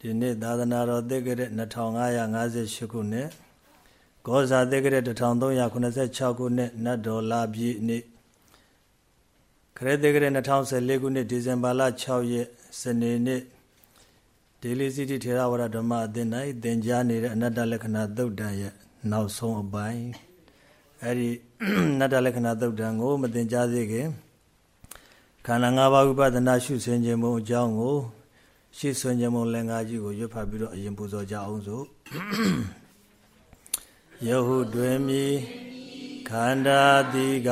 ဒီနေ့သာသနာတော်သက်ကရက်2558ခုနှစ်ဂောဇာသက်ကရက်1386ခုနှစ်နတ်တော်လာပြည့်နေ့ခရစ်သက်ကရက်2014ခုနှစ်ဒီဇင်ဘာလ6ရက်စနေနေ့ဒေလီစီတီထေရဝါဒဓမ္မအသင်း၌သင်ကြားနေတဲ့အနတ္တလက္ခဏာသုတ်တံရဲ့နောက်ဆုံးအပိုင်းအဲ့ဒီအနတ္တလက္ခဏာသုတ်တံကို မသင်ကြားသေးခင်ခန္ဓာ၅ပါးဥပဒနာရှုဆင်ခြင်းမှုအကြောင်းကို ရှေ့ဆွင်ကြမုံလင်္ကာကြီးကိုရွတ်ဖတ်ပြီးတော့အရင်ပူဇော်ကြအောင်စို့ယဟုတွင်မီခန္ဓာတိက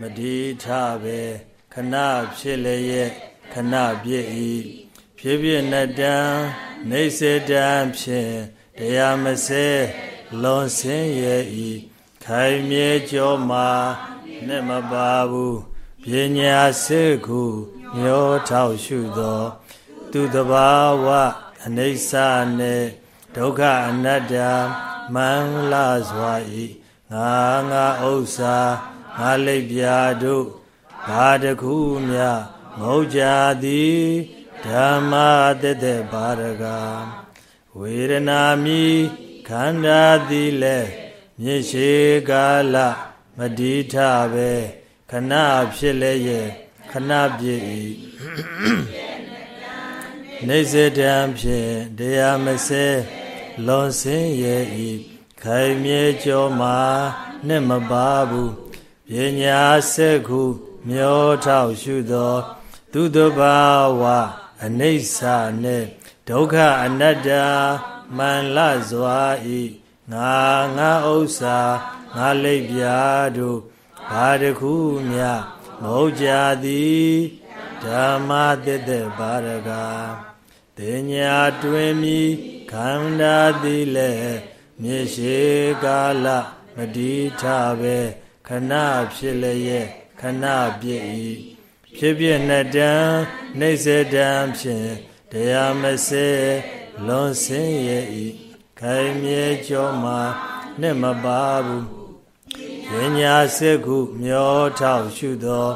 မတိထပဲခဏဖြစ်လျက်ခဏပြည့်ဤဖြစ်ဖြစ်နတံနေစေတံဖြင့်တရားမစဲလွန်ဆင်းရဲ့ဤခိုင်မြဲကြောမှာနဲ့မပါဘူးပညာစေခု မျောထောက်ရှုသော သူတဘာဝအနိစ္စနှင့်ဒုက္ခအနတ္တမန္လာစွာဤငါငါဥစ္စာငါလိပ်ပြာတို့ဘာတခုမြမဟုတ်ကြသည်ဓမ္မတသက်ဘာရကဝေဒနာမိခန္ဓာသည်လဲမြေရှိကာလမတိထပဲခဏဖြစ်လဲရဲ့ခ ဏပြည့်ဤနေစေတံဖြင့်တရားမစဲလွန်စင်းရဲ့ဤခိုင်မြဲကြောမှာနဲ့မပါဘူးပညာစက်ခုမျောထောက်ရှုသော သူတဘာဝအနိစ္စနှင့်ဒုက္ခအနတ္တမန္လစွာဤငါငါဥစ္စာငါလိပ်ပြာတို့ဘာတခုမြ မဟုတ်ကြသည်ဓမ္မတစ္တေဘာရကတင်ညာတွင်မီခန္ဓာသည်လေမြေရှိကာလမတိထပဲခဏဖြစ်လျက်ခဏပြည့်ဤဖြစ်ပြနှစ်တန်နှိစ္စတံဖြင့်တရားမစဲလွန်ဆင်းရဲ့ဤခိုင်မြဲကြောမှာနဲ့မပါဘူး ပညာစေခုမျောထောက်ရှုသော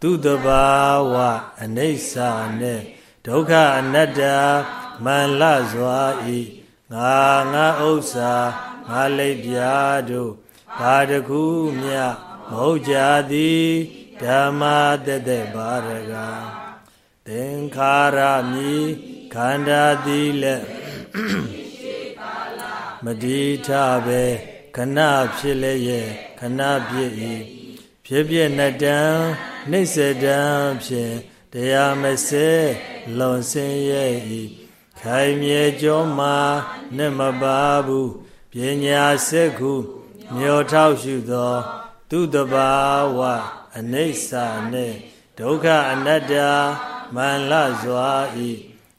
သူတဘာဝအနိစ္စနှင့်ဒုက္ခအနတ္တမန္လစွာဤငါငါဥစ္စာငါလိပ်ပြာတို့ဘာတခုမြမဟုတ်ကြသည်ဓမ္မတသက်ဘာရကသင်္ခါရမီခန္ဓာတိလက်မတိထပဲခဏဖြစ်လျက် ခဏပြည့်ဤဖြစ်ပြနတံနှိစ္စတံဖြင့်တရားမစဲလွန်ဆင်းရဲ့ဤခိုင်မြဲကြောမှာနဲ့မပါဘူးပညာစက်ခုမျောထောက်ရှုသော သူတဘာဝအနိစ္စနှင့်ဒုက္ခအနတ္တမန္လစွာဤ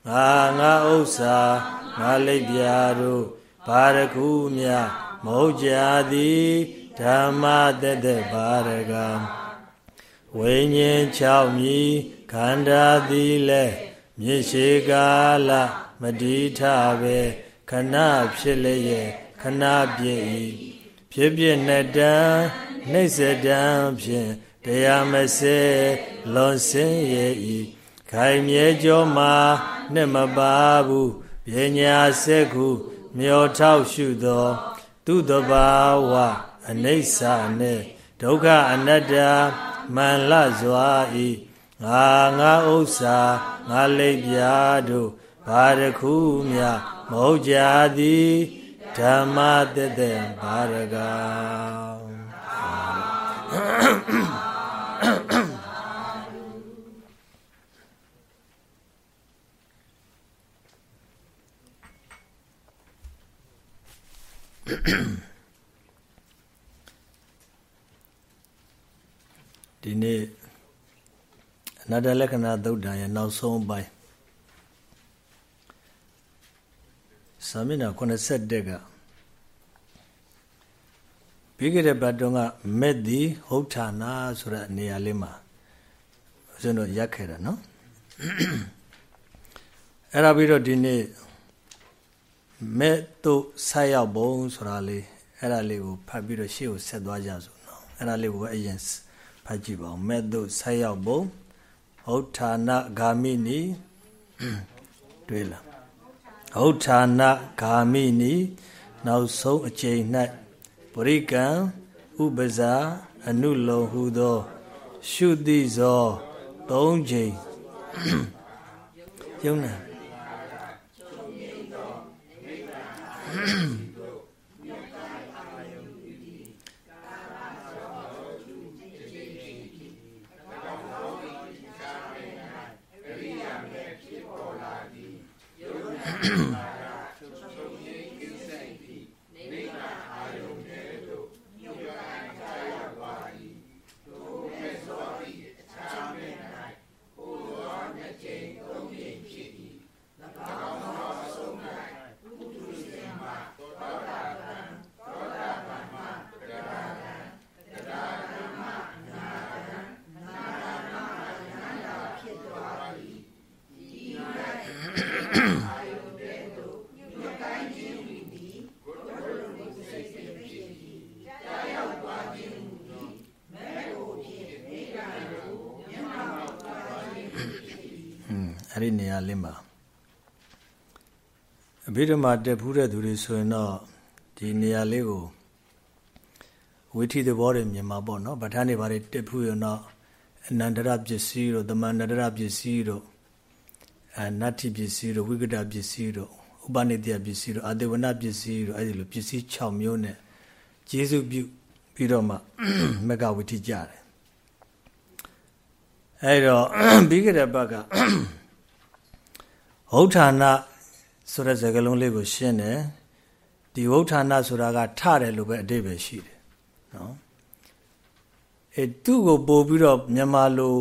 ငါငါဥစ္စာငါလိပ်ပြာတို့ဘာရခုမြမဟုတ်ကြသည် ဓမ္မတသက်ဘာရကဝိညာဉ်6မြည်ခန္ဓာသည်လဲမြေရှိကာလမတိထပဲခဏဖြစ်လျက်ခဏပြည့်ဤဖြစ်ပြနှစ်တန်နှိစ္စတံဖြင့်တရားမစဲလွန်ဆင်းရဲ့ဤခိုင်မြဲကြောမှာနဲ့မပါဘူးပညာစက်ခု မျောထောက်ရှုသော သူတဘာဝ အနိစ္စနှင့်ဒုက္ခအနတ္တမန္လစွာဤငါငါဥစ္စာငါလိပ်ပြာတို့ဘာတခုမြမဟုတ်ကြသည်ဓမ္မတသက်ဘာရကဒီနေ့အ နတ္တလက္ခဏာသုတ်တံရဲ့နောက်ဆုံးပိုင်းသာမဏေ81ကပြီးခဲ့တဲ့ဘတ်တုန်းကမက်ဒီဟုတ်ဌာနာဆိုတဲ့နေရာလေးမှာဦးဇင်းတို့ရက်ခဲ့တာနော်အဲ့ဒါပြီးတော့ဒီနေ့မက်တို့ဆက်ရောက်ပုံဆိုတာလေးအဲ့ဒါလေးကိုဖတ်ပြီးတော့ရှေ့ကိုဆက်သွားကြစို့နော်အဲ့ဒါလေးကိုအရင်ဖတ်ကြည့်ပါဦးမက်တို့ဆက်ရောက်ပုံ ဟုတ်ဌာနဂာမိနီတွေ့လားဟုတ်ဌာနဂာမိနိနောက်ဆုံးအချိန်၌ပရိကံဥပဇာအနုလုံဟုသော ရှုတိဇောသုံးချိန်ယုံနာအဲ့ဒီနေရာလေးမှာအ ဘိဓမ္မာတက်ဖူးတဲ့သူတွေဆိုရင်တော့ဒီနေရာလေးကိုဝိထီသဘောတွေမြင်မှာပေါ့နော်ဗဋ္ဌာန်းတွေဘာတွေတက်ဖူးရင်တော့အနန္တရပစ္စည်းတို့သမန္တရပစ္စည်းတို့အနတ္တိပစ္စည်းတို့ဝိကတပစ္စည်းတို့ဥပနိတ္တပစ္စည်းတို့အာတေဝနပစ္စည်းတို့အဲ့ဒီလိုပစ္စည်း6မျိုးနဲ့ကျေစုပြုပြီးတော့မှမကဝိထီကြတယ်အဲ့တော့ပြီးကြတဲ့ဘက်ကဝဋ္ဌာဏ ဆိုတဲ့စကားလုံးလေးကိုရှင်းတယ်ဒီဝဋ္ဌာဏဆိုတာကထတယ်လို့ပဲအတိပ္ပယ်ရှိတယ်နော်အဲသူ့ကိုပို့ပြီးတော့မြန်မာလို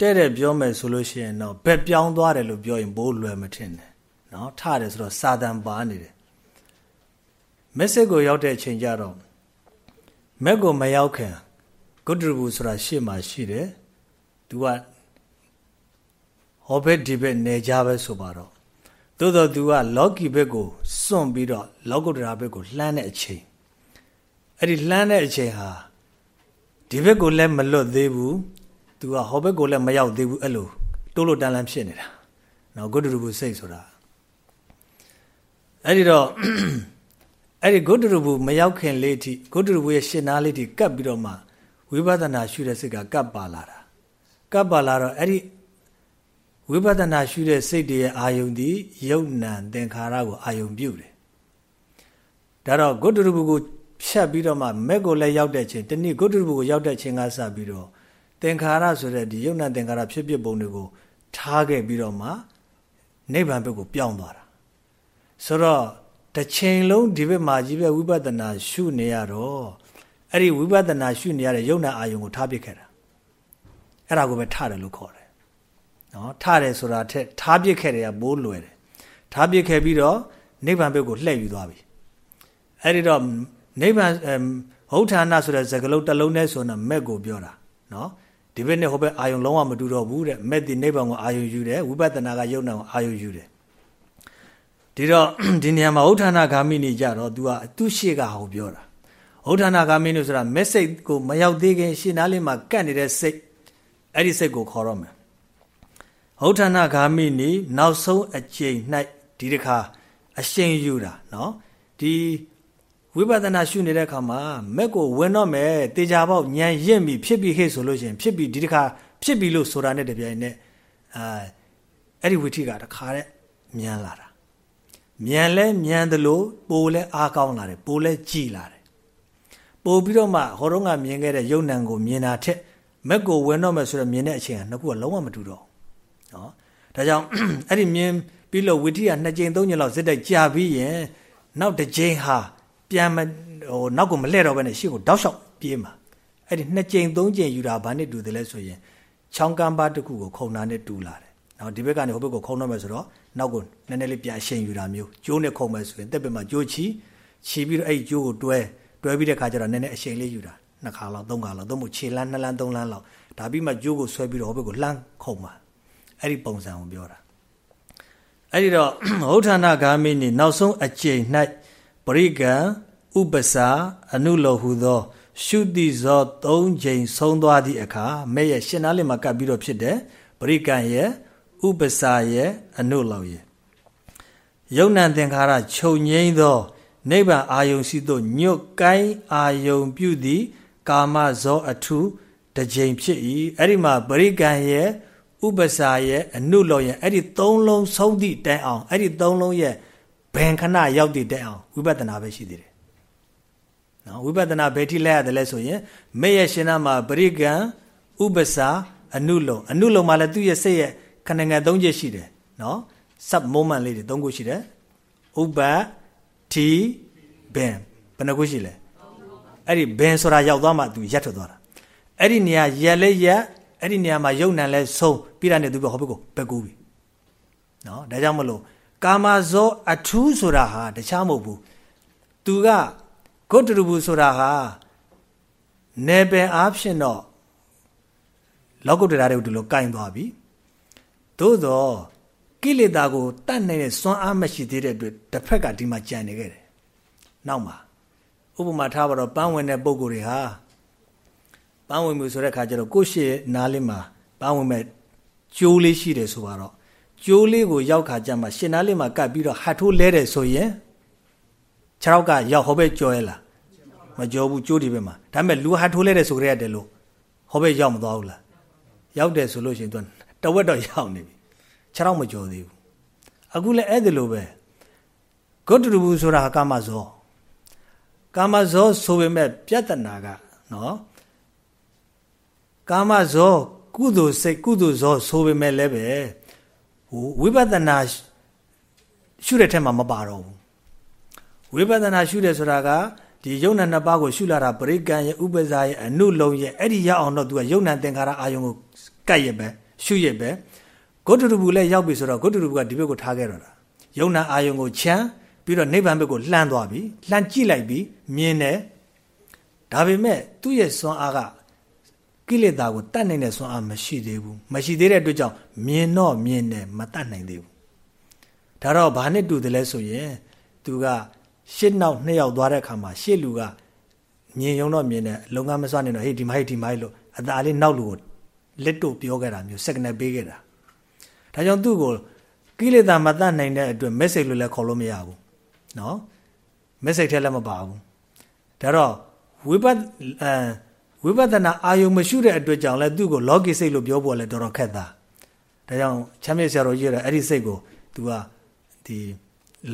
တဲ့တဲ့ပြောမယ်ဆိုလို့ရှိရင်တော့ဘက်ပြောင်းသွားတယ်လို့ပြောရင်ဘိုးလွယ်မထင်နဲ့နော်ထတယ်ဆိုတော့စာတန်ပါနေတယ်မက်ဆေ့ကိုရောက်တဲ့အချိန်ကျတော့မက်ကိုမရောက်ခင်ဂုတ္တရဘူးဆိုတာရှေ့မှာရှိတယ်သူကဟောဘက်ဒီဘက်နေကြပဲဆိုပါတော့ သို့တော့သူကလောကီဘက်ကိုစွန့်ပြီးတော့လောကုတ္တရာဘက်ကိုလှမ်းတဲ့အချိန်အဲ့ဒီလှမ်းတဲ့အချိန်ဟာဒီဘက်ကိုလည်းမလွတ်သေးဘူးသူကဟောဘက်ကိုလည်းမရောက်သေးဘူးအဲ့လိုတိုးလို့တန်းလန်းဖြစ်နေတာနော်ဂုတ္တရဘူးစိတ်ဆိုတာအဲ့ဒီတော့အဲ့ဒီဂုတ္တရဘူးမရောက်ခင်လေးထိဂုတ္တရဘူးရဲ့ရှင်းနာလေးထိကပ်ပြီးတော့မှဝိပဿနာရှုတဲ့စိတ်ကကပ်ပါလာတာကပ်ပါလာတော့အဲ့ဒီ ဝိပဿနာရှုတဲ့စိတ်တွေရဲ့အာယုန်ဒီယုတ်နံသင်္ခါရကိုအာယုန်ပြုတယ်ဒါတော့ဂုတ္တရူပကိုဖြတ်ပြီးတော့မှမက်ကိုလည်းရောက်တဲ့ချိန်တနည်းဂုတ္တရူပကိုရောက်တဲ့ချိန်ကစပြီးတော့သင်္ခါရဆိုတဲ့ဒီယုတ်နံသင်္ခါရဖြစ်ဖြစ်ပုံတွေကိုထားခဲ့ပြီးတော့မှနိဗ္ဗာန်ဘက်ကိုပြောင်းသွားတာဆိုတော့တစ်ချိန်လုံးဒီဘက်မှာကြီးပဲဝိပဿနာရှုနေရတော့အဲ့ဒီဝိပဿနာရှုနေရတဲ့ယုံနာအာယုံကိုထားပစ်ခဲ့တာအဲ့ဒါကိုပဲထားတယ်လို့ခေါ်တယ် နော်ထတယ်ဆိုတာထက်ထားပစ်ခဲ့တယ်ကဘိုးလွယ်တယ်ထားပစ်ခဲ့ပြီးတော့နိဗ္ဗာန်ဘက်ကိုလှည့်ယူသွားပြီအဲ့ဒီတော့နိဗ္ဗာန်ဟုတ်ဌာနဆိုတဲ့စကလုံးတစ်လုံးနဲ့ဆိုတော့မက်ကိုပြောတာနော်ဒီဘက်နဲ့ဟိုဘက်အာယုံလုံးဝမတူတော့ဘူးတဲ့မက်ဒီနိဗ္ဗာန်ကိုအာယုံယူတယ်ဝိပဿနာကယုံနာကိုအာယုံယူတယ်ဒီတော့ဒီနေရာမှာဟုတ်ဌာနဂါမိနေကြတော့ तू ကသူ့ရှေ့ကဟောပြောတာဟုတ်ဌာနဂါမိနေဆိုတာ message ကိုမရောက်သေးခင်ရှင်းနားလေးမှာကတ်နေတဲ့စိတ်အဲ့ဒီစိတ်ကိုခေါ်တော့မယ် ဟုတ်ဌာဏဂါမိနိနောက်ဆုံးအကျိန်၌ဒီတခါအရှိန်ယူတာနော်ဒီဝိပဿနာရှုနေတဲ့အခါမှာမက်ကိုဝင်တော့မယ်တေချာပေါက်ညံရင့်ပြီဖြစ်ပြီဟဲ့ဆိုလို့ရှိရင်ဖြစ်ပြီဒီတခါဖြစ်ပြီလို့ဆိုတာနဲ့တပြိုင်နက်အာအဲ့ဒီဝိထိကတခါတဲ့မြန်လာတာမြန်လဲမြန်တယ်လို့ပိုလဲအားကောင်းလာတယ်ပိုလဲကြည်လာတယ်ပိုပြီးတော့မှဟောတော့ကမြင်ခဲ့တဲ့ယုံနံကိုမြင်တာထက်မက်ကိုဝင်တော့မယ်ဆိုတော့မြင်တဲ့အချိန်ကနှစ်ခုကလုံးဝမတူတော့ နော်ဒါကြောင့်အဲ့ဒီမြင်ပြီးလို့ဝိထိကနှစ်ကြိမ်သုံးကြိမ်လောက်ဇက်တိုက်ကြာပြီးရင်နောက်တစ်ကြိမ်ဟာပြန်မဟိုနောက်ကိုမလှဲ့တော့ဘဲနဲ့ရှေ့ကိုတောက်လျှောက်ပြေးမှာအဲ့ဒီနှစ်ကြိမ်သုံးကြိမ်ယူတာဘာနဲ့တူတယ်လဲဆိုရင်ချောင်းကမ်းပါတစ်ခုကိုခုံနာနဲ့တူလာတယ်နော်ဒီဘက်ကနေဟိုဘက်ကိုခုံတော့မယ်ဆိုတော့နောက်ကိုနည်းနည်းလေးပြန်ရှင်ယူတာမျိုးကျိုးနဲ့ခုံမယ်ဆိုရင်တက်ပင်မှာကျိုးချီချီပြီးတော့အဲ့ဒီကျိုးကိုတွဲတွဲပြီးတဲ့ခါကျတော့နည်းနည်းအချိန်လေးယူတာနှစ်ခါလောက်သုံးခါလောက်သုံးဖို့ခြေလန်းနှစ်လန်းသုံးလန်းလောက်ဒါပြီးမှကျိုးကိုဆွဲပြီးတော့ဟိုဘက်ကိုလှမ်းခုံမှာ အဲ့ဒီပုံစံကိုပြောတာအဲ့ဒီတော့ဟုတ်ဌာဏဂါမိနိနောက်ဆုံးအကျိန်၌ပရိကံဥပစာအနုလောဟုသော ရှုတိဇော၃ချိန်ဆုံးသွားသည့်အခါမဲ့ရဲ့ရှင်းနားလေးမှာကပ်ပြီးတော့ဖြစ်တယ်ပရိကံရဲ့ဥဥပစာရဲ့အနုလောက်ရဲ့ယုံ nant သင်္ခါရခြုံငိမ့်သောနိဗ္ဗာန်အာယုံရှိသောညွတ်ကိုင်းအာယုံပြုသည်ကာမဇောအထုတကြိမ်ဖြစ်၏အဲ့ဒီမှာပရိကံရဲ့ ဥပစာရဲ့အနုလောရဲ့အဲ့ဒီသုံးလုံးဆုံးသည့်တိုင်အောင်အဲ့ဒီသုံးလုံးရဲ့ဘယ်ခဏရောက်သည့်တိုင်အောင်ဝိပဿနာပဲရှိသေးတယ်နော်ဝိပဿနာဘယ်ထိလဲရတယ်လဲဆိုရင်မေရဲ့ရှင်နာမှာပရိကံဥပစာအနုလုံအနုလုံမှာလည်းသူ့ရဲ့စိတ်ရဲ့ခဏငယ်၃ချက်ရှိတယ်နော် sub moment လေးတွေ၃ခုရှိတယ်ဥပတိဘင်ဘယ်နှခုရှိလဲအဲ့ဒီဘင်ဆိုတာရောက်သွားမှသူရက်ထွက်သွားတာအဲ့ဒီနေရာရက်လဲရက်အဲ့ဒီနေရာမှာယုံနံလဲဆုံး ပြီးတာနဲ့သူကဟောဘက်ကိုဘက်ကူးပြီနော်ဒါကြောင့်မလို့ကာမဇောအထူးဆိုတာဟာတခြားမဟုတ်ဘူးသူကဂုတ္တရဘူးဆိုတာဟာနေပယ်အားဖြင့်တော့လောကုတ္တရာတွေကိုဒီလိုကင်သွားပြီသို့တော့ကိလေသာကိုတတ်နိုင်တဲ့စွမ်းအားမရှိသေးတဲ့အတွက်တစ်ဖက်ကဒီမှာကြံနေခဲ့တယ်နောက်မှာဥပမာထားပါတော့ပန်းဝင်တဲ့ပုံကိုယ်တွေဟာပန်းဝင်မှုဆိုတဲ့ခါကျတော့ကိုယ့်ရှေ့နားလေးမှာပန်းဝင်မဲ့ ကျိုးလေးရှိတယ်ဆိုတော့ကျိုးလေးကိုရောက်ခါကျမှရှင်းနားလေးမှာကပ်ပြီးတော့ဟတ်ထိုးလဲတယ်ဆိုရင်ခြေထောက်ကရောက်ဟောဘက်ကြော်ရလားမကြော်ဘူးကျိုးဒီဘက်မှာဒါပေမဲ့လူဟတ်ထိုးလဲတယ်ဆိုကြရတယ်လို့ဟောဘက်ရောက်မသွားဘူးလားရောက်တယ်ဆိုလို့ရှိရင်သူတဝက်တော့ရောက်နေပြီခြေထောက်မကြော်သေးဘူးအခုလည်းအဲ့ဒီလိုပဲဂုတ္တရဘူးဆိုတာကာမဇောကာမဇောဆိုပေမဲ့ပြဿနာကနော်ကာမဇော ကုသိုလ်စိတ်ကုသိုလ်ဇောဆိုပေမဲ့လည်းပဲဟိုဝိပဿနာရှုတဲ့ထက်မှမပါတော့ဘူးဝိပဿနာရှုတယ်ဆိုတာကဒီယုံနာနှစ်ပါးကိုရှုလာတာပရိကံရဲ့ဥပ္ပဇာရဲ့အနုလုံးရဲ့အဲ့ဒီရအောင်တော့သူကယုံနာသင်္ခါရအာယုံကိုကတ်ရပဲရှုရပဲဂုတ္တရူပလည်းရောက်ပြီဆိုတော့ဂုတ္တရူပကဒီဘက်ကိုထားခဲ့တော့တာယုံနာအာယုံကိုချမ်းပြီးတော့နိဗ္ဗာန်ဘက်ကိုလှမ်းသွားပြီလှမ်းကြည့်လိုက်ပြီမြင်တယ်ဒါပေမဲ့သူ့ရဲ့စွမ်းအားက ကိလေသာကိုတတ်နိုင်တဲ့စွမ်းအားမရှိသေးဘူးမရှိသေးတဲ့အတွက်ကြောင့်မြင်တော့မြင်တယ်မတတ်နိုင်သေးဘူးဒါတော့ဘာနဲ့တူတယ်လဲဆိုရင်သူကရှစ်နောက်နှစ်ယောက်သွားတဲ့အခါမှာရှစ်လူကမြင်ရုံတော့မြင်တယ်လုံငန်းမစွာနေတော့ဟေးဒီမိုက်ဒီမိုက်လို့အသာလေးနောက်လူကိုလက်တို့ပြောခဲ့တာမျိုးစက္ကနဲ့ပေးခဲ့တာဒါကြောင့်သူ့ကိုကိလေသာမတတ်နိုင်တဲ့အတွက် message လို့လည်းခေါ်လို့မရဘူးနော် message ထဲလည်းမပါဘူးဒါတော့ဝိပဿအဲ ဝိပဿနာအာယုံမရှိတဲ့အတွက်ကြောင့်လဲသူ့ကို logi စိတ်လို့ပြောဖို့လည်းတော်တော်ခက်တာဒါကြောင့်ချမ်းမြေဆရာတော်ကြီးရအဲ့ဒီစိတ်ကို तू ကဒီ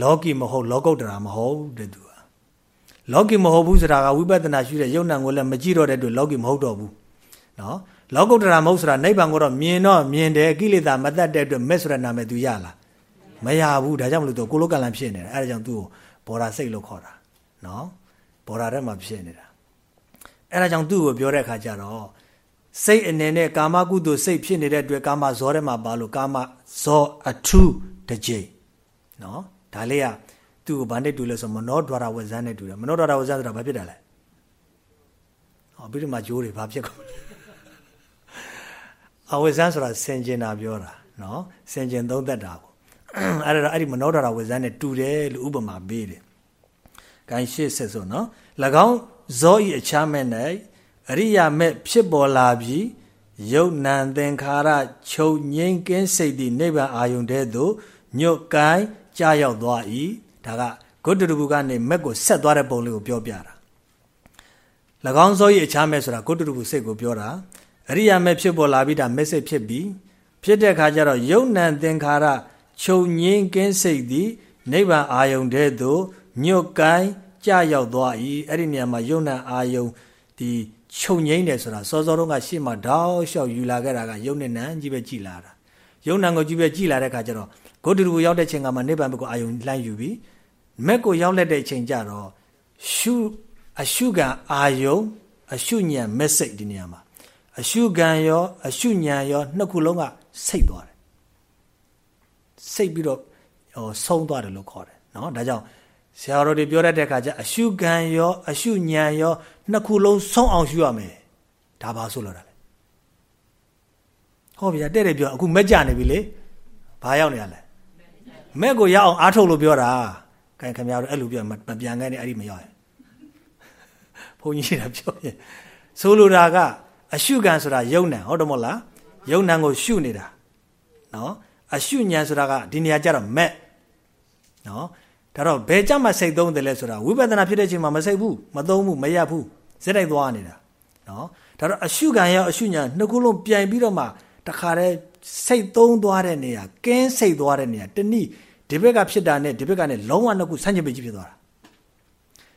logi မဟုတ် logout တရာမဟုတ်တဲ့ तू က logi မဟုတ်ဘူးဆိုတာကဝိပဿနာရှိတဲ့ယုံ nant ကိုလည်းမကြည့်တော့တဲ့အတွက် logi မဟုတ်တော့ဘူးနော်လောကုတ္တရာမဟုတ်ဆိုတာနိဗ္ဗာန်ကိုတော့မြင်တော့မြင်တယ်ကိလေသာမတတ်တဲ့အတွက်မဲ့ဆိုတဲ့နာမည် तू ရလားမရဘူးဒါကြောင့်မလို့ तू ကိုလိုကလန်ဖြစ်နေတယ်အဲဒါကြောင့် तू ကိုဘောဓာစိတ်လို့ခေါ်တာနော်ဘောဓာထဲမှာဖြစ်နေတာ အဲဒါကြောင့်သူ့ကိုပြောတဲ့အခါကျတော့စိတ်အနေနဲ့ကာမကုသိုလ်စိတ်ဖြစ်နေတဲ့အတွက်ကာမဇောထဲမှာပါလို့ကာမဇောအထုတကြိမ်နော်ဒါလေးကသူ့ကိုဗာနဲ့တူလဲဆိုမနောဒွါရဝဇန်နဲ့တူတယ်မနောဒွါရဝဇန်ဆိုတာဘာဖြစ်တာလဲဟောပြီးတော့မှဂျိုးတွေဘာဖြစ်ကုန်အဝဇန်ဆိုတာဆင်ကျင်တာပြောတာနော်ဆင်ကျင်သုံးသက်တာပေါ့အဲ့ဒါအဲ့ဒီမနောဒရာဝဇန်နဲ့တူတယ်လို့ဥပမာပေးတယ်။ဂိုင်းရှေ့ဆက်ဆိုနော်၎င်း ဇောဤအချမ်းမဲ့၌အရိယာမဲ့ဖြစ်ပေါ်လာပြီးယုတ်နံသင်္ခါရချုပ်ငိမ့်ကင်းစိတ်သည့်နိဗ္ဗာန်အာယုန်တဲ့သို့ညွတ်ကိုင်းကြာရောက်သွား၏ဒါကဂုတ္တရဘူးကနေမက်ကိုဆက်သွားတဲ့ပုံလေးကိုပြောပြတာ၎င်းဇောဤအချမ်းမဲ့ဆိုတာဂုတ္တရဘူးစိတ်ကိုပြောတာအရိယာမဲ့ဖြစ်ပေါ်လာပြီးဒါမက်စစ်ဖြစ်ပြီးဖြစ်တဲ့ခါကျတော့ယုံနံသင်္ခါရခြုံငင်းကင်းစိတ်သည်နိဗ္ဗာန်အာယုန်တဲ့သို့ညွတ်ကိုင်း ကြရောက်သွား၏အဲ့ဒီနေရာမှာယုံနာအာယုံဒီခြုံငိမ့်တယ်ဆိုတာစောစောတုန်းကရှေ့မှာတောက်လျှောက်ယူလာခဲ့တာကယုံနဲ့နံကြီးပဲကြည်လာတာယုံနာကိုကြီးပဲကြည်လာတဲ့ခါကျတော့ဂုတ္တရူရောက်တဲ့ချိန်ကမှနိဗ္ဗာန်ဘက်ကိုအာယုံလှမ်းယူပြီးမက်ကိုရောက်လက်တဲ့ချိန်ကျတော့ရှုအရှုကံအာယုံအရှုဉဏ်မက်စိတ်ဒီနေရာမှာအရှုကံရောအရှုဉဏ်ရောနှစ်ခုလုံးကစိတ်သွားတယ်စိတ်ပြီးတော့ဟိုဆုံးသွားတယ်လို့ခေါ်တယ်နော်ဒါကြောင့် ဆရာတော်တွေပြောတတ်တဲ့အခါကျအရှုခံရောအရှုညံရောနှစ်ခုလုံးဆုံးအောင်ရှုရမယ်ဒါပါဆိုလို့တာလေဟောဗျာတဲ့တယ်ပြောအခုမက်ကြနေပြီလေဘာရောက်နေရလဲမက်ကိုရအောင်အားထုတ်လို့ပြောတာခင်ခင်ဗျားတို့အဲ့လိုပြောမပြန်ခဲ့နဲ့အဲ့ဒီမရောက်ရင်ဘုန်းကြီးကပြောရင်ဆိုလိုတာကအရှုခံဆိုတာယုံနံဟုတ်တယ်မဟုတ်လားယုံနံကိုရှုနေတာနော်အရှုဉဏ်ဆိုတာကဒီနေရာကျတော့မက်နော် ဒါတော့ဘယ်ကြမှာစိတ်သုံးတယ်လဲဆိုတာဝိပဿနာဖြစ်တဲ့အချိန်မှာမစိတ်ဘူးမသုံးဘူးမရဘူးစက်တိုက်သွားနေတာနော်ဒါတော့အရှုခံရောအရှုဉဏ်နှစ်ခုလုံးပြိုင်ပြီးတော့မှတခါတည်းစိတ်သုံးသွားတဲ့နေရာကင်းစိတ်သွားတဲ့နေရာတနည်းဒီဘက်ကဖြစ်တာနဲ့ဒီဘက်ကနဲ့လုံးဝနှစ်ခုဆန့်ကျင်ပိတ်ကြီးဖြစ်သွားတာ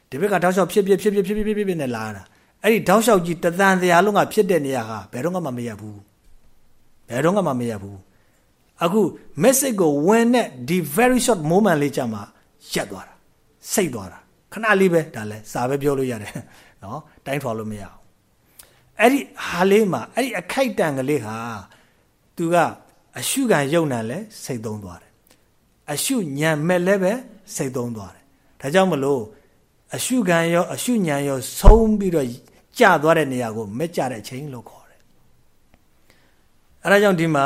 ဒီဘက်ကတောက်လျှောက်ဖြစ်ဖြစ်ဖြစ်ဖြစ်ဖြစ်ဖြစ်ဖြစ်နဲ့လာတာအဲ့ဒီတောက်လျှောက်ကြီးတသန်တရားလုံးကဖြစ်တဲ့နေရာဟာဘယ်တော့မှမရဘူးဘယ်တော့မှမရဘူးအခု message ကိုဝင်တဲ့ဒီ very short moment လေးကြာမှာ ရက်သွားတာစိတ်သွားတာခဏလေးပဲဒါလဲစာပဲပြောလို့ရတယ်နော်တိုင်းထွာလို့မရအောင်အဲ့ဒီဟာလေးမှာအဲ့ဒီအခိုက်တန်ကလေးဟာသူကအရှုခံယုံနံလဲစိတ်သုံးသွားတယ်အရှုညံမဲ့လည်းပဲစိတ်သုံးသွားတယ်ဒါကြောင့်မလို့အရှုခံရောအရှုညံရောဆုံးပြီးတော့ကြာသွားတဲ့နေရာကိုမဲ့ကြတဲ့အချိန်လို့ခေါ်တယ်အဲဒါကြောင့်ဒီမှာ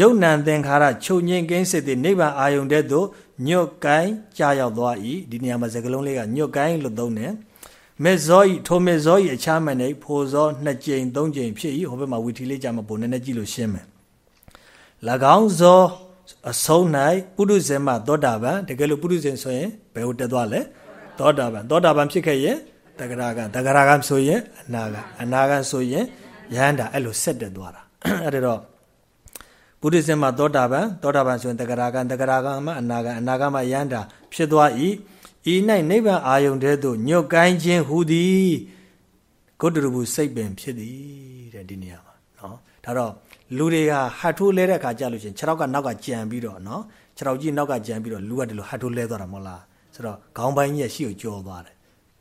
ယုံနံသင်္ခါရချုပ်ငင်းကင်းစစ်တဲ့နိဗ္ဗာန်အာယုန်တဲ့သို့ ညွတ်ကိုင်းကြာရောက်သွား၏ဒီနေရာမှာစကလုံးလေးကညွတ်ကိုင်းလို့သုံးတယ်မေဇောဤထိုမေဇောဤအခြားမနေဖိုဇောနှစ်ကြိမ်သုံးကြိမ်ဖြစ်၏ဟိုဘက်မှာဝီထီလေးကြာမပုံနဲ့နဲ့ကြည့်လို့ရှင်းမယ်၎င်းဇောအဆုံး၌ပုရုဇဉ်မှသောတာပန်တကယ်လို့ပုရုဇဉ်ဆိုရင်ဘယ်ဟိုတက်သွားလဲသောတာပန်သောတာပန်ဖြစ်ခဲ့ရင်တဂရကတဂရကဆိုရင်အနာကအနာကဆိုရင်ယဟန္တာအဲ့လိုဆက်တက်သွားတာအဲ့ဒါတော့ ပုရိသေမှာသောတာပန်သောတာပန်ဆိုရင်တဂရကံတဂရကံမှာအနာကံအနာကမှာယန္တာဖြစ်သွား၏ဤ၌နိဗ္ဗာန်အာယုန်တဲ့သို့ညွတ်ကိုင်းခြင်းဟူသည်ဂုတ္တရဘူးစိတ်ပင်ဖြစ်သည်တဲ့ဒီနေရာမှာနော်ဒါတော့လူတွေကဟတ်ထိုးလဲတဲ့အခါကြလို့ရှင်ခြေထောက်ကနောက်ကကြံပြီးတော့နော်ခြေထောက်ကြီးနောက်ကကြံပြီးတော့လူကဒီလိုဟတ်ထိုးလဲသွားတာမဟုတ်လားဆိုတော့ခေါင်းပိုင်းကြီးရှေ့ကိုကြော်သွားတယ်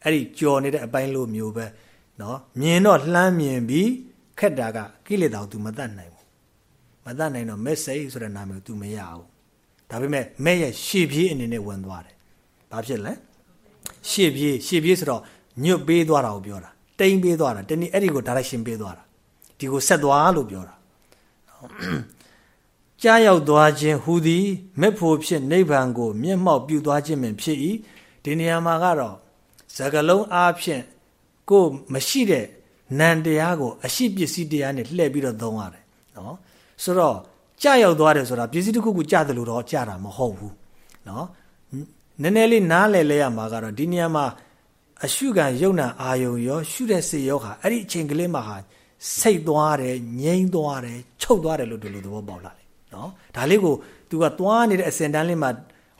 အဲ့ဒီကြော်နေတဲ့အပိုင်းလိုမျိုးပဲနော်မြင်တော့လှမ်းမြင်ပြီးခက်တာကကိလေသာကို तू မတတ်နိုင်ဘူး မတတ်နိုင်တော့ message ဆိုတဲ့နာမည်ကို तू မရဘူးဒါပေမဲ့မဲ့ရဲ့ရှေ့ပြေးအနေနဲ့ဝင်သွားတယ်ဘာဖြစ်လဲရှေ့ပြေးရှေ့ပြေးဆိုတော့ညွတ်ပေးသွားတာကိုပြောတာတိမ်ပေးသွားတာတနည်းအဲ့ဒီကို direction ပေးသွားတာဒီကိုဆက်သွားလို့ပြောတာကြားရောက်သွားခြင်းဟူသည်မဲ့ဖို့ဖြစ်နိဗ္ဗာန်ကိုမျက်မှောက်ပြုသွားခြင်းပင်ဖြစ်၏ဒီနေရာမှာကတော့ဇကလုံးအားဖြင့်ကိုမရှိတဲ့နံတရားကို အရှိပစ္စည်းတရားနဲ့လှည့်ပြီးတော့သုံးရတယ်နော် ဆိုတော့ကြာရောက်သွားတယ်ဆိုတာပစ္စည်းတစ်ခုခုကြာတယ်လို့တော့ကြာတာမဟုတ်ဘူးနော်နည်းနည်းလေးနားလည်လဲရမှာကတော့ဒီနေရာမှာအရှုခံယုံနာအာယုံရောရှုတဲ့စေရောဟာအဲ့ဒီအချိန်ကလေးမှာဟာစိတ်သွားတယ်ငြိမ်းသွားတယ်ချုပ်သွားတယ်လို့ဒီလိုသဘောပေါက်လာတယ်နော်ဒါလေးကို तू ကသွားနေတဲ့အစင်တန်းလေးမှာ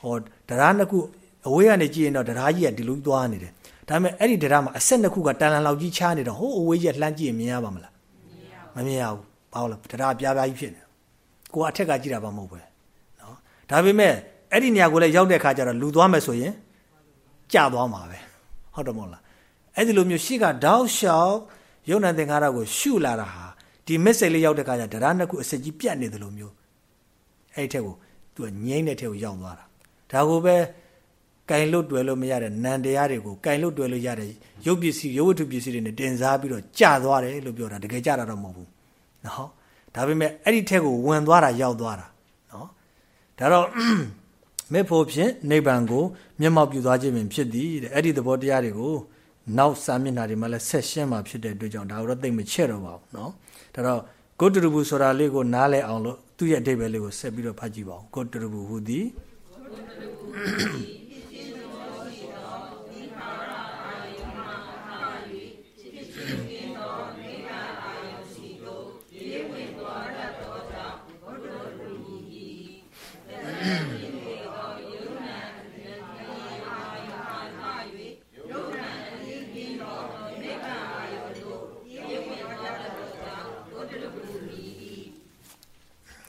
ဟောတရားနှစ်ခုအဝေးကနေကြည့်ရင်တော့တရားကြီးကဒီလိုသွားနေတယ်ဒါပေမဲ့အဲ့ဒီတရားမှာအဆက်နှစ်ခုကတန်လန်လောက်ကြီးချားနေတော့ဟိုးအဝေးကြီးလှမ်းကြည့်ရင်မြင်ရပါမလားမမြင်ရဘူး ဘာလို့လဲတရားပြားပြားကြီးဖြစ်နေကိုကအထက်ကကြည့်တာပါမဟုတ်ပဲနော်ဒါပေမဲ့အဲ့ဒီနေရာကိုလည်းရောက်တဲ့အခါကျတော့လူသွားမယ်ဆိုရင်ကြာသွားမှာပဲဟုတ်တယ်မဟုတ်လားအဲ့ဒီလိုမျိုးရှေ့ကတောက်လျှောက်ယုံနာသင်္ခါရကိုရှုလာတာဟာဒီ message လေးရောက်တဲ့အခါကျတရားနှစ်ခုအစစ်ကြီးပြတ်နေတယ်လို့မျိုးအဲ့ဒီထက်ကိုသူကငြိမ့်တဲ့ထက်ကိုရောက်သွားတာဒါကိုပဲကင်လွတ်တွယ်လို့မရတဲ့နံတရားတွေကိုကင်လွတ်တွယ်လို့ရတဲ့ရုပ်ပစ္စည်းရုပ်ဝတ္ထုပစ္စည်းတွေနဲ့တင်စားပြီးတော့ကြာသွားတယ်လို့ပြောတာတကယ်ကြာတာတော့မဟုတ်ဘူး နော်ဒါပေမဲ့အဲ့ဒီထက်ကိုဝင်သွားတာရောက်သွားတာနော်ဒါတော့မေဖို့ဖြင့်နိဗ္ဗာန်ကိုမျက်မှောက်ပြုသွားခြင်းပင်ဖြစ်သည်တဲ့အဲ့ဒီသဘောတရားတွေကိုနောက်စာမျက်နှာတွေမှာလည်းဆက်ရှင်းမှာဖြစ်တဲ့အတွက်ကြောင့်ဒါတော့သိမ့်မချက်တော့ပါဘူးနော်ဒါတော့ဂုတ္တရဘူးဆိုတာလေးကိုနားလည်အောင်လို့သူ့ရဲ့အဓိပ္ပာယ်လေးကိုဆက်ပြီးတော့ဖတ်ကြည့်ပါဦးဂုတ္တရဘူးဟူသည်ဖြစ်ခြင်းသဘောရှိသောဒီခါရအာယုမအခါ၍ဖြစ်ခြင်း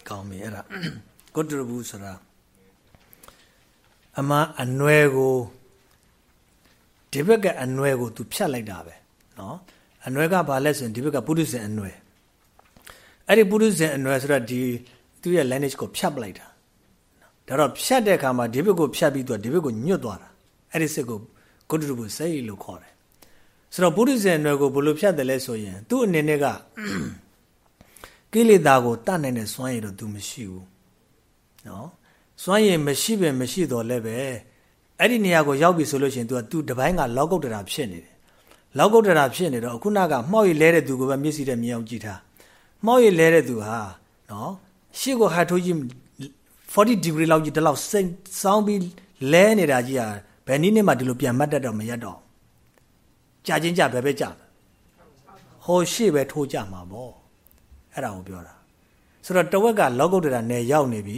ကောင်းပြီအဲ့ဒါကုတ္တရဘူးဆိုတာအမအနွယ်ကိုဒီဘက်ကအနွယ်ကိုသူဖြတ်လိုက်တာပဲเนาะအနွယ်ကဘာလဲဆိုရင်ဒီဘက်ကပုရိသေအနွယ်အဲ့ဒီပုရိသေအနွယ်ဆိုတော့ဒီသူ့ရဲ့ lineage ကိုဖြတ်ပလိုက်တာ ဒါတော့ဖြတ်တဲ့အခါမှာဒီဘက်ကိုဖြတ်ပြီးတော့ဒီဘက်ကိုညွတ်သွားတာအဲ့ဒီစစ်ကိုကုတ္တရပုစိတ်လို့ခေါ်တယ်ဆိုတော့ပုရိသေနယ်ကိုဘလို့ဖြတ်တယ်လဲဆိုရင်သူ့အနေနဲ့ကကိလေသာကိုတတ်နိုင်တဲ့စွမ်းရည်တော့သူမရှိဘူးနော်စွမ်းရည်မရှိပင်မရှိတော့လည်းပဲအဲ့ဒီနေရာကိုရောက်ပြီဆိုလို့ရှိရင် तू က तू တပိုင်းကလောက်ကုတ်တရာဖြစ်နေတယ်လောက်ကုတ်တရာဖြစ်နေတော့ခုနကမှောက်ရည်လဲတဲ့သူကိုပဲမျက်စိနဲ့မြင်အောင်ကြည့်ထားမှောက်ရည်လဲတဲ့သူဟာနော်ရှေ့ကိုဟာထိုးကြည့် 40 degree လောက်ကြီးဒီလောက်စိတ်စောင်းပြီးလဲနေတာကြီးอ่ะဘယ်နည်းနဲ့မှဒီလိုပြန်မှတ်တတ်တော့မရတော့ကြာချင်းကြာပဲပဲကြာဟိုရှေ့ပဲထိုးကြမှာပေါ့အဲ့ဒါကိုပြောတာဆိုတော့တဝက်ကလောကုတ္တရာနယ်ရောက်နေပြီ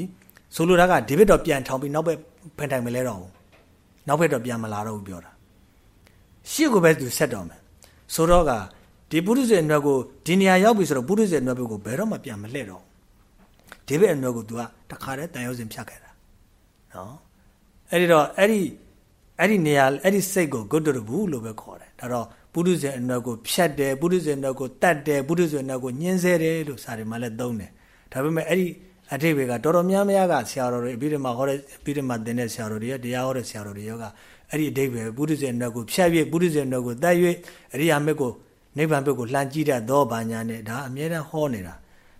ဆိုလိုတာကဒီဘက်တော့ပြန်ထောင်ပြီးနောက်ဘက်ဖန်တိုင်မလဲတော့ဘူးနောက်ဘက်တော့ပြန်မလာတော့ဘူးပြောတာရှေ့ကိုပဲသူဆက်တော့မယ်ဆိုတော့ကဒီပုရိသေအနွယ်ကိုဒီနေရာရောက်ပြီဆိုတော့ပုရိသေအနွယ်ဘက်ကိုဘယ်တော့မှပြန်မလှည့်တော့ ဒီဘက်အနွယ်ကို तू ကတခါတည်းတန်ရုပ်စင်ဖြတ်ခဲ့တာနော်အဲ့ဒီတော့အဲ့ဒီအဲ့ဒီနေရာအဲ့ဒီစိတ်ကိုဂုတ္တရဘူးလို့ပဲခေါ်တယ်ဒါတော့ပုရိသေအနွယ်ကိုဖြတ်တယ်ပုရိသေအနွယ်ကိုတတ်တယ်ပုရိသေအနွယ်ကိုညှင်းဆဲတယ်လို့စာတွေမှာလည်းသုံးတယ်ဒါပေမဲ့အဲ့ဒီအထိပ္ပယ်ကတော်တော်များများကဆရာတော်တွေအပြီးတမှာဟောတဲ့ပြီးတမှာသင်တဲ့ဆရာတော်တွေတရားဟောတဲ့ဆရာတော်တွေရောကအဲ့ဒီအထိပ္ပယ်ပုရိသေအနွယ်ကိုဖြတ်၍ပုရိသေအနွယ်ကိုတတ်၍အရိယာမေကိုနိဗ္ဗာန်ဘက်ကိုလှမ်းကြည့်တတ်သောဘာညာနဲ့ဒါအမြဲတမ်းဟောနေတာ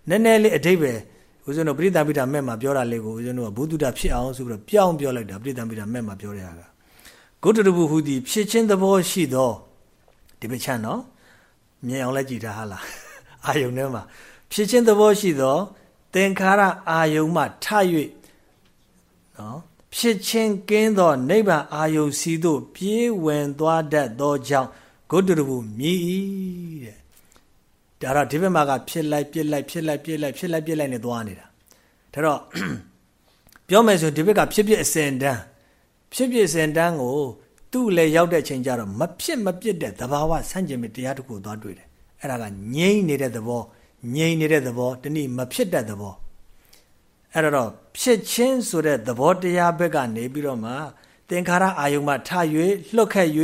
နည်းနည်းလေးအထိပ္ပယ် ဦးဇင်းတို့ပရိသပိဋကမဲ့မှာပြောတာလေးကိုဦးဇင်းတို့ကဘုဒ္ဓတာဖြစ်အောင်ဆိုပြီးတော့ပြောင်းပြောလိုက်တာပရိသပိဋကမဲ့မှာပြောတဲ့ဟာကဂုတ္တရဘူးဟူသည်ဖြစ်ချင်းသဘောရှိသောဒီပချမ်းနော်မြင်အောင်လဲကြည်တာဟာလားအာယုန်ထဲမှာဖြစ်ချင်းသဘောရှိသောသင်္ခါရအာယုန်မှထ၍နော်ဖြစ်ချင်းကင်းသောနိဗ္ဗာန်အာယုန်စီသို့ပြေးဝင်သွားတတ်သောကြောင့်ဂုတ္တရဘူးမြည်တဲ့ ဒါတော့ဒီဘက်မှာကဖြစ်လိုက်ပြစ်လိုက်ဖြစ်လိုက်ပြစ်လိုက်ဖြစ်လိုက်ပြစ်လိုက်နဲ့သွားနေတာဒါတော့ပြောမယ်ဆိုဒီဘက်ကဖြစ်ဖြစ်အစင်တန်းဖြစ်ဖြစ်အစင်တန်းကိုသူ့လည်းရောက်တဲ့ချိန်ကျတော့မဖြစ်မပြစ်တဲ့သဘာဝဆန့်ကျင်မဲ့တရားတစ်ခုသွားတွေ့တယ်အဲ့ဒါကငြိမ့်နေတဲ့သဘောငြိမ့်နေတဲ့သဘောတနည်းမဖြစ်တဲ့သဘောအဲ့တော့ဖြစ်ချင်းဆိုတဲ့သဘောတရားဘက်ကနေပြီးတော့မှသင်္ခါရအာယုံမှထ၍လှုပ်ခက်၍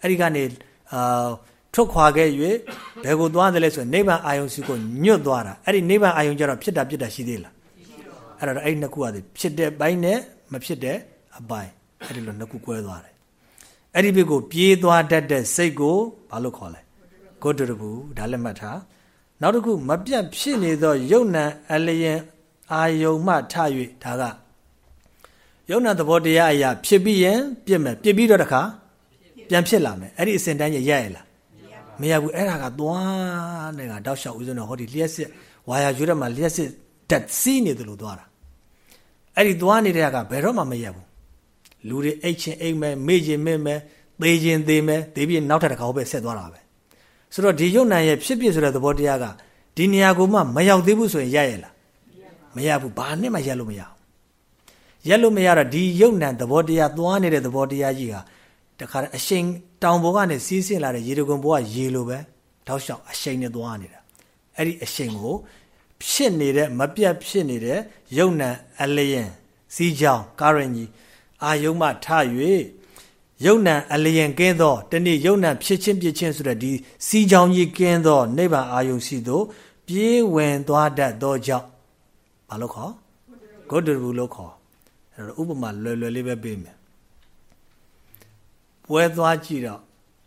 အဲ့ဒီကနေအာ ထွက်ခွာခဲ့၍ဘယ်ကိုသွားတယ်လဲဆိုနိဗ္ဗာန်အာယုံစီကိုညွတ်သွားတာအဲ့ဒီနိဗ္ဗာန်အာယုံကျတော့ဖြစ်တာပြစ်တာရှိသေးလားအဲ့တော့အဲ့ဒီနှစ်ခုကဖြစ်တဲ့ဘိုင်းနဲ့မဖြစ်တဲ့အပိုင်းအဲ့ဒီလိုနှစ်ခုကွဲသွားတယ်အဲ့ဒီဘက်ကိုပြေးသွားတတ်တဲ့စိတ်ကိုဘာလို့ခေါ်လဲဂုတ္တရဘူးဒါလည်းမှတ်ထားနောက်တစ်ခုမပြတ်ဖြစ်နေသောယုံ nant အလျင်အာယုံမှထ၍ဒါကယုံ nant သဘောတရားအရာဖြစ်ပြီးရင်ပြစ်မယ်ပြစ်ပြီးတော့တခါပြန်ဖြစ်လာမယ်အဲ့ဒီအစဉ်တန်းရရရလား မရဘူးအဲ့ဒါကသွားနေတာတောက်လျှောက်ဦးဇင်းတော်ဟောဒီလျှက်စစ်ဝါယာရွရမှာလျှက်စစ်တက်စီးနေတယ်လို့သွားတာအဲ့ဒီသွားနေတဲ့ကဘယ်တော့မှမရဘူးလူတွေအိတ်ချင်းအိတ်မဲမေ့ချင်းမေ့မဲသေချင်းသေမဲသေပြီးနောက်ထပ်တစ်ခါပဲဆက်သွားတာပဲဆိုတော့ဒီယုံနံရဲ့ဖြစ်ဖြစ်ဆိုတဲ့သဘောတရားကဒီနေရာကိုမှမရောက်သေးဘူးဆိုရင်ရရလားမရဘူးဘာနဲ့မှရက်လို့မရဘူးရက်လို့မရတော့ဒီယုံနံသဘောတရားသွားနေတဲ့သဘောတရားကြီးဟာ တခါအရှိန်တောင်ပေါ်ကနေစီးဆင်းလာတဲ့ရေတကွန်ပေါ်ကရေလိုပဲတောက်လျှောက်အရှိန်နဲ့သွားနေတာအဲ့ဒီအရှိန်ကိုဖြစ်နေတဲ့မပြတ်ဖြစ်နေတဲ့ယုံနံအလျင်စီးကြောင်းကာရင်ကြီးအာယုံမှထ၍ယုံနံအလျင်ကင်းသောတနေ့ယုံနံဖြစ်ချင်းပြချင်းဆိုတဲ့ဒီစီးကြောင်းကြီးကင်းသောနိဗ္ဗာန်အာယုံစီသို့ပြေးဝင်သွားတတ်သောကြောင့်ဘာလို့ခေါ်ဂုတ္တရူလို့ခေါ်အဲ့တော့ဥပမာလွယ်လွယ်လေးပဲပေးမယ် ပွဲသွားကြည့်တော့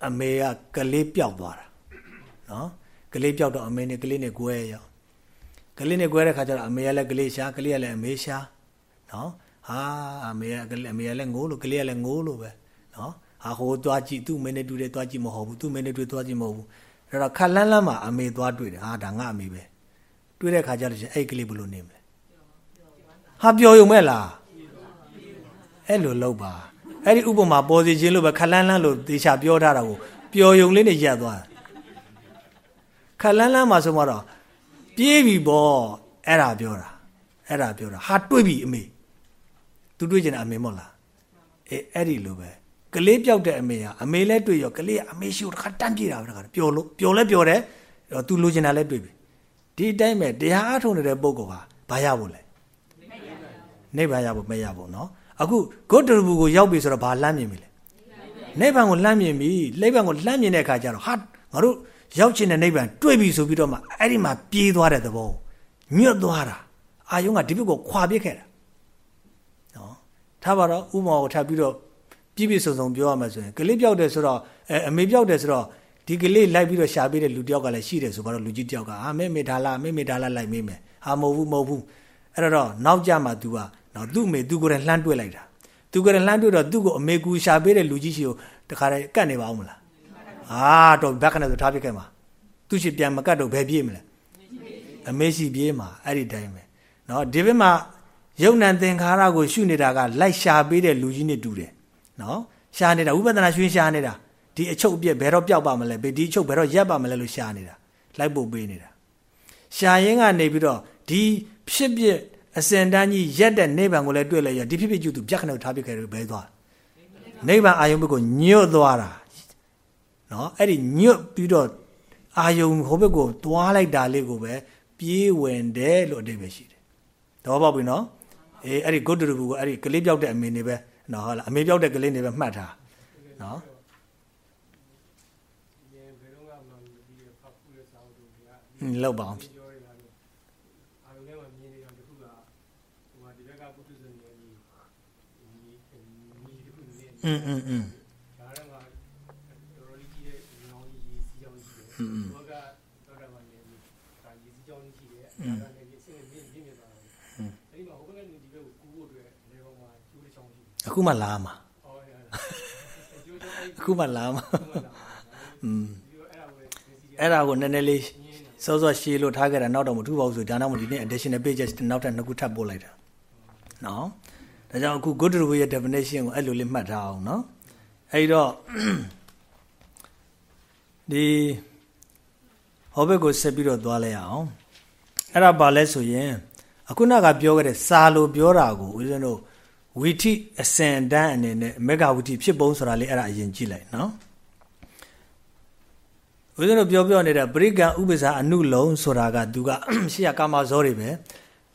အမေကကလေးပျောက်သွားတာနော်ကလေးပျောက်တော့အမေနဲ့ကလေးနဲ့ကွဲရောကလေးနဲ့ကွဲတဲ့ခါကျတော့အမေကလည်းကလေးရှားကလေးကလည်းအမေရှားနော်ဟာအမေကအမေကလည်းငိုးလို့ကလေးကလည်းငိုးလို့ပဲနော်ဟာဟိုသွားကြည့်သူ့မင်းနဲ့တူတယ်သွားကြည့်မဟုတ်ဘူးသူ့မင်းနဲ့တွေ့သွားကြည့်မဟုတ်ဘူးအဲ့တော့ခက်လန်းလန်းမှာအမေသွားတွေ့တယ်ဟာဒါငါအမေပဲတွေ့တဲ့ခါကျတော့အဲ့ကလေးဘယ်လိုနေမလဲဟာပျော်ရုံမဲ့လားအဲ့လိုလောက်ပါ အဲ့ဒီဥပမာပေါ်စီခြင်းလို့ပဲခလန်းလန်းလို့တေချာပြောထားတာကိုပျော်ယုံလေးနဲ့ရက်သွားခလန်းလန်းမှာဆိုမှတော့ပြေးပြီပေါ့အဲ့ဒါပြောတာအဲ့ဒါပြောတာဟာတွေးပြီအမေသူတွေးကျင်တာအမေမဟုတ်လားအေးအဲ့ဒီလိုပဲကလေးပြောက်တဲ့အမေကအမေလည်းတွေးရောကလေးကအမေရှို့တခါတန့်ပြေးတာပဲတခါပျော်လို့ပျော်လဲပျော်တယ်သူလိုချင်တာလည်းတွေးပြီဒီအတိုင်းပဲတရားအားထုတ်နေတဲ့ပုဂ္ဂိုလ်ဟာဘာရဖို့လဲနိဗ္ဗာန်ရဖို့မရဖို့နော် အခုဂုတ္တရဘူးကိုရောက်ပြီဆိုတော့ဘာလှမ်းမြင်ပြီလဲနိဗ္ဗာန်ကိုလှမ်းမြင်ပြီနိဗ္ဗာန်ကိုလှမ်းမြင်တဲ့အခါကျတော့ဟာငါတို့ရောက်ချင်တဲ့နိဗ္ဗာန်တွေ့ပြီဆိုပြီးတော့မှအဲ့ဒီမှာပြေးသွားတဲ့သဘောညွတ်သွားတာအာယုံကဒီဘက်ကိုခွာပစ်ခဲ့တာနော်ထားပါတော့ဥမာကိုထားပြီးတော့ပြည့်ပြည့်စုံစုံပြောရမှာဆိုရင်ကလေးပြောက်တယ်ဆိုတော့အဲအမေပြောက်တယ်ဆိုတော့ဒီကလေးလိုက်ပြီးတော့ရှာပေးတဲ့လူတယောက်ကလည်းရှိတယ်ဆိုတော့လူကြီးတယောက်ကဟာမေမေဒါလာမေမေဒါလာလိုက်မေးမယ်ဟာမဟုတ်ဘူးမဟုတ်ဘူးအဲ့တော့နောက်ကြမှာ तू က နော်သူ့အမေသူကိုယ်တိုင်လှမ်းတွေ့လိုက်တာသူကိုယ်တိုင်လှမ်းတွေ့တော့သူ့ကိုအမေကူရှာပေးတဲ့လူကြီးရှိကိုတခါတည်းကတ်နေပါဦးမလားအာတော့ဘက်ကနေဆိုထားပြခဲ့မှာသူရှိပြန်မကတ်တော့ဘယ်ပြေးမလဲအမေရှိပြေးမှာအဲ့ဒီတိုင်းပဲနော်ဒီဘက်မှာယုံ nant သင်္ခါရကိုရှုနေတာကလိုက်ရှာပေးတဲ့လူကြီးနဲ့တူတယ်နော်ရှာနေတာဝိပဿနာရှင်းရှာနေတာဒီအချုပ်အပြက်ဘယ်တော့ပျောက်ပါမလဲဒီအချုပ်ဘယ်တော့ရက်ပါမလဲလို့ရှာနေတာလိုက်ပို့ပေးနေတာရှာရင်းကနေပြီးတော့ဒီဖြစ်ဖြစ် အစင်တန်းကြီးရက်တဲ့နိဗ္ဗာန်ကိုလည်းတွေ့လိုက်ရဒီဖြစ်ဖြစ်ကျူသူပြက်ခဏထားပြခဲ့တယ်ဘဲသွားနိဗ္ဗာန်အာယုံဘက်ကိုညွတ်သွားတာနော်အဲ့ဒီညွတ်ပြီးတော့အာယုံဟိုဘက်ကိုသွားလိုက်တာလေးကိုပဲပြေးဝင်တယ်လို့အတိတ်ပဲရှိတယ်တော့ပေါ့ပြီနော်အေးအဲ့ဒီဂုတ္တရဘူးကိုအဲ့ဒီကလေးပြောက်တဲ့အမေနေပဲနော်ဟုတ်လားအမေပြောက်တဲ့ကလေးနေပဲမှတ်ထားနော်လောက်ပါအောင် တယ်ဒါကလည်းအစင်းမြင့်မြင့်မြင့်သွားတယ်အဲဒီမှာဟိုဘက်ကဒီဘက်ကိုကူးဖို့အတွက်လေပေါ်မှာကျိုးတစ်ချောင်းရှိတယ်အခုမှလာမှာဟောရအခုမှလာမှာอืมအဲ့ဒါကိုနည်းနည်းလေးစောစောရှည်လို့ထားခဲ့တာနောက်တော့မထူပါဘူးဆိုဒါနောက်မှဒီနေ့ additional pages နောက်ထပ်နှစ်ခုထပ်ပို့လိုက်တာနော် ဒါကြောင့်အခု good rule ရဲ့ definition ကိုအဲ့လိုလေးမှတ်ထားအောင်နော်အဲ့တော့ဒီဟောဘက်ကိုဆက်ပြီးတော့သွားလိုက်အောင်အဲ့ဒါဘာလဲဆိုရင်အခုနကပြောခဲ့တဲ့စာလိုပြောတာကိုဦးဇင်းတို့ဝီထိအစင်တန်းအနေနဲ့မေဂဝီထိဖြစ်ပုံဆိုတာလေးအဲ့ဒါအရင်ကြည့်လိုက်နော်ဦးဇင်းတို့ပြောပြောနေတဲ့ပရိကံဥပ္ပဇာအနုလုံဆိုတာကသူကရှေ့ကကာမဇောတွေပဲ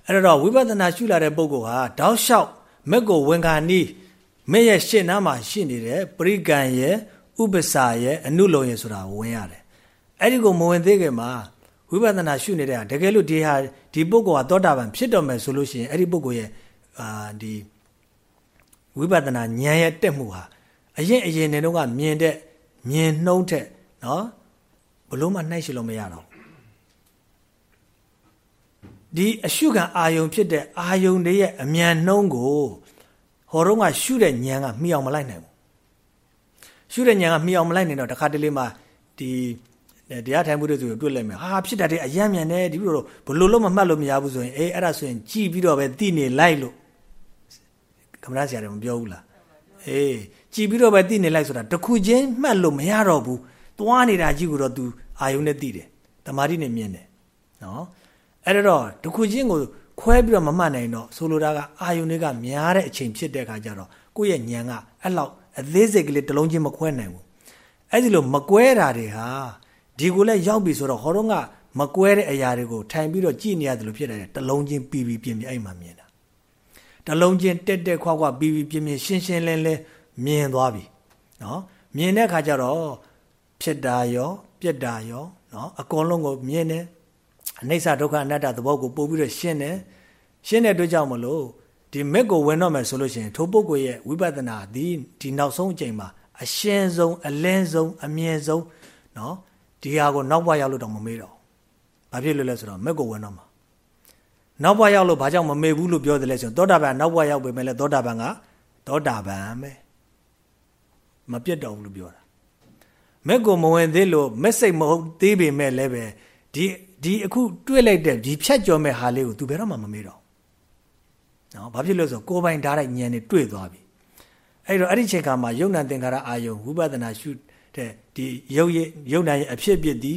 အဲ့တော့ဝိပဿနာရှုလာတဲ့ပုဂ္ဂိုလ်ဟာတောက်လျှောက် မက်ကိုဝင်ခါနီးမက်ရဲ့ရှင်းနားမှာရှိနေတဲ့ပရိကံရဲ့ဥပ္ပစာရဲ့အနုလုံရဲ့ဆိုတာဝင်ရတယ်အဲ့ဒီကိုမဝင်သေးခင်မှာဝိပဿနာရှုနေတဲ့တကယ်လို့ဒီဟာဒီပုဂ္ဂိုလ်ကသောတာပန်ဖြစ်တော်မယ်ဆိုလို့ရှိရင်အဲ့ဒီပုဂ္ဂိုလ်ရဲ့အာဒီဝိပဿနာဉာဏ်ရဲ့တက်မှုဟာအရင်အရင်နေတော့ကမြင်တဲ့မြင်နှုံးတဲ့နော်ဘလို့မှနှိုက်ရှလို့မရတော့ ဒီအရှုခံအာယုံဖြစ်တဲ့အာယုံတွေရဲ့အမြန်နှုံးကိုဟောတော့ကရှုတဲ့ဉာဏ်ကမှီအောင်မလိုက်နိုင်ဘူးရှုတဲ့ဉာဏ်ကမှီအောင်မလိုက်နိုင်တော့တခါတလေမှဒီတရားထိုင်မှုတွေဆိုတွေ့လိုက်မယ်ဟာဖြစ်တာတဲ့အယံမြန်နေဒီလိုတော့ဘလို့လို့မမှတ်လို့မရဘူးဆိုရင်အေးအဲ့ဒါဆိုရင်ကြည်ပြီးတော့ပဲသိနေလိုက်လို့ကမ္ဘာဆရာတွေမပြောဘူးလားအေးကြည်ပြီးတော့ပဲသိနေလိုက်ဆိုတာတခုချင်းမှတ်လို့မရတော့ဘူးသွားနေတာကြီးကိုတော့ तू အာယုံနဲ့သိတယ်တမာတိနဲ့မြင်တယ်နော် အဲ့တော့တခုချင်းကိုခွဲပြီးတော့မမှတ်နိုင်တော့ဆိုလိုတာကအာယုန်တွေကများတဲ့အချိန်ဖြစ်တဲ့အခါကျတော့ကိုယ့်ရဲ့ဉာဏ်ကအဲ့လောက်အသေးစိတ်ကလေးတစ်လုံးချင်းမခွဲနိုင်ဘူးအဲ့ဒီလိုမကွဲတာတွေဟာဒီကိုလည်းရောက်ပြီဆိုတော့ဟောတော့ကမကွဲတဲ့အရာတွေကိုထိုင်ပြီးတော့ကြည်နေရတယ်လို့ဖြစ်တယ်တစ်လုံးချင်းပြီးပြီးပြင်းပြင်းအဲ့မှမြင်တာတစ်လုံးချင်းတက်တက်ခွာခွာပြီးပြီးပြင်းပြင်းရှင်းရှင်းလင်းလင်းမြင်သွားပြီနော်မြင်တဲ့အခါကျတော့ဖြစ်တာရော ပြက်တာရောနော်အကုန်လုံးကိုမြင်တယ် အနိစ္စဒုက္ခအနတ္တသဘောကိုပို့ပြီးတော့ရှင်းတယ်ရှင်းတဲ့အတွက်ကြောင့်မလို့ဒီမက်ကိုဝင်တော့မယ်ဆိုလို့ရှိရင်ထိုပုဂ္ဂိုလ်ရဲ့ဝိပဿနာဒီဒီနောက်ဆုံးအချိန်မှာအရှင်းဆုံးအလင်းဆုံးအမြင့်ဆုံးเนาะဒီဟာကိုနောက်ဘဝရောက်လို့တော့မမေ့တော့ဘာဖြစ်လို့လဲဆိုတော့မက်ကိုဝင်တော့မှာနောက်ဘဝရောက်လို့ဘာကြောင့်မမေ့ဘူးလို့ပြောတယ်လဲဆိုရင်သောတာပန်နောက်ဘဝရောက်ပေမဲ့လည်းသောတာပန်ကသောတာပန်ပဲမပြတ်တော့ဘူးလို့ပြောတာမက်ကိုမဝင်သေးလို့မက်စိတ်မဟုတ်သေးပေမဲ့လည်းပဲဒီ ဒီအခုတွေ့လိုက်တဲ့ဒီဖြတ်ကျော်မဲ့ဟာလေးကို तू ဘယ်တော့မှမမေ့တော့နော်ဘာဖြစ်လို့ဆိုကိုယ်ပိုင်ဓာတ်ရိုက်ဉာဏ်နဲ့တွေ့သွားပြီအဲ့တော့အဲ့ဒီချိန်ခါမှာယုံ nant သင်္ခါရအာယုံဝိပဿနာရှုတဲ့ဒီယုတ်ရဲ့ယုံ nant ရဲ့အဖြစ်အပျက်ဒီ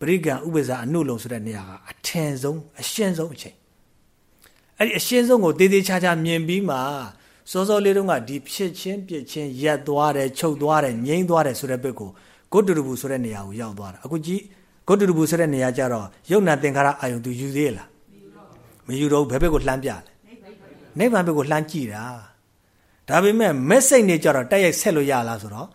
ပရိကံဥပ္ပဇာအနုလုံဆိုတဲ့နေရာကအထင်ဆုံးအရှင်းဆုံးအချိန်အဲ့ဒီအရှင်းဆုံးကိုသေးသေးချာချာမြင်ပြီးမှစောစောလေးတုန်းကဒီဖြစ်ချင်းပြစ်ချင်းရက်သွားတယ်ချုပ်သွားတယ်ငြိမ့်သွားတယ်ဆိုတဲ့ဘက်ကိုဂုတ္တရဘူးဆိုတဲ့နေရာကိုရောက်သွားတာအခုကြည့် ဂုတ္တရဘူးဆိုတဲ့နေရာကျတော့ယုံနာသင်္ခါရအာယုံသူယူသေးလားမယူတော့ဘူးဘယ်ဘက်ကိုလှမ်းပြလဲနိဗ္ဗာန်ဘက်ကိုလှမ်းကြည့်တာဒါပေမဲ့မက်စိတ်နေကြတော့တက်ရိုက်ဆက်လို့ရလားဆိုတော့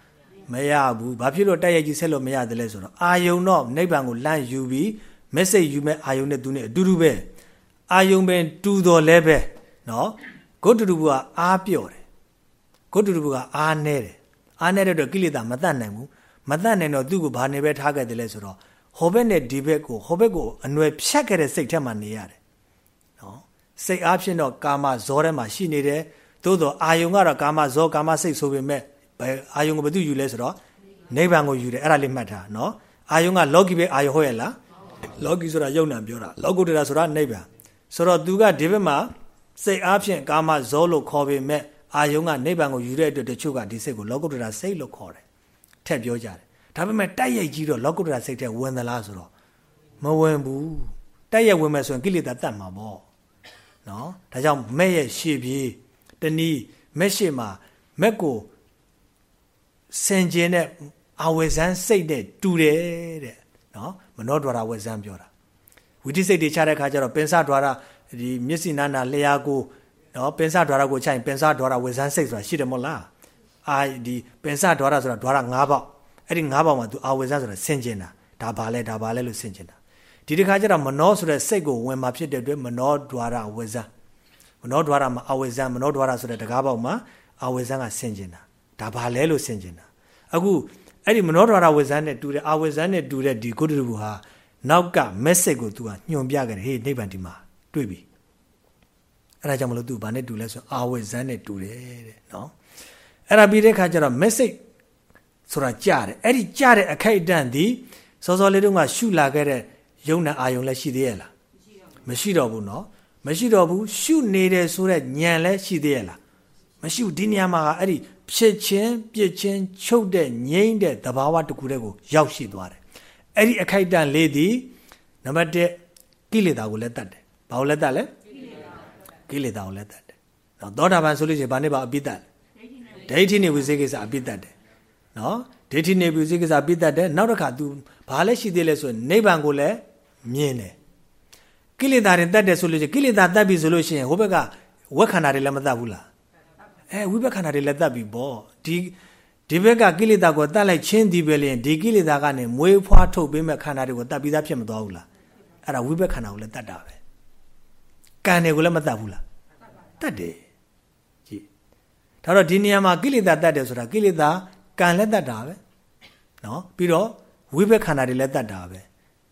မရဘူးဘာဖြစ်လို့တက်ရိုက်ကြီးဆက်လို့မရတယ်လဲဆိုတော့အာယုံတော့နိဗ္ဗာန်ကိုလှမ်းယူပြီးမက်စိတ်ယူမဲ့အာယုံနဲ့သူနဲ့အတူတူပဲအာယုံပဲတူတော်လဲပဲနော်ဂုတ္တရဘူးကအားပြော့တယ်ဂုတ္တရဘူးကအားနဲတယ်အားနဲတဲ့အတွက်ကိလေသာမတတ်နိုင်ဘူးမတတ်နိုင်တော့သူ့ကိုဘာနေပဲထားခဲ့တယ်လဲဆိုတော့ ဟောဘက်နဲ့ဒီဘက်ကိုဟောဘက်ကိုအနွယ်ဖြတ်ခဲ့တဲ့စိတ်ထဲမှာနေရတယ်နော်စိတ်အားဖြင့်တော့ကာမဇောထဲမှာရှိနေတယ်သို့တော့အာယုံကတော့ကာမဇောကာမစိတ်ဆိုပေမဲ့အာယုံကိုဘယ်သူယူလဲဆိုတော့နိဗ္ဗာန်ကိုယူတယ်အဲ့ဒါလေးမှတ်ထားနော်အာယုံကလောကီပဲအာယုံဟုတ်ရဲ့လားလောကီဆိုတာယုံနာပြောတာလောကုတ္တရာဆိုတာနိဗ္ဗာန်ဆိုတော့သူကဒီဘက်မှာစိတ်အားဖြင့်ကာမဇောလို့ခေါ်ပေမဲ့အာယုံကနိဗ္ဗာန်ကိုယူတဲ့အတွက်တချို့ကဒီစိတ်ကိုလောကုတ္တရာစိတ်လို့ခေါ်တယ်ထက်ပြောကြတယ် ဒါပေမဲ့တိုက်ရိုက်ကြီးတော့လောကုတ္တရာစိတ်ထဲဝင်သလားဆိုတော့မဝင်ဘူးတိုက်ရိုက်ဝင်မယ်ဆိုရင်ကိလေသာတတ်မှာပေါ့နော်ဒါကြောင့်မဲ့ရဲ့ရှေ့ပြေးတနည်းမဲ့ရှေ့မှာမဲ့ကိုစင်ကျင်တဲ့အာဝေဇန်းစိတ်နဲ့တူတယ်တဲ့နော်မနောဒွါရဝေဇန်းပြောတာဝိတိစိတ်တွေချတဲ့ခါကျတော့ပင်စဒွါရဒီမျက်စိနာနာလျှာကိုနော်ပင်စဒွါရကိုချိုင်ပင်စဒွါရဝေဇန်းစိတ်ဆိုတာရှိတယ်မဟုတ်လားအာဒီပင်စဒွါရဆိုတာဒွါရ၅ပေါက် အဲ့ဒီ၅ပေါက်မှာသူအာဝေဇန်းဆိုတာဆင်ကျင်တာဒါဘာလဲဒါဘာလဲလို့ဆင်ကျင်တာဒီတစ်ခါကျတော့မနောဆိုတဲ့စိတ်ကိုဝင်มาဖြစ်တဲ့အတွက်မနောဒွါရဝေဇန်းမနောဒွါရမှာအာဝေဇန်းမနောဒွါရဆိုတဲ့တကားပေါက်မှာအာဝေဇန်းကဆင်ကျင်တာဒါဘာလဲလို့ဆင်ကျင်တာအခုအဲ့ဒီမနောဒွါရဝေဇန်းနဲ့တူတဲ့အာဝေဇန်းနဲ့တူတဲ့ဒီကုတ္တရဘူးဟာနောက်က message ကို तू ကညွန်ပြခဲ့တယ်ဟေးနိဗ္ဗာန်ဒီမှာတွေ့ပြီအဲ့ဒါကြောင့်မလို့ तू ဘာနဲ့တူလဲဆိုအာဝေဇန်းနဲ့တူတယ်တဲ့နော်အဲ့ဒါပြီးတဲ့ခါကျတော့ message ဆိုတာကြားတယ်အဲ့ဒီကြားတဲ့အခိုက်အတန့်ဒီစောစောလေးတုန်းကရှုလာခဲ့တဲ့ယုံနာအာယုံလည်းရှိသေးရဲ့လားမရှိတော့ဘူးနော်မရှိတော့ဘူးရှုနေတယ်ဆိုတဲ့ညံလည်းရှိသေးရဲ့လားမရှိဘူးဒီနေရာမှာအဲ့ဒီဖြစ်ချင်းပြစ်ချင်းချုပ်တဲ့ငြိမ့်တဲ့သဘာဝတစ်ခုတည်းကိုရောက်ရှိသွားတယ်အဲ့ဒီအခိုက်အတန့်လေးဒီနံပါတ်1ကိလေသာကိုလည်းတတ်တယ်ဘာကိုလည်းတတ်လဲကိလေသာကိုလည်းတတ်တယ်နော်သောတာပန်ဆိုလို့ရှိရင်ဘာနဲ့ပါအပိတတ်ဒိဋ္ဌိနေဝိသေကိစ္စအပိတတ်တယ် နော်ဒိဋ္ဌိနေဝိသေကိစ္စအပိတတ်တယ်နောက်တစ်ခါ तू ဘာလဲရှိသေးလဲဆိုရင်နိဗ္ဗာန်ကိုလည်းမြင်တယ်ကိလေသာတွေတတ်တယ်ဆိုလို့ရှိရင်ကိလေသာတတ်ပြီဆိုလို့ရှိရင်ဟိုဘက်ကဝက်ခန္ဓာတွေလည်းမတတ်ဘူးလားအဲဝိပက္ခဏာတွေလည်းတတ်ပြီပေါ့ဒီဒီဘက်ကကိလေသာကိုတတ်လိုက်ချင်းဒီပဲလျင်ဒီကိလေသာကနေမွေးဖွားထုတ်ပေးမဲ့ခန္ဓာတွေကိုတတ်ပြီးသားဖြစ်မသွားဘူးလားအဲ့ဒါဝိပက္ခဏာကိုလည်းတတ်တာပဲကံတွေကိုလည်းမတတ်ဘူးလားတတ်တယ်ကြည့်ဒါတော့ဒီနေရာမှာကိလေသာတတ်တယ်ဆိုတာကိလေသာ ကံလည်းတတ်တာပဲနော်ပြီးတော့ဝိဘက်ခန္ဓာတွေလည်းတတ်တာပဲ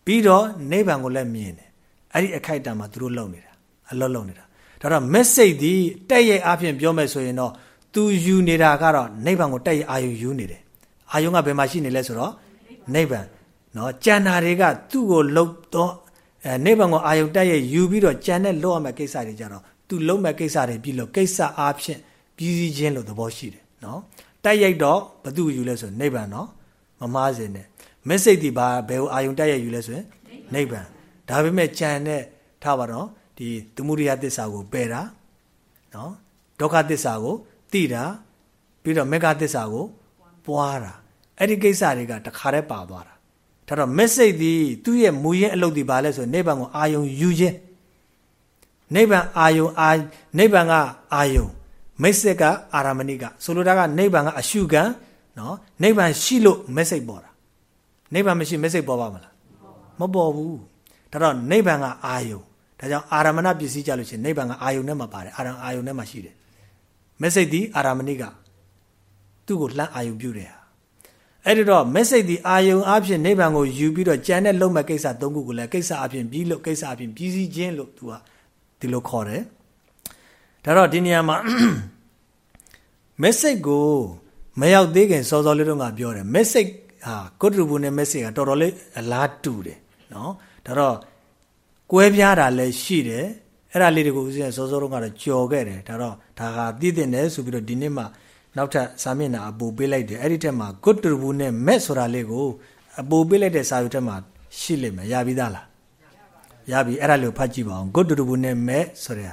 ပြီးတော့နိဗ္ဗာန်ကိုလည်းမြင်တယ်အဲ့ဒီအခိုက်အတန့်မှာသူတို့လုံနေတာအလောလုံနေတာဒါတော့ message ဒီတက်ရဲ့အဖြစ်ပြောမယ်ဆိုရင်တော့သူယူနေတာကတော့နိဗ္ဗာန်ကိုတက်ရဲ့အာယုယူနေတယ်အာယုံကဘယ်မှာရှိနေလဲဆိုတော့နိဗ္ဗာန်နော်ကြံတာတွေကသူ့ကိုလုံတော့အဲနိဗ္ဗာန်ကိုအာယုတက်ရဲ့ယူပြီးတော့ကြံတဲ့လောက်ရမယ့်ကိစ္စတွေကြတော့သူလုံမဲ့ကိစ္စတွေပြီးလို့ကိစ္စအားဖြင့်ပြီးစီးခြင်းလို့သဘောရှိတယ်နော် တက်ရိုက်တော့ဘသူယူလဲဆိုနိဗ္ဗာန်เนาะမမားစင်နဲ့ message ဒီဘာဘယ်ကိုအာယုတက်ရဲ့ယူလဲဆိုရင်နိဗ္ဗာန်ဒါပေမဲ့ကြံတဲ့ထားပါတော့ဒီသမုဒိယသစ္စာကိုပယ်တာနော်ဒုက္ခသစ္စာကိုသိတာပြီးတော့မေဃသစ္စာကိုပွားတာအဲ့ဒီကိစ္စတွေကတခါတည်းပါသွားတာဒါတော့ message ဒီသူ့ရဲ့မူရင်းအလုပ်ဒီပါလဲဆိုနိဗ္ဗာန်ကိုအာယုံယူခြင်းနိဗ္ဗာန်အာယုံအာနိဗ္ဗာန်ကအာယုံ မိတ်ဆက်ကအာရမဏိကဆိုလိုတာကနိဗ္ဗာန်ကအရှုခံနော်နိဗ္ဗာန်ရှိလို့ message ပေါ်တာနိဗ္ဗာန်မရှိ message ပေါ်ပါမလားမပေါ်ဘူးဒါတော့နိဗ္ဗာန်ကအာယုံဒါကြောင့်အာရမဏပစ္စည်းကြလို့ရှိရင်နိဗ္ဗာန်ကအာယုန်ထဲမှာပါတယ်အာရအာယုန်ထဲမှာရှိတယ်မက်ဆေ့ဒီအာရမဏိကသူ့ကိုလှမ်းအာယုန်ပြုတယ်ဟာအဲ့ဒီတော့မက်ဆေ့ဒီအာယုန်အဖြစ်နိဗ္ဗာန်ကိုယူပြီးတော့ကြံတဲ့လုံးမဲ့ကိစ္စ၃ခုကိုလည်းကိစ္စအဖြစ်ပြီးလို့ကိစ္စအဖြစ်ပြီးစီးခြင်းလို့သူကဒီလိုခေါ်တယ် ဒါတော့ဒီနေရာမှာမက်ဆေ့ကိုမရောက်သေးခင်စောစောလေးတော့ငါပြောတယ်မက်ဆေ့ဟာကုတ္တရဘူးနဲ့မက်ဆေ့ကတော်တော်လေးအလားတူတယ်နော်ဒါတော့ကွဲပြားတာလည်းရှိတယ်အဲ့ဒါလေးတွေကိုဦးဇင်းစောစောတော့ကတော့ကြော်ခဲ့တယ်ဒါတော့ဒါကသိတဲ့တယ်ဆိုပြီးတော့ဒီနေ့မှနောက်ထပ်စာမျက်နှာအပူပေးလိုက်တယ်အဲ့ဒီထက်မှာ good to bu နဲ့ met ဆိုတာလေးကိုအပူပေးလိုက်တဲ့စာရွက်ထက်မှာရှိလိမ့်မယ်ရပြီးသားလားရပြီအဲ့ဒါလေးကိုဖတ်ကြည့်ပါအောင် good to bu နဲ့ met ဆိုတဲ့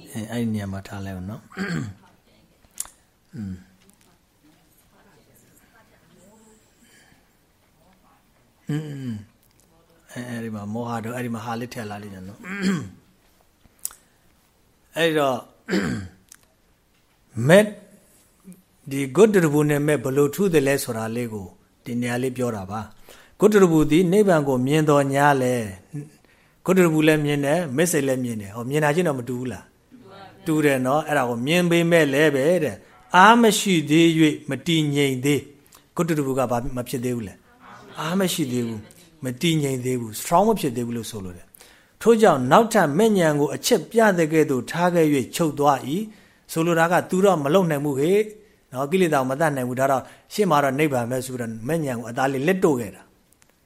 အဲ့ဒီနေရာမှာထားလိုက်အောင်နော်อืมอืมအဲ့ဒီမှာမောဟတော့အဲ့ဒီမှာဟာလေးထည့်လာလိမ့်မယ်နော်အဲ့တော့မက်ဒီဂုတ္တရဘူးနဲ့မဲ့ဘလို့ထူးတယ်လဲဆိုတာလေးကိုဒီနေရာလေးပြောတာပါဂုတ္တရဘူးဒီနိဗ္ဗာန်ကိုမြင်တော်ညာလဲ ဂုတ္တရဘူးလည်းမြင်တယ်မစ္စိတ်လည်းမြင်တယ်ဟောမြင်တာချင်းတော့မတူဘူးလား တူတယ်နော်အဲ့ဒါကိုမြင်ပေမဲ့လည်းပဲတဲ့အားမရှိသေး၍မတည်ငြိမ်သေးဂုတ္တရဘူးကဘာမဖြစ်သေးဘူးလဲအားမရှိသေးဘူးမတည်ငြိမ်သေးဘူး strong မဖြစ်သေးဘူးလို့ဆိုလိုတယ်ထို့ကြောင့်နောက်ထပ်မဲ့ညံကိုအချက်ပြတဲ့ကဲ့သို့ထားခဲ့၍ချုပ်သွား၏ဆိုလိုတာက तू တော့မလုံနိုင်ဘူးဟေ့နော်ကိလေသာမတတ်နိုင်ဘူးဒါတော့ရှင်းမှာတော့နိဗ္ဗာန်ပဲဆိုတော့မဲ့ညံကိုအသားလေးလက်တို့ခဲ့တာ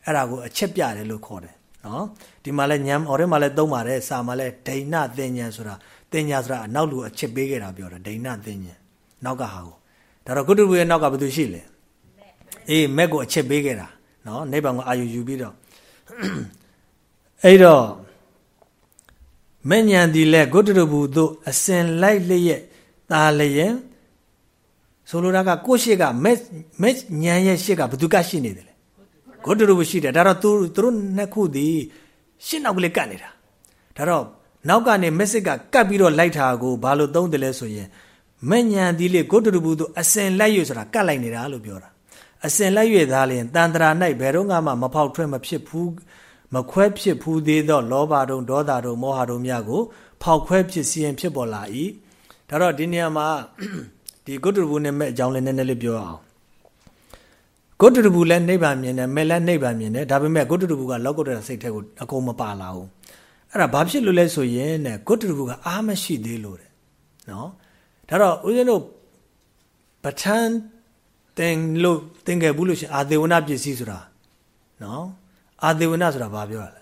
အဲ့ဒါကိုအချက်ပြတယ်လို့ခေါ်တယ်နော်ဒီမှာလဲညံအော်ထဲမှာလဲသုံးပါတယ်စာမှာလဲဒိဏသင်ညံဆိုတာ သင်ညာဆိုတာအနောက်လူအချက်ပေးခဲ့တာပြောတာဒိဏသင်ညံနောက်ကဟာကိုဒါတော့ကုတ္တဘုရဲ့နောက်ကဘာသူရှိလဲအေးမက်ကိုအချက်ပေးခဲ့တာနော်နိဗ္ဗာန်ကိုအာယူယူပြီးတော့အဲ့တော့မဉ္ဇဉ်ဒီလဲဂုတ္တရဘူးတို့အစင်လိုက်လျက်ตาလျင်ဆိုလိုတာကကိုရှိကမက်မက်ညံရဲ့ရှိကဘသူကရှိနေတယ်လေဂုတ္တရဘူးရှိတယ်ဒါတော့သူတို့နှစ်ခုဒီရှင်းနောက်ကလေးကတ်နေတာဒါတော့ နောက်ကနေမက်စစ်ကကတ်ပြီးတော့လိုက်တာကိုဘာလို့သုံးတယ်လဲဆိုရင်မဉ္ဇဉ်ဒီလေဂုတ္တရဘူးတို့အစင်လိုက်ရွဆိုတာကတ်လိုက်နေတာလို့ပြောတာအစင်လိုက်ရွသားလျင်တန်တရာ၌ဘယ်တော့မှမဖောက်ထွက်မဖြစ်ဘူးမခွဲဖြစ်ဖူးသေးသောလောဘတုံဒေါသတုံမောဟတုံများကို ဖောက်ခွဲဖြစ်စီရင်ဖြစ်ပေါ်လာ၏ဒါတော့ဒီနေရာမှာဒီဂုတ္တရဘူးနဲ့မဲ့အကြောင်းလေးနည်းနည်းလေးပြောအောင်ဂုတ္တရဘူးလည်းနိဗ္ဗာန်မြင်တယ်မဲ့လည်းနိဗ္ဗာန်မြင်တယ်ဒါပေမဲ့ဂုတ္တရဘူးကလောကုတ္တရာစိတ်ထဲကိုအကုန်မပါလာဘူး အဲ့ဒါဘာဖြစ်လို့လဲဆိုရင်တဲ့ဂုတ္တရဘူးကအားမရှိသေးလို့တဲ့နော်ဒါတော့ဦးဇင်းတို့ပဋ္ဌာန်းတင်လို့တင်ခဲ့ဘူးလို့ရှင်အာသေဝနာပစ္စည်းဆိုတာနော်အာသေဝနဆိုတာဘာပြောရလဲ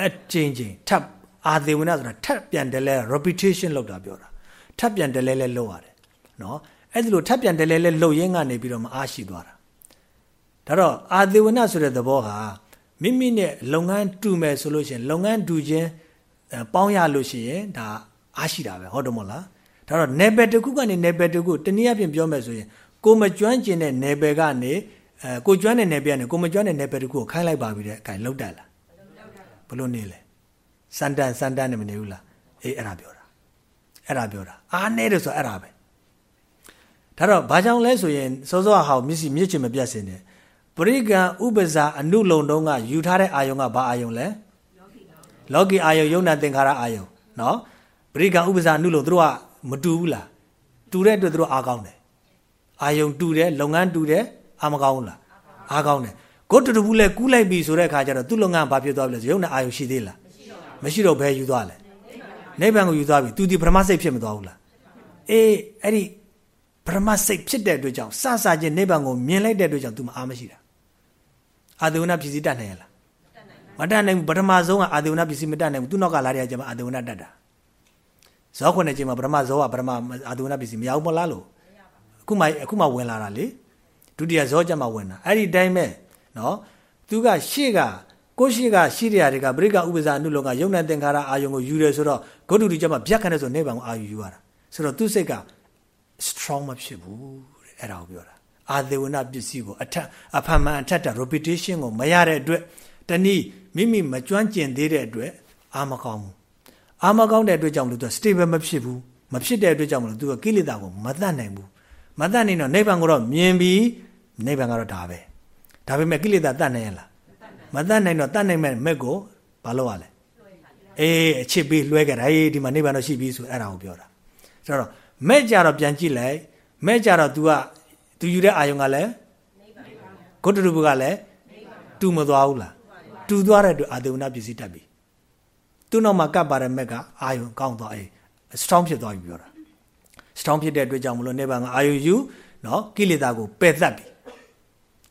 အချင်းချင်းထပ်အာသေဝနဆိုတာထပ်ပြန်တယ်လဲ repetition လောက်တာပြောတာထပ်ပြန်တယ်လဲလဲလောက်ရတယ်နော်အဲ့ဒီလိုထပ်ပြန်တယ်လဲလဲလောက်ရင်းကနေပြီးတော့မအားရှိသွားတာဒါတော့အာသေဝနဆိုတဲ့သဘောဟာ မိမိနဲ့လုပ်ငန်းတူမယ်ဆိုလို့ရှိရင်လုပ်ငန်းတူခြင်းပေါင်းရလို့ရှိရင်ဒါအားရှိတာပဲဟုတ်တယ်မို့လားဒါတော့ level တစ်ခုကနေ level တစ်ခုတနည်းအားဖြင့်ပြောမယ်ဆိုရင်ကိုမကျွမ်းကျင်တဲ့ level ကနေအဲကိုကျွမ်းတဲ့နယ်ပြနဲ့ကိုမကျွမ်းတဲ့နယ်ပြတခုကိုခိုင်းလိုက်ပါပြီတဲ့အကင်လောက်တက်လားဘလို့နေလဲစန်တန်စန်တန်နဲ့မနေဘူးလားအေးအဲ့ဒါပြောတာအဲ့ဒါပြောတာအားနေတယ်ဆိုအဲ့ဒါပဲဒါတော့ဘာကြောင့်လဲဆိုရင်စောစောဟောက်မျက်စိမျက်ချင်မပြတ်စင်တယ် ပရိကံဥပဇာအနုလုံတုံးကယူထားတဲ့အာယုံကဘာအာယုံလဲလောကီအာယုံယုံနာသင်္ခါရအာယုံနော်ပရိကံဥပဇာအနုလုံသူတို့ကမတူဘူးလားတူတဲ့အတွက်သူတို့အားကောင်းတယ်အာယုံတူတယ်လုပ်ငန်းတူတယ်အားမကောင်းဘူးလားအားကောင်းတယ်ဂုတ်တတူဘူးလဲကူးလိုက်ပြီဆိုတဲ့အခါကျတော့သူ့လုပ်ငန်းဘာဖြစ်သွားပြီလဲရုပ်နဲ့အာယုရှိသေးလားမရှိတော့ဘဲယူသွားလဲနိဗ္ဗာန်ကိုယူသွားပြီသူဒီပရမစိတ်ဖြစ်မသွားဘူးလားအေးအဲ့ဒီပရမစိတ်ဖြစ်တဲ့အတွက်ကြောင့်စစချင်းနိဗ္ဗာန်ကိုမြင်လိုက်တဲ့အတွက်ကြောင့် तू မအားမရှိတာ အာဒေဝနာပစ္စည်းတတ်နိုင်ရလားမတတ်နိုင်ဘူးပထမဆုံးကအာဒေဝနာပစ္စည်းမတတ်နိုင်ဘူးသူ့နောက်ကလာတဲ့ကျမှအာဒေဝနာတတ်တာဇောခွနဲ့ချိန်မှာပထမဇောကပထမအာဒေဝနာပစ္စည်းမရဘူးမလားလို့အခုမှအခုမှဝင်လာတာလေဒုတိယဇောကြမှာဝင်တာအဲ့ဒီတိုင်းပဲနော်သူကရှေ့ကကိုရှိကရှိရတွေကပရိကဥပဇာအနုလောကယုံနဲ့သင်္ခါရအာယုံကိုယူတယ်ဆိုတော့ဂုတ္တုတိကျမှာဗျက်ခနဲ့ဆိုနေဗံကိုအာယူယူရတာဆိုတော့သူစိတ်က strong မဖြစ်ဘူးတဲ့အဲ့ဒါကိုပြောတာ အာသေဝနာပစ္စည်းကိုအထက်အဖန်မှန်အထက်တာ repetition ကိုမရတဲ့အတွက်တနည်းမိမိမကျွမ်းကျင်သေးတဲ့အတွက်အာမကောင်းဘူးအာမကောင်းတဲ့အတွက်ကြောင့်လို့သူ stable မဖြစ်ဘူးမဖြစ်တဲ့အတွက်ကြောင့်မလို့သူကကိလေသာကိုမတတ်နိုင်ဘူးမတတ်နိုင်တော့နိဗ္ဗာန်ကိုတော့မြင်ပြီးနိဗ္ဗာန်ကတော့ဒါပဲဒါပေမဲ့ကိလေသာတတ်နိုင်ရလားမတတ်နိုင်တော့တတ်နိုင်မဲ့မက်ကိုဘာလို့ရလဲအေးအချစ်ပေးလွှဲကြတာအေးဒီမှာနိဗ္ဗာန်တော့ရှိပြီဆိုအဲ့ဒါကိုပြောတာဆိုတော့မက်ကြတော့ပြန်ကြည့်လိုက်မက်ကြတော့ तू က သူယူတဲ့အာယုံကလည်းဂုတ္တရူပကလည်းတူမသွားဘူးလားတူသွားတဲ့အတွက်အာသေဝနာပစ္စည်းတက်ပြီသူ့နောက်မှာကပ်ပါတဲ့မက်ကအာယုံကောင်းသွားအေးစတောင်းဖြစ်သွားပြီပြောတာစတောင်းဖြစ်တဲ့အတွက်ကြောင့်မလို့နေပါငါအာယုံယူနော်ကိလေသာကိုပယ်သတ်ပြီ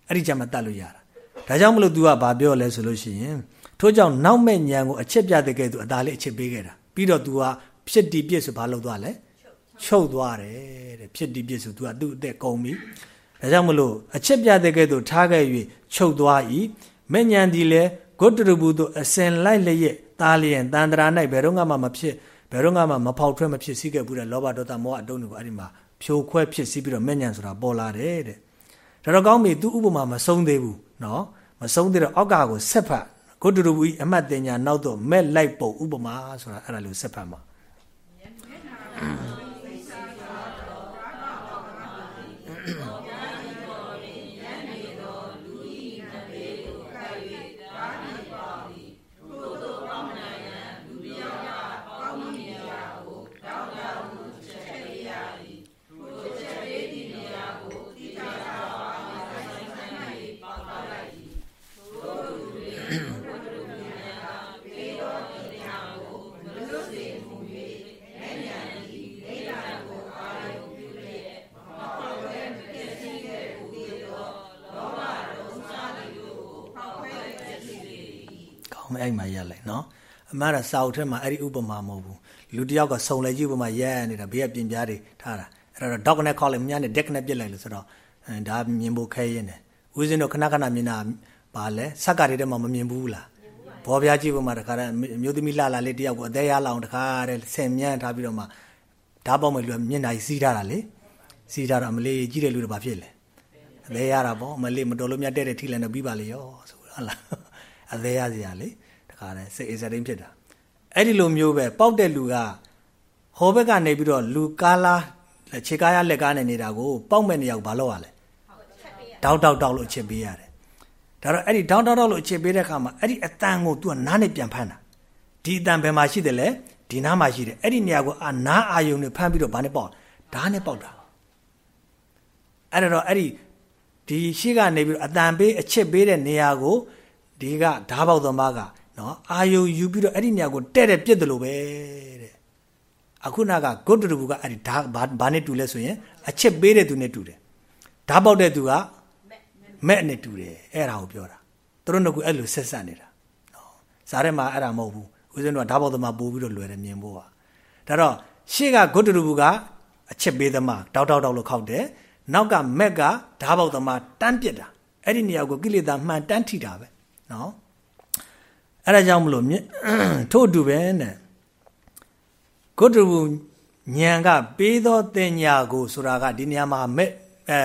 အဲ့ဒီကြမှာတတ်လို့ရတာဒါကြောင့်မလို့ तू ကဘာပြောလဲဆိုလို့ရှိရင်ထို့ကြောင့်နောက်မဲ့ညံကိုအချက်ပြတဲ့ကဲသူအသာလေးအချက်ပေးခဲ့တာပြီးတော့ तू ကဖြစ်တီပြစ်ဆိုဘာလုပ်သွားလဲ ချုပ်သွားတယ်တဲ့ဖြစ်တီပြစ်ဆို तू ကသူ့အသက်ကုန်ပြီဒါကြောင့်မလို့အချက်ပြတဲ့ကဲသူထားခဲ့၍ချုပ်သွား၏မဲ့ညံဒီလဲဂုတ္တရဘူးတို့အစင်လိုက်လျက်တားလျင်တန်တရာ၌ဘယ်တော့မှမဖြစ်ဘယ်တော့မှမဖောက်ထွက်မဖြစ်စီးခဲ့ဘူးတဲ့လောဘဒေါသမောဟအတုံးတွေကိုအဲ့ဒီမှာဖြိုခွဲဖြစ်စီးပြီးတော့မဲ့ညံဆိုတာပေါ်လာတယ်တဲ့ဒါတော့ကောင်းပြီသူဥပမာမဆုံးသေးဘူးနော်မဆုံးသေးတော့အောက်ကကိုဆက်ဖတ်ဂုတ္တရဘူးအမတ်တင်ညာနောက်တော့မဲ့လိုက်ပုံဥပမာဆိုတာအဲ့ဒါလို့ဆက်ဖတ်မှာ အဲ့မှာရက်လိုက်နော်အမှန်တော့စာအုပ်ထဲမှာအဲ့ဒီဥပမာမဟုတ်ဘူးလူတယောက်ကစုံလဲကြည့်ဥပမာရက်နေတာဘေးကပြင်ပြားတွေထားတာအဲ့တော့ dog နဲ့ call လိုက်မြန်းနဲ့ deck နဲ့ပြစ်လိုက်လို့ဆိုတော့ဒါမြင်ဖို့ခဲရင်တယ်ဦးဇင်းတို့ခဏခဏမြင်တာပါလဲစက်ကတွေထဲမှာမမြင်ဘူးလားဘောပြားကြည့်ဖို့မှတခါတည်းမျိုးသမီးလှလာလေးတယောက်ကိုအသေးရလောင်တခါတည်းဆင်မြန်းထားပြီးတော့မှဓာတ်ပေါက်မဲ့လူကမျက်နှာကြီးစီးထားတာလေစီးထားတော့အမလေးကြည့်တဲ့လူတွေဘာဖြစ်လဲအသေးရတာပေါ့အမလေးမတော်လို့မြတ်တဲ့တဲ့ထိလည်းတော့ပြီးပါလေရောဆိုဟုတ်လားအသေးရစရာလေတ ခါတည်းစိတ်အစတိုင်းဖြစ်တာအဲ့ဒီလိုမျိုးပဲပေါက်တဲ့လူကဟောဘက်ကနေပြီးတော့လူကားလားခြေကားရလက်ကားနဲ့နေတာကိုပေါက်မဲ့နေရောက်ဘာလို့ရလဲတောက်တောက်တောက်လို့အချစ်ပေးရတယ်ဒါတော့အဲ့ဒီတောက်တောက်တောက်လို့အချစ်ပေးတဲ့အခါမှာအဲ့ဒီအတန်ကို तू ကနားနဲ့ပြန်ဖမ်းတာဒီအတန်ဘယ်မှာရှိတယ်လဲဒီနားမှာရှိတယ်အဲ့ဒီနေရာကိုအာနားအာယုံနဲ့ဖမ်းပြီးတော့ဘာနဲ့ပေါက်ဓာတ်နဲ့ပေါက်တာအဲ့တော့အဲ့ဒီဒီရှိကနေပြီးတော့အတန်ပေးအချစ်ပေးတဲ့နေရာကိုဒီကဓာတ်ပေါက်သမားက နော်အာယုံယူပြီးတော့အဲ့ဒီနေရာကိုတဲ့တဲ့ပြစ်တယ်လို့ပဲတဲ့အခုနကဂုတ္တရဘူးကအဲ့ဒီဓာတ်ဘာနဲ့တူလဲဆိုရင်အချစ်ပေးတဲ့သူနဲ့တူတယ်ဓာတ်ပေါက်တဲ့သူကမဲ့နဲ့တူတယ်အဲ့ဒါကိုပြောတာသူတို့ကအဲ့လိုဆက်ဆက်နေတာနော်ဇာတ်ထဲမှာအဲ့ဒါမဟုတ်ဘူးဦးဇင်းတို့ကဓာတ်ပေါက်သမားပို့ပြီးတော့လွယ်တယ်မြင်ဖို့ပါဒါတော့ရှေ့ကဂုတ္တရဘူးကအချစ်ပေးသမားတောက်တောက်တောက်လို့ခောက်တယ်နောက်ကမက်ကဓာတ်ပေါက်သမားတန်းပစ်တာအဲ့ဒီနေရာကိုကိလေသာမှန်တန်းထိတာပဲနော် အဲ့ဒါကြောင့်မလို့ထို့အတူပဲနဲ့ဂုတ္တရဘူးဉာဏ်ကပေးသောတင်ညာကိုဆိုတာကဒီနေရာမှာမက်အဲ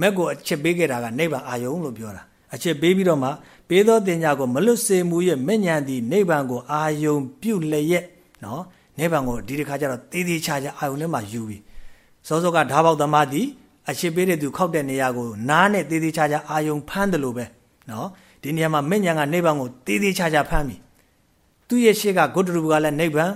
မက်ကိုအချက်ပေးခဲ့တာကနိဗ္ဗာန်အာယုံလို့ပြောတာအချက်ပေးပြီးတော့မှပေးသောတင်ညာကိုမလွတ်စေမှုရဲ့မဉဏ်သည်နိဗ္ဗာန်ကိုအာယုံပြုလျက်နော်နိဗ္ဗာန်ကိုဒီတစ်ခါကျတော့တေးသေးချာချာအာယုံထဲမှာယူပြီးစောစောကဓာတ်ပေါက်သမားသည်အချက်ပေးတဲ့သူခောက်တဲ့နေရာကိုနားနဲ့တေးသေးချာချာအာယုံဖမ်းတယ်လို့ပဲနော် ဒီနေရာမှာမဉဏ်ကနိဗ္ဗာန်ကိုတေးသေးချာချာဖမ်းပြီသူ့ရဲ့ရှေ့ကဂုတ္တရူကလည်းနိဗ္ဗာန်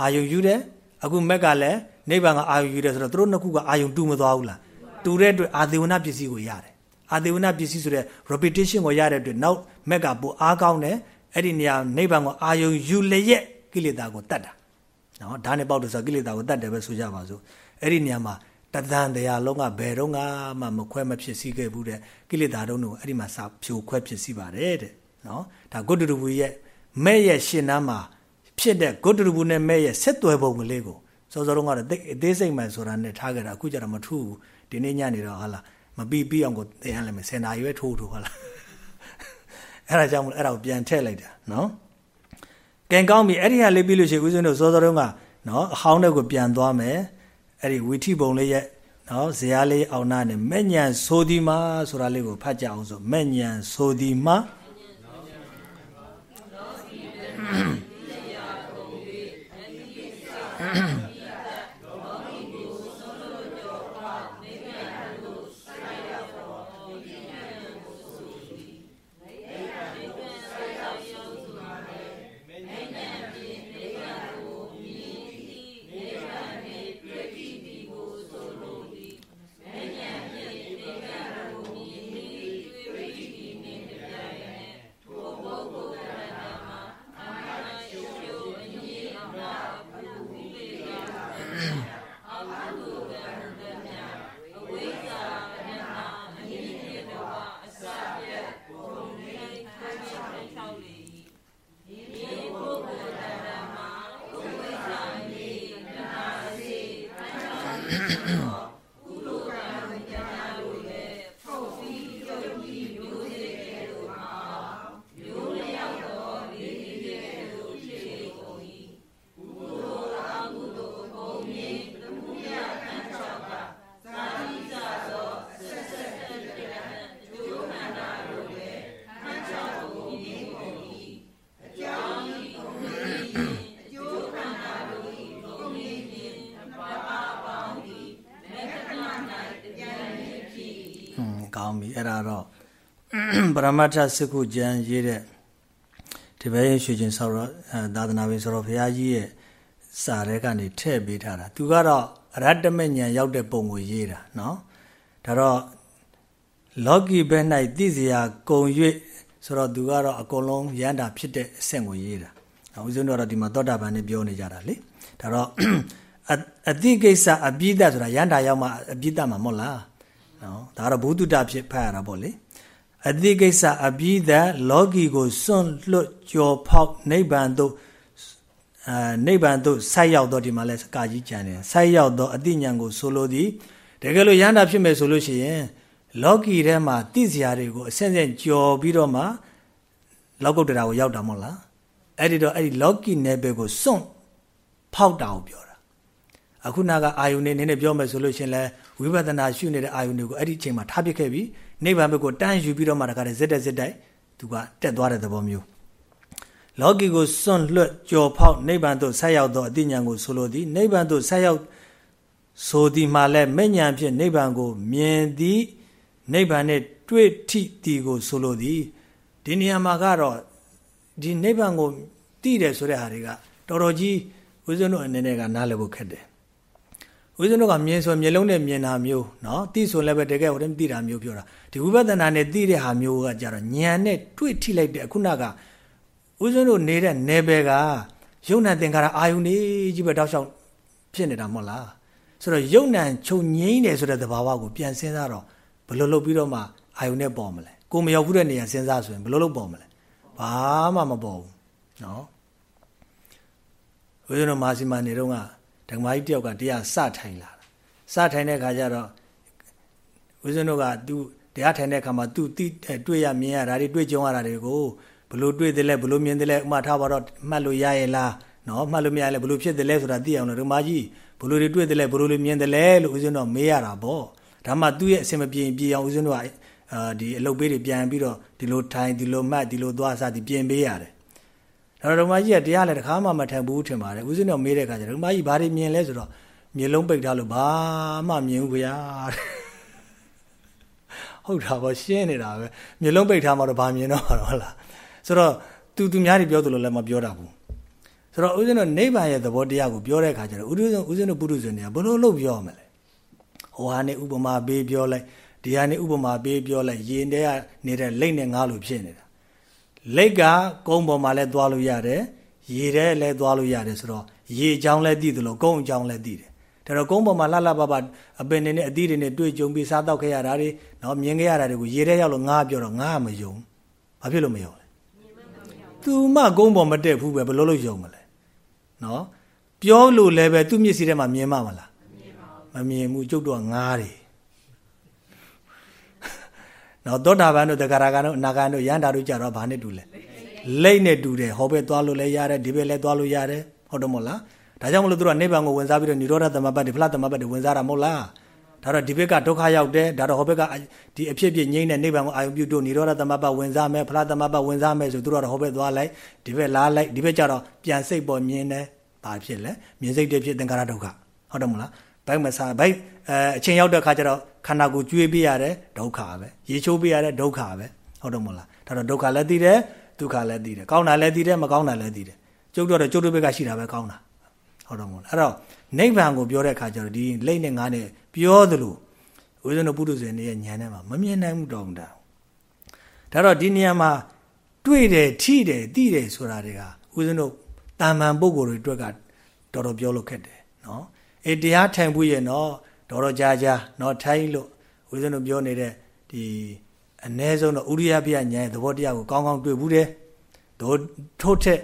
အာယုံယူတယ်အခုမက်ကလည်းနိဗ္ဗာန်ကအာယုံယူတယ်ဆိုတော့သူတို့နှစ်ခုကအာယုံတူမသွားဘူးလားတူတဲ့အတွက်အာသေဝနာပစ္စည်းကိုရတယ်အာသေဝနာပစ္စည်းဆိုတဲ့ repetition ကိုရတဲ့အတွက်နောက်မက်ကပိုအားကောင်းတယ်အဲ့ဒီနေရာနိဗ္ဗာန်ကိုအာယုံယူလျက်ကိလေသာကိုတတ်တာနော်ဒါနဲ့ပေါက်လို့ဆိုကိလေသာကိုတတ်တယ်ပဲဆိုကြပါစို့အဲ့ဒီနေရာမှာ တသံတရားလုံးကဘယ်တော့မှမခွဲမဖြစ်စည်းခဲ့ဘူးတဲ့ကိလေသာတုံးတို့အဲ့ဒီမှာစာဖြိုခွဲဖြစ်စည်းပါတယ်တဲ့နော်ဒါဂုတ္တရဘူးရဲ့မဲ့ရဲ့ရှင်နာမှာဖြစ်တဲ့ဂုတ္တရဘူးနဲ့မဲ့ရဲ့ဆက်သွယ်ပုံကလေးကိုစောစောတုန်းကတော့အသေးစိတ်မှန်ဆိုတာနဲ့ထားကြတာအခုကျတော့မထူးဘူးဒီနေ့ညနေတော့ဟာလားမပြီးပြီးအောင်ကိုသင်ရလိမ့်မယ်စင်နာရွယ်ထိုးထိုးဟာလားအဲ့ဒါကြောင့်မလို့အဲ့ဒါကိုပြန်ထည့်လိုက်တာနော်ကင်ကောင်းပြီအဲ့ဒီဟာလေးပြီးလို့ရှိရင်ဦးဇင်းတို့စောစောတုန်းကနော်အဟောင်းတဲ့ကိုပြန်သွားမယ် အဲ့ဒီဝီထိပုံလေးရဲ့နော်ဇရာလေးအောင်နာနဲ့မဲ့ညံဆိုဒီမာဆိုတာလေးကိုဖတ်ကြအောင်ဆိုမဲ့ညံဆိုဒီမာ嗯。ပ ရမတ္ထစကုကျမ်းရေးတဲ့ဒီဘဲရွှေချင်းဆောက်တော့သာသနာ့ဘုဆိုတော့ဘုရားကြီးရဲ့စာထဲကနေထည့်ပေးထားတာသူကတော့အရတ္တမဉဏ်ရောက်တဲ့ပုံကိုရေးတာเนาะဒါတော့လောကီဘက်၌သိစရာကုံ၍ဆိုတော့သူကတော့အကုန်လုံးရန်တာဖြစ်တဲ့အဆင့်ကိုရေးတာ။ဦးဇင်းတို့ကတော့ဒီမှာသောတာပန်နဲ့ပြောနေကြတာလေ။ဒါတော့အတိကိစ္စအပိဒဆိုတာရန်တာရောက်မှအပိဒမှာမဟုတ်လား။နော်ဒါကတော့ဘုဒ္ဓတာဖြစ်ဖတ်ရတာပေါ့လေ။ အတိကိစ္စအပြီးသက်လောကီကိုစွန့်လွတ်ကြော်ဖောက်နိဗ္ဗာန်သို့အာနိဗ္ဗာန်သို့ဆိုက်ရောက်တော့ဒီမှာလဲကာကြီးကြံတယ်ဆိုက်ရောက်တော့အတိညာကိုဆိုလိုသည်တကယ်လို့ရဟန္တာဖြစ်မယ်ဆိုလို့ရှိရင်လောကီထဲမှာတိစရာတွေကိုအစင်းစင်းကြော်ပြီးတော့မှလောကုတ္တရာကိုရောက်တာမဟုတ်လားအဲ့ဒီတော့အဲ့ဒီလောကီနယ်ပယ်ကိုစွန့်ဖောက်တာကိုပြောတာအခုနာကအာယုန်နေနည်းနည်းပြောမယ်ဆိုလို့ရှင်လဲ ဝိပဿနာရှုနေတဲ့အာယုန်တွေကိုအဲ့ဒီအချိန်မှာထားပစ်ခဲ့ပြီးနိဗ္ဗာန်ဘက်ကိုတန်းယူပြီးတော့မှတခါတည်းဇက်တက်ဇက်တိုက်သူကတက်သွားတဲ့သဘောမျိုးလောကီကိုစွန့်လွတ်ကြော်ဖောက်နိဗ္ဗာန်သို့ဆက်ရောက်သောအတိညာကိုဆိုလိုသည်နိဗ္ဗာန်သို့ဆက်ရောက်ဆိုသည်မှာလဲမဉ္ဇဉ်ဖြင့်နိဗ္ဗာန်ကိုမြင်သည်နိဗ္ဗာန်နဲ့တွေ့ထိသည်ကိုဆိုလိုသည်ဒီနေရာမှာကတော့ဒီနိဗ္ဗာန်ကိုသိတယ်ဆိုတဲ့ဟာတွေကတော်တော်ကြီးဦးဇင်းတို့အနေနဲ့ကနားလည်ဖို့ခက်တယ် ဦးဇင်းတို့ကမြင်ဆိုမျက်လုံးနဲ့မြင်တာမျိုးနော်သိဆိုလည်းပဲတကယ်ဟိုတည်းမသိတာမျိုးပြောတာဒီဝိပဿနာနဲ့သိတဲ့ဟာမျိုးကကြတော့ဉာဏ်နဲ့တွေ့ထိလိုက်တဲ့အခုနကဦးဇင်းတို့နေတဲ့ ਨੇ ဘယ်ကယုံနံသင်္ခါရအာယုန်ကြီးပဲတောက်လျှောက်ဖြစ်နေတာမဟုတ်လားဆိုတော့ယုံနံချုပ်ငိမ့်တယ်ဆိုတဲ့သဘာဝကိုပြန်စဉ်းစားတော့ဘယ်လိုလုပ်ပြီးတော့မှအာယုန်နဲ့ပေါ်မလဲကိုမရောက်ဘူးတဲ့နေရာစဉ်းစားဆိုရင်ဘယ်လိုလုပ်ပေါ်မလဲဘာမှမပေါ်ဘူးနော်ဦးဇင်းတို့မာစီမာနေတော့က ဓမ္မကြီးတယောက်ကတရားစထိုင်လာစထိုင်တဲ့ခါကျတော့ဦးဇင်းတို့ကသူတရားထိုင်တဲ့ခါမှာသူတိတွေ့ရမြင်ရတာတွေတွေ့ကြုံရတာတွေကိုဘလို့တွေ့တယ်လဲဘလို့မြင်တယ်လဲဥမာထားပါတော့မှတ်လို့ရရဲ့လားနော်မှတ်လို့မရလဲဘလို့ဖြစ်တယ်လဲဆိုတာသိအောင်လို့ဓမ္မကြီးဘလို့တွေတွေ့တယ်လဲဘလို့တွေမြင်တယ်လဲလို့ဦးဇင်းတို့မေးရတာပေါ့ဒါမှသူ့ရဲ့အစင်မပြေပြေအောင်ဦးဇင်းတို့ကအာဒီအလုပ်ပေးတွေပြန်ပြီးတော့ဒီလိုထိုင်ဒီလိုမှတ်ဒီလိုသွားစသည်ပြင်ပေးရတယ် ဒါတော့ဓမ္မကြီးကတရားလည်းတစ်ခါမှမထန်ဘူးထင်ပါတယ်ဦးဇင်းတော်မေးတဲ့အခါကျတော့ဓမ္မကြီးဘာတွေမြင်လဲဆိုတော့မျက်လုံးပိတ်ထားလို့ဘာမှမြင်ဘူးဗျာဟုတ်တာပေါ့ရှင်းနေတာပဲမျက်လုံးပိတ်ထားမှတော့ဘာမြင်တော့မှာဟုတ်လားဆိုတော့သူသူများတွေပြောသလိုလည်းမပြောတာဘူးဆိုတော့ဦးဇင်းတို့နိဗ္ဗာန်ရဲ့သဘောတရားကိုပြောတဲ့အခါကျတော့ဦးဇင်းဦးဇင်းတို့ပုရုဇဉ်တွေကဘယ်လိုလုပ်ပြောမလဲဟိုဟာနေဥပမာပေးပြောလိုက်ဒီဟာနေဥပမာပေးပြောလိုက်ရင်တဲ့ကနေတဲ့လိတ်နဲ့ငါးလို့ဖြစ်နေတာ လိတ်ကကုန်းပေါ်မှာလည်းသွားလို့ရတယ်ရေထဲလည်းသွားလို့ရတယ်ဆိုတော့ရေအကြောင်းလည်းသိတယ်လို့ကုန်းအကြောင်းလည်းသိတယ်ဒါတော့ကုန်းပေါ်မှာလှလှပပအပင်တွေနဲ့အသီးတွေနဲ့တွေ့ကြုံပြီးစားတော့ခဲ့ရတာတွေနော်မြင်ခဲ့ရတာတွေကိုရေထဲရောက်လို့ငါးပြောတော့ငါးမယုံဘာဖြစ်လို့မယုံလဲသူမှကုန်းပေါ်မတက်ဘူးပဲဘယ်လိုလုပ်ယုံမလဲနော်ပြောလို့လည်းပဲသူ့မျက်စိထဲမှာမြင်မှမလားမမြင်ဘူးကျုပ်တော့ငားတယ် နော်သောတာပန်တို့တဂရကံတို့အနာဂံတို့ယန္တာတို့ကြတော့ဘာနဲ့တူလဲလိတ်နဲ့တူတယ်ဟောဘက်သွားလို့လည်းရတယ်ဒီဘက်လည်းသွားလို့ရတယ်ဟုတ်တယ်မို့လားဒါကြောင့်မလို့သူတို့ကနိဗ္ဗာန်ကိုဝင်စားပြီးတော့និရောဓသမပတ်ဒီဖလားသမပတ်တွေဝင်စားတာမဟုတ်လားဒါတော့ဒီဘက်ကဒုက္ခရောက်တယ်ဒါတော့ဟောဘက်ကဒီအဖြစ်ဖြစ်ငြိမ့်တဲ့နိဗ္ဗာန်ကိုအာယုပြုတို့និရောဓသမပတ်ဝင်စားမယ်ဖလားသမပတ်ဝင်စားမယ်ဆိုသူတို့ကတော့ဟောဘက်သွားလိုက်ဒီဘက်လားလိုက်ဒီဘက်ကျတော့ပြန်စိတ်ပေါ်မြင်တယ်ဘာဖြစ်လဲမြင်စိတ်တည်းဖြစ်သင်္ခါရဒုက္ခဟုတ်တယ်မလား ဘိုက်မစားဘိုက်အဲအချိန်ရောက်တဲ့ခါကျတော့ခန္ဓာကိုယ်ကျွေးပေးရတယ်ဒုက္ခပဲရေချိုးပေးရတယ်ဒုက္ခပဲဟုတ်တယ်မလားဒါတော့ဒုက္ခလည်းသိတယ်ဒုက္ခလည်းသိတယ်ကောင်းတာလည်းသိတယ်မကောင်းတာလည်းသိတယ်ကျုပ်တော့ကျုပ်တို့ဘက်ကရှိတာပဲကောင်းတာဟုတ်တယ်မလားအဲ့တော့နိဗ္ဗာန်ကိုပြောတဲ့ခါကျတော့ဒီလိတ်နဲ့ငါးနဲ့ပြောသလိုဦးဇင်းတို့ပုထုဇဉ်တွေရဲ့ဉာဏ်ထဲမှာမမြင်နိုင်ဘူးတောင်းတာဒါတော့ဒီနေရာမှာတွေ့တယ်ထိတယ်သိတယ်ဆိုတာတွေကဦးဇင်းတို့တာမန်ပုဂ္ဂိုလ်တွေအတွက်ကတော်တော်ပြောလို့ခက်တယ်နော် အေးတရားထိုင်ဖို့ရဲ့နော်တော်တော်ကြာကြာနော်ထိုင်လို့ဦးဇင်းတို့ပြောနေတဲ့ဒီအ ਨੇ ဆုံးတော့ဥရိယပြညာရဲ့သဘောတရားကိုကောင်းကောင်းတွေ့ဘူးတယ်တို့ထို့ထက်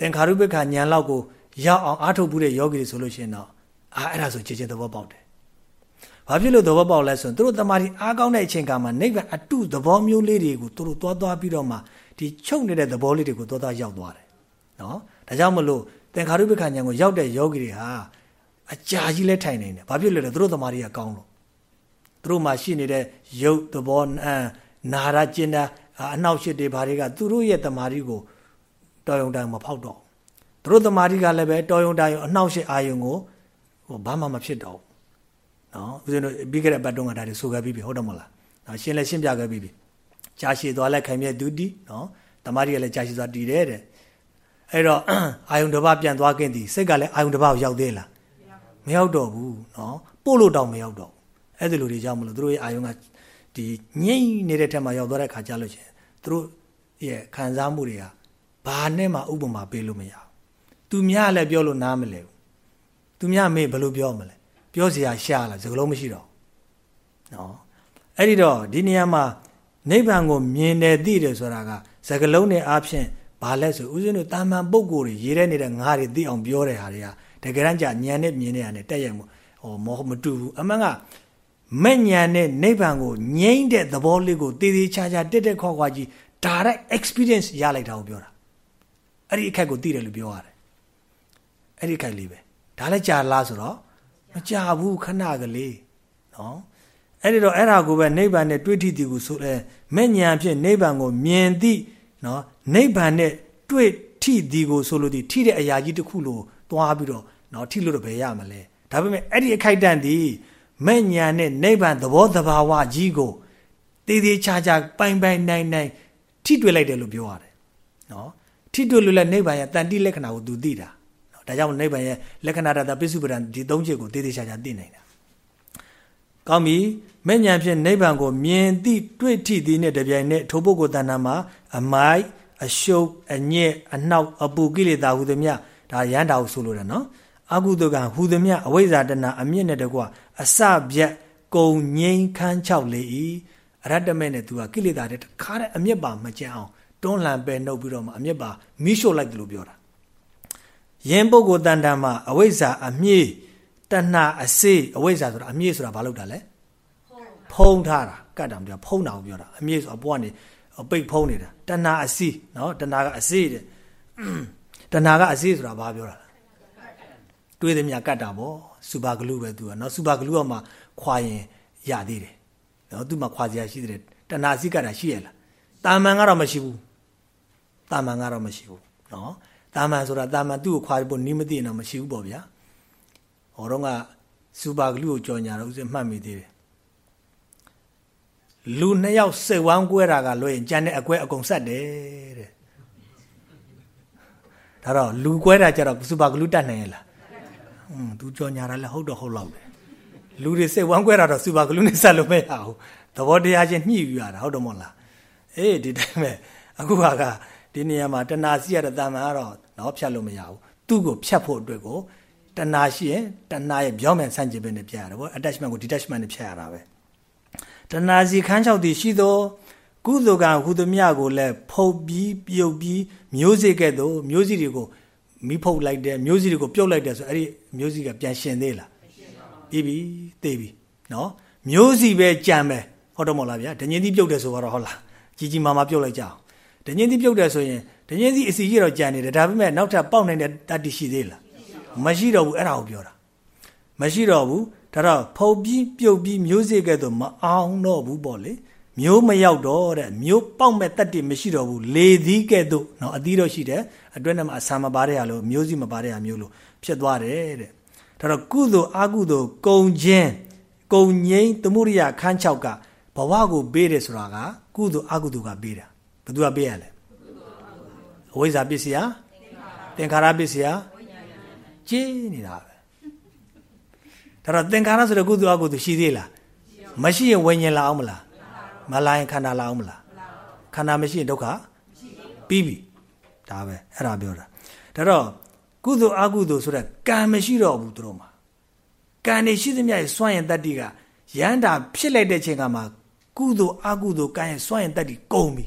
သင်္ခါရုပ္ပခညာလောက်ကိုရောက်အောင်အားထုတ်ဘူးတဲ့ယောဂီတွေဆိုလို့ရှိရင်တော့အာအဲ့ဒါဆိုခြေချင်းသဘောပေါက်တယ်။ဘာဖြစ်လို့သဘောပေါက်လဲဆိုရင်သူတို့တမာတိအားကောင်းတဲ့အချိန်ကမှနိဗ္ဗာန်အတုသဘောမျိုးလေးတွေကိုသူတို့သွားသွားပြီးတော့မှဒီချုပ်နေတဲ့သဘောလေးတွေကိုသွားသွားရောက်သွားတယ်။နော်။ဒါကြောင့်မလို့သင်္ခါရုပ္ပခညာကိုရောက်တဲ့ယောဂီတွေဟာ အကြာကြီးလဲထိုင်နေတယ်။ဘာဖြစ်လို့လဲသူတို့တမာတိကကောင်းလို့သူတို့မှာရှိနေတဲ့ရုပ်သဘောနာရကျင်တာအနောက်ရှစ်တွေဘာတွေကသူတို့ရဲ့တမာတိကိုတော်ရုံတန်မဖောက်တော့သူတို့တမာတိကလည်းပဲတော်ရုံတန်ရုံအနောက်ရှစ်အာယုံကိုဟိုဘာမှမဖြစ်တော့နော်ဦးဇင်းတို့ပြီးခဲ့တဲ့ပတ်တုန်းကဒါတွေဆိုခဲ့ပြီးပြီဟုတ်တယ်မလားနော်ရှင်းလဲရှင်းပြခဲ့ပြီးပြီကြာရှည်သွားလဲခိုင်မြဲဒုတိနော်တမာတိကလည်းကြာရှည်သွားတည်တယ်တဲ့အဲ့တော့အာယုံတစ်ပါးပြန်သွားခင်တည်စိတ်ကလည်းအာယုံတစ်ပါးကိုရောက်သေးလား မရောက်တော့ဘူးနော်ပို့လို့တောင်မရောက်တော့အဲ့ဒီလိုတွေကြောင့်မလို့သူတို့ရဲ့အာယုံကဒီငိမ့်နေတဲ့ထက်မှာရောက်သွားတဲ့ခါကြလို့ချင်းသူတို့ရဲ့ခံစားမှုတွေကဘာနဲ့မှဥပမာပေးလို့မရဘူးသူများလည်းပြောလို့နားမလဲဘူးသူများမေးဘယ်လိုပြောမလဲပြောစရာရှာလားစကလုံးမရှိတော့နော်အဲ့ဒီတော့ဒီနေရာမှာနိဗ္ဗာန်ကိုမြင်တယ်သိတယ်ဆိုတာကစကလုံးနဲ့အားဖြင့်ဘာလဲဆိုဦးဇင်းတို့တာမန်ပုဂ္ဂိုလ်တွေရေးတဲ့နေတဲ့ငါးတွေသိအောင်ပြောတဲ့ဟာတွေက တကယ်တမ်းကျညံနဲ့မြင်တဲ့ဟာနဲ့တက်ရိုက်မှုဟောမမတူဘူးအမှန်ကမဲ့ညံနဲ့နိဗ္ဗာန်ကိုငြိမ့်တဲ့သဘောလေးကိုတည်တည်ချာချာတက်တက်ခေါက်ခွာကြီး direct experience ရလိုက်တာကိုပြောတာအဲ့ဒီအခက်ကိုသိတယ်လို့ပြောရတယ်အဲ့ဒီအခက်လေးပဲဒါလည်းကြာလားဆိုတော့မကြာဘူးခဏကလေးနော်အဲ့ဒီတော့အဲ့ဒါကိုပဲနိဗ္ဗာန်နဲ့တွေ့ထိတည်ကိုဆိုလဲမဲ့ညာဖြင့်နိဗ္ဗာန်ကိုမြင်သည့်နော်နိဗ္ဗာန်နဲ့တွေ့ထိတည်ကိုဆိုလို့ဒီထိတဲ့အရာကြီးတစ်ခုလို့သွားပြီးတော့ နော်ထိလို့တော့ဘယ်ရမလဲဒါပေမဲ့အဲ့ဒီအခိုက်တန့်ဒီမဲ့ညာနဲ့နိဗ္ဗာန်သဘောတဘာဝကြီးကိုတည်တည်ချာချာပိုင်ပိုင်နိုင်နိုင်ထိတွေ့လိုက်တယ်လို့ပြောရတယ်နော်ထိတွေ့လို့လည်းနိဗ္ဗာန်ရဲ့တန်တိလက္ခဏာကိုသူသိတာနော်ဒါကြောင့်နိဗ္ဗာန်ရဲ့လက္ခဏာတတပစ္စုပ္ပန်ဒီသုံးချက်ကိုတည်တည်ချာချာသိနိုင်တာကောင်းပြီမဲ့ညာဖြင့်နိဗ္ဗာန်ကိုမြင်သိတွေ့ထိသည်နဲ့တပြိုင်နက်ထိုပုဂ္ဂိုလ်တဏ္ဍာမှာအမိုက်အရှုပ်အညစ်အနှောက်အပူကိလေသာဟူသည်မြဒါရန်တာကိုဆိုလိုတယ်နော် အကုသကဟူသည်မြအဝိဇ္ဇာတဏအမြင့်နဲ့တကွအစပြက်ကုံငိမ့်ခန်းချောက်လေ၏အရတ္တမဲ့နဲ့သူကကိလေသာတဲ့တခါတဲ့အမြင့်ပါမကြံအောင်တွန်းလှန်ပယ်နှုတ်ပြီးတော့မှအမြင့်ပါမိရှို့လိုက်တယ်လို့ပြောတာယင်ပုဂ္ဂိုလ်တန်တန်မှာအဝိဇ္ဇာအမြင့်တဏအစေးအဝိဇ္ဇာဆိုတာအမြင့်ဆိုတာဘာလို့တာလဲဖုံးထားတာကတ်တာမပြောဖုံးတာကိုပြောတာအမြင့်ဆိုအပေါ်ကနေပိတ်ဖုံးနေတာတဏအစီနော်တဏကအစေးတဲ့တဏကအစေးဆိုတာဘာပြောတာလဲ တွေးသမျှကတ်တာပေါ့စူပါဂလူပဲသူကနော်စူပါဂလူကမှခွာရင်ရသေးတယ်နော်သူမှခွာစရာရှိတယ်တဏအစီကတ်တာရှိရလားတာမန်ကတော့မရှိဘူးတာမန်ကတော့မရှိဘူးနော်တာမန်ဆိုတာတာမန်သူ့ကိုခွာဖို့နီးမသိရင်တော့မရှိဘူးပေါ့ဗျာဟောတော့ကစူပါဂလူကိုကြော်ညာတော့ဥစဉ်မှတ်မိသေးတယ်လူနှစ်ယောက်စိတ်ဝမ်းကွဲတာကလွှဲရင်ကြံတဲ့အကွဲအကုန်ဆက်တယ်တဲ့ဒါတော့လူကွဲတာကြတော့စူပါဂလူတတ်နိုင်ရလား อืมသူကြော်ညာတာလည်းဟုတ်တော့ဟုတ်လောက်တယ်လူတွေစိတ်ဝမ်းကွဲတာတော့စူပါဂလူနဲ့ဆက်လို့မရဘူးသဘောတရားချင်းညှိယူရတာဟုတ်တော့မဟုတ်လားအေးဒီတိုင်းပဲအခုကဒီနေရာမှာတဏှာစီရတဲ့တာမန်ကတော့တော့ဖြတ်လို့မရဘူးသူ့ကိုဖြတ်ဖို့အတွက်ကိုတဏှာရှိရင်တဏှာရဲ့ပြောင်းပြန်ဆန့်ကျင်ဘက်နဲ့ပြရတာပေါ့ attachment ကို detachment နဲ့ဖြတ်ရတာပဲတဏှာစီခန်းချောက်တည်ရှိသောကုသိုလ်ကဟူသည်မြကိုလည်းဖုတ်ပြီးပြုတ်ပြီးမျိုးစေ့ကဲ့သို့မျိုးစီတွေကို မိဖုတ်လိုက်တယ်မျိုးစီတွေကိုပြုတ်လိုက်တယ်ဆိုအဲ့ဒီမျိုးစီကပြန်ရှင်သေးလားပြီးပြီသိပြီနော်မျိုးစီပဲကြံပဲဟုတ်တော့မဟုတ်လားဗျာဒညင်းသီးပြုတ်တယ်ဆိုတော့ဟုတ်လားကြီးကြီးမားမားပြုတ်လိုက်ကြအောင်ဒညင်းသီးပြုတ်တယ်ဆိုရင်ဒညင်းသီးအစီကြီးတော့ကြံနေတယ်ဒါပေမဲ့နောက်ထပ်ပေါက်နိုင်တဲ့တတ္တိရှိသေးလားမရှိတော့ဘူးအဲ့ဒါကိုပြောတာမရှိတော့ဘူးဒါတော့ဖုတ်ပြီးပြုတ်ပြီးမျိုးစေ့ကဲ့သို့မအောင်တော့ဘူးပေါ့လေ မျိုးမရောက်တော့တဲ့မျိုးပေါက်မဲ့တတ္တိမရှိတော့ဘူးလေသီးကဲ့သို့เนาะအသီးတော့ရှိတယ်အတွင်းထဲမှာအဆာမပါတဲ့ဟာလို့မျိုးစီမပါတဲ့ဟာမျိုးလို့ဖြစ်သွားတယ်တဲ့ဒါတော့ကုသိုလ်အကုသိုလ်ကုံချင်းကုံငိမ့်သမှုရိယခန်း6ကဘဝကိုပေးတယ်ဆိုတာကကုသိုလ်အကုသိုလ်ကပေးတာဘယ်သူကပေးရလဲအဝိဇ္ဇာပစ္စယသင်္ခါရပစ္စယကျင်းနေတာပဲဒါတော့သင်္ခါရဆိုတဲ့ကုသိုလ်အကုသိုလ်ရှိသေးလားမရှိရင်ဝိညာဉ်လာအောင်မလား မလာရင်ခန္ဓာလာအောင်မလားခန္ဓာမရှိရင်ဒုက္ခပြီးပြီဒါပဲအဲ့ဒါပြောတာဒါတော့ကုသိုလ်အကုသိုလ်ဆိုတဲ့ကံမရှိတော့ဘူးတို့မှာကံနေရှိသမျှရဲ့စွန့်ရင်တတ္တိကရန်တာဖြစ်လိုက်တဲ့ချိန်ကမှကုသိုလ်အကုသိုလ်ကံရဲ့စွန့်ရင်တတ္တိကုန်ပြီ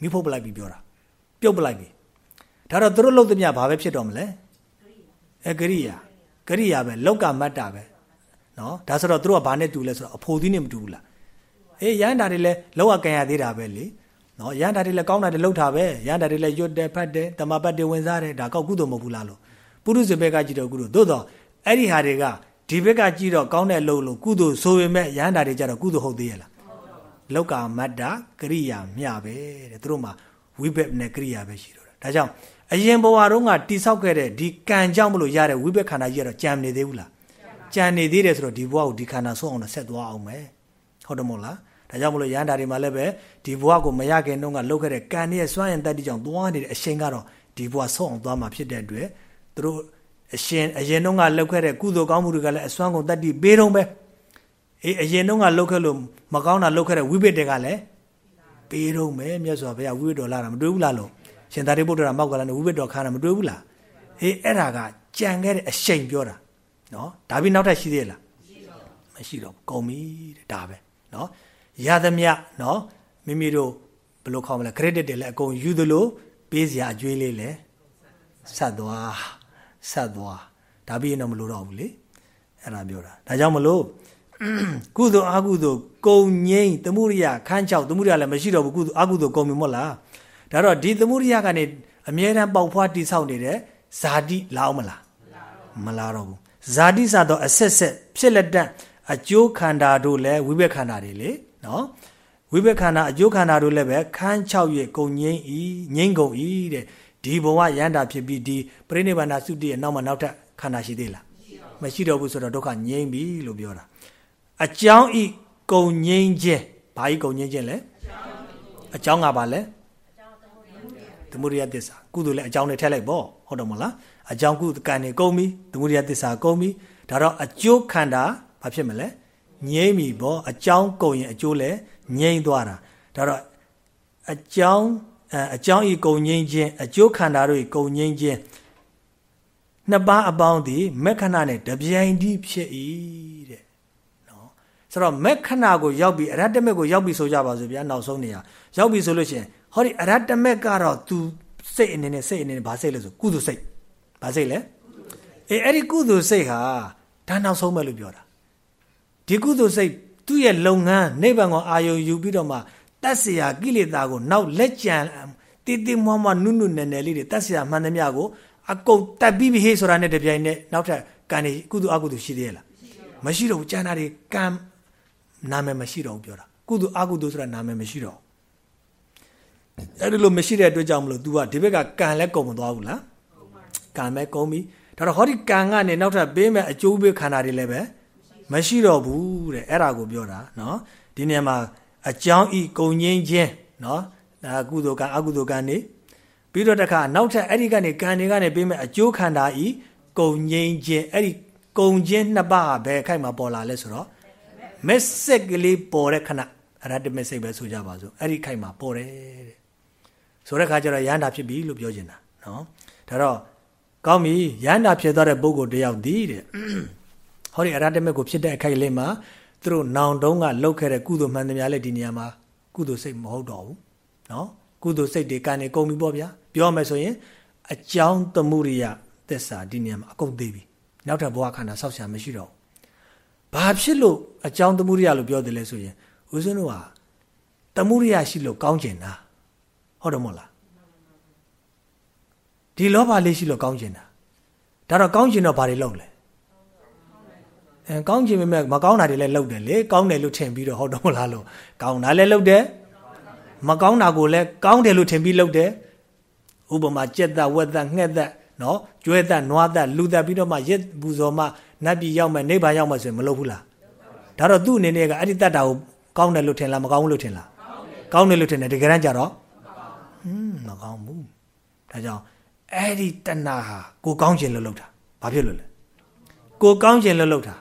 မိဖို့ပလိုက်ပြီပြောတာပြုတ်ပလိုက်ပြီဒါတော့သူတို့လုပ်သမျှဘာပဲဖြစ်တော့မလဲအကရိယာကရိယာပဲလောက်ကမတ်တာပဲနော်ဒါဆိုတော့သူတို့ကဘာနဲ့တူလဲဆိုတော့အဖိုသီးနဲ့မတူဘူးလား အေးရန်တာတွေလည်းလောက်ကံရသေးတာပဲလေနော်ရန်တာတွေလည်းကောင်းတာတွေလှုပ်တာပဲရန်တာတွေလည်းရွတ်တယ်ဖတ်တယ်တမပတ်တွေဝင်စားတယ်ဒါကောက်ကုသိုလ်မဟုတ်ဘူးလားလို့ပုရုဇေဘက်ကကြည့်တော့ကုသိုလ်သို့တော့အဲ့ဒီဟာတွေကဒီဘက်ကကြည့်တော့ကောင်းတဲ့လို့လို့ကုသိုလ်ဆိုပေမဲ့ရန်တာတွေကြတော့ကုသိုလ်ဟုတ်သေးရဲ့လားလောက်ကမတ်တာကရိယာမျှပဲတဲ့သူတို့မှာဝိဘက်နဲ့ကရိယာပဲရှိတော့တာဒါကြောင့်အရင်ဘဝတုန်းကတိဆောက်ခဲ့တဲ့ဒီကံကြောင့်မလို့ရတဲ့ဝိဘက်ခန္ဓာကြီးကတော့ကြံနေသေးဘူးလားကြံနေသေးတယ်ဆိုတော့ဒီဘဝကိုဒီခန္ဓာဆုံးအောင်ဆက်သွားအောင်မယ်ဟုတ်တယ်မို့လား ဒါကြောင့်မလို့ရန်တာတွေမှာလည်းပဲဒီဘဝကိုမရခင်တုန်းကလုပ်ခဲ့တဲ့ကံရဲ့စွမ်းရင်တက်တိကြောင့်သွားနေတဲ့အရှင်ကတော့ဒီဘဝဆုံးအောင်သွားမှာဖြစ်တဲ့အတွက်သူတို့အရှင်အရင်တုန်းကလုပ်ခဲ့တဲ့ကုသိုလ်ကောင်းမှုတွေကလည်းအစွမ်းကုန်တက်တိပေးတော့ပဲအေးအရင်တုန်းကလုပ်ခဲ့လို့မကောင်းတာလုပ်ခဲ့တဲ့ဝိပစ်တွေကလည်းပေးတော့မယ်မြတ်စွာဘုရားဝိပစ်တော်လာတာမတွေ့ဘူးလားလို့ရှင်သာရိပုတ္တရာမောက်ကလာနဲ့ဝိပစ်တော်ခါတာမတွေ့ဘူးလားအေးအဲ့ဒါကကြံခဲ့တဲ့အရှိန်ပြောတာနော်ဒါပြီးနောက်ထပ်ရှိသေးလားမရှိတော့ဘူးကုန်ပြီတဲ့ဒါပဲနော် ရသမျှနော်မိမိတို့ဘယ်လိုခေါ်မလဲ credit တွေလည်းအကုန်ယူသလိုပေးစရာအကျွေးလေးလည်းဆက်သွားဆက်သွားဒါပြီးရင်တော့မလိုတော့ဘူးလေအဲ့ဒါပြောတာဒါကြောင့်မလို့ကုသိုလ်အကုသိုလ်ကုံငိမ့်သမှုရိယခန်းချောက်သမှုရိယလည်းမရှိတော့ဘူးကုသိုလ်အကုသိုလ်ကုံပြီမို့လားဒါတော့ဒီသမှုရိယကနေအမြဲတမ်းပေါက်ဖွားတိဆောက်နေတဲ့ဇာတိလာအောင်မလားမလာတော့ဘူးဇာတိစတော့အဆက်ဆက်ဖြစ်လက်တတ်အကျိုးခန္ဓာတို့လည်းဝိဘက်ခန္ဓာတွေလေ နော်ဝိဘက်ခန္ဓာအကျိုးခန္ဓာတို့လည်းပဲခန်း6ရဲ့ကုံငိမ့်ဤငိမ့်ကုန်ဤတဲ့ဒီဘဝရန်တာဖြစ်ပြီးဒီပြိဋိဘန္နာစုတိရဲ့နောက်မှနောက်ထပ်ခန္ဓာရှိသေးလားမရှိတော့ဘူးဆိုတော့ဒုက္ခငြိမ့်ပြီလို့ပြောတာအကြောင်းဤကုံငြိမ့်ခြင်းဘာဤကုံငြိမ့်ခြင်းလဲအကြောင်းကဘာလဲသမုဒိယသစ္စာကုသိုလ်လည်းအကြောင်းနဲ့ထည့်လိုက်ပေါ့ဟုတ်တော့မလားအကြောင်းကုကံနေကုန်ပြီသမုဒိယသစ္စာကုန်ပြီဒါတော့အကျိုးခန္ဓာဘာဖြစ်မလဲ ငြိမ့်ပြီပေါ့အကြောင်းကုန်ရင်အကျိုးလည်းငြိမ့်သွားတာဒါတော့အကြောင်းအကြောင်းဤကုံငြိမ့်ခြင်းအကျိုးခန္ဓာတို့ဤကုံငြိမ့်ခြင်းနှစ်ပါးအပေါင်းသည်မက္ခဏနဲ့တပြိုင်တည်းဖြစ်၏တဲ့နော်ဆိုတော့မက္ခဏကိုရောက်ပြီးအရတ္တမက်ကိုရောက်ပြီးဆိုကြပါစို့ဗျာနောက်ဆုံးနေရရောက်ပြီးဆိုလို့ရှိရင်ဟောဒီအရတ္တမက်ကတော့ तू စိတ်အနေနဲ့စိတ်အနေနဲ့ဘာစိတ်လဲဆိုကုသိုလ်စိတ်ဘာစိတ်လဲအေးအဲ့ဒီကုသိုလ်စိတ်ဟာဒါနောက်ဆုံးပဲလို့ပြောတာ ဒီကုသိုလ်စိတ်သူ့ရဲ့လုပ်ငန်းနိဗ္ဗာန်ကိုအာယုံယူပြီးတော့မှတတ်เสียကိလေသာကိုနောက်လက်ကြံတိတိမွားမွားနုနုနယ်နယ်လေးတွေတတ်เสียမှန်သမျှကိုအကုန်တက်ပြီးပြီဟေးဆိုတာနဲ့တပြိုင်နက်နောက်ထပ်ကံတွေကုသိုလ်အကုသိုလ်ရှိသေးရဲ့လားမရှိတော့ဘူးကျန်တာတွေကံနာမည်မရှိတော့ဘူးပြောတာကုသိုလ်အကုသိုလ်ဆိုတာနာမည်မရှိတော့အဲ့ဒီလိုမရှိတဲ့အတွက်ကြောင့်မလို့ तू ကဒီဘက်ကကံလည်းကုန်မသွားဘူးလားကံပဲကုန်ပြီဒါတော့ဟောဒီကံကနေနောက်ထပ်ပေးမဲ့အကျိုးပေးခန္ဓာတွေလည်းပဲ မရှိတော့ဘူးတဲ့အဲ့ဒါကိုပြောတာနော်ဒီနေရာမှာအကြောင်းဤကုံငင်းခြင်းနော်အကုသိုလ်ကံအကုသိုလ်ကံနေပြီးတော့တခါနောက်ထပ်အဲ့ဒီကနေကံတွေကနေပေးမဲ့အကျိုးခန္ဓာဤကုံငင်းခြင်းအဲ့ဒီကုံခြင်းနှစ်ပါးပဲခိုက်မှာပေါ်လာလဲဆိုတော့ message ကလေးပေါ်တဲ့ခဏအရတ္တ message ပဲဆိုကြပါစို့အဲ့ဒီခိုက်မှာပေါ်တယ်တဲ့ဆိုတဲ့ခါကျတော့ရဟန္တာဖြစ်ပြီလို့ပြောချင်တာနော်ဒါတော့ကောင်းပြီရဟန္တာဖြစ်သွားတဲ့ပုဂ္ဂိုလ်တယောက်ဒီတဲ့ ဟောဒီအရတ္တမက်ကိုဖြစ်တဲ့အခိုက်လေးမှာသူတို့နောင်တုံးကလှုပ်ခဲ့တဲ့ကုသိုလ်မှန်သမျှလည်းဒီနေရာမှာကုသိုလ်စိတ်မဟုတ်တော့ဘူးเนาะကုသိုလ်စိတ်တွေကံနေကုန်ပြီပေါ့ဗျာပြောမယ်ဆိုရင်အကြောင်းသမှုရိယသစ္စာဒီနေရာမှာအကုန်သေးပြီနောက်ထပ်ဘဝခန္ဓာဆောက်ရှာမရှိတော့ဘာဖြစ်လို့အကြောင်းသမှုရိယလို့ပြောတယ်လဲဆိုရင်ဦးဇင်းတို့ဟာသမှုရိယရှိလို့ကောင်းကျင်တာဟုတ်တယ်မို့လားဒီလောဘလေးရှိလို့ကောင်းကျင်တာဒါတော့ကောင်းကျင်တော့ဘာတွေလုပ်လဲအဲ ကောင်းကျင်ပေမဲ့မကောင်းတာတွေလည်းလုပ်တယ်လေကောင်းတယ်လို့ထင်ပြီးတော့ဟုတ်တော့မလားလို့ကောင်းတာလည်းလုပ်တယ်မကောင်းတာကိုလည်းကောင်းတယ်လို့ထင်ပြီးလုပ်တယ်ဥပမာကြက်သက်ဝက်သက်ငှက်သက်နော်ကျွဲသက်နွားသက်လူသက်ပြီးတော့မှရက်ပူဇော်မှနတ်ပြည်ရောက်မယ်နိဗ္ဗာန်ရောက်မယ်ဆိုရင်မလုပ်ဘူးလားဒါတော့သူ့အနေနဲ့ကအဲ့ဒီတတ်တာကိုကောင်းတယ်လို့ထင်လားမကောင်းဘူးလို့ထင်လားကောင်းတယ်လို့ထင်တယ်တကယ်တမ်းကျတော့ဟွန်းမကောင်းဘူးဒါကြောင့်အဲ့ဒီတဏှာဟာကိုကောင်းခြင်းလို့လုပ်တာဘာဖြစ်လို့လဲကိုကောင်းခြင်းလို့လုပ်တာ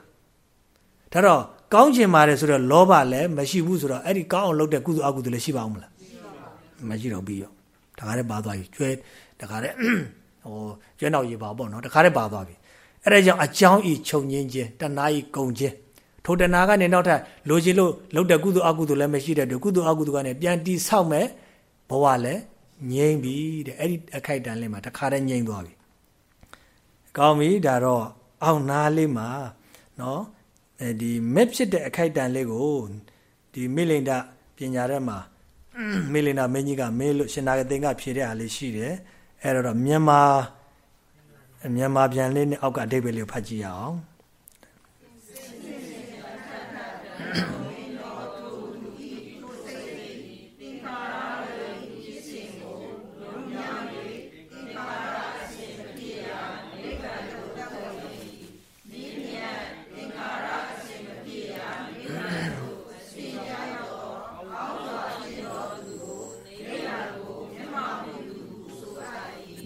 ဒါတော့ကောင်းခြင်းပါတယ်ဆိုတော့လောဘလည်းမရှိဘူးဆိုတော့အဲ့ဒီကောင်းအောင်လုပ်တဲ့ကုသိုလ်အကုသိုလ်လည်းရှိပါအောင်မလားမရှိတော့ပြီးရောတခါတည်းပါသွားပြီကျွဲတခါတည်းဟိုကျွဲနောက်ရေပါပေါ့နော်တခါတည်းပါသွားပြီအဲ့ဒါကြောင့်အကြောင်းဤခြုံငင်းခြင်းတဏှာဤကုံခြင်းထိုတဏှာကနေနောက်ထပ်လိုချင်လို့လုပ်တဲ့ကုသိုလ်အကုသိုလ်လည်းမရှိတဲ့တို့ကုသိုလ်အကုသိုလ်ကနေပြန်တီဆောက်မဲ့ဘဝလည်းငြိမ့်ပြီတဲ့အဲ့ဒီအခိုက်တန်လေးမှာတခါတည်းငြိမ့်သွားပြီကောင်းပြီဒါတော့အောက်နားလေးမှာနော် အဲဒီမက်ဖြစ်တဲ့အခိုက်တန်လေးကိုဒီမိလိန်ဒပညာရက်မှာမိလိန်ဒမင်းကြီးကမေးလို့ရှင်နာကသိန်းကဖြေတဲ့အားလေးရှိတယ်အဲ့တော့မြန်မာမြန်မာပြန်လေးနဲ့အောက်ကအဓိပ္ပာယ်လေးကိုဖတ်ကြည့်ရအောင်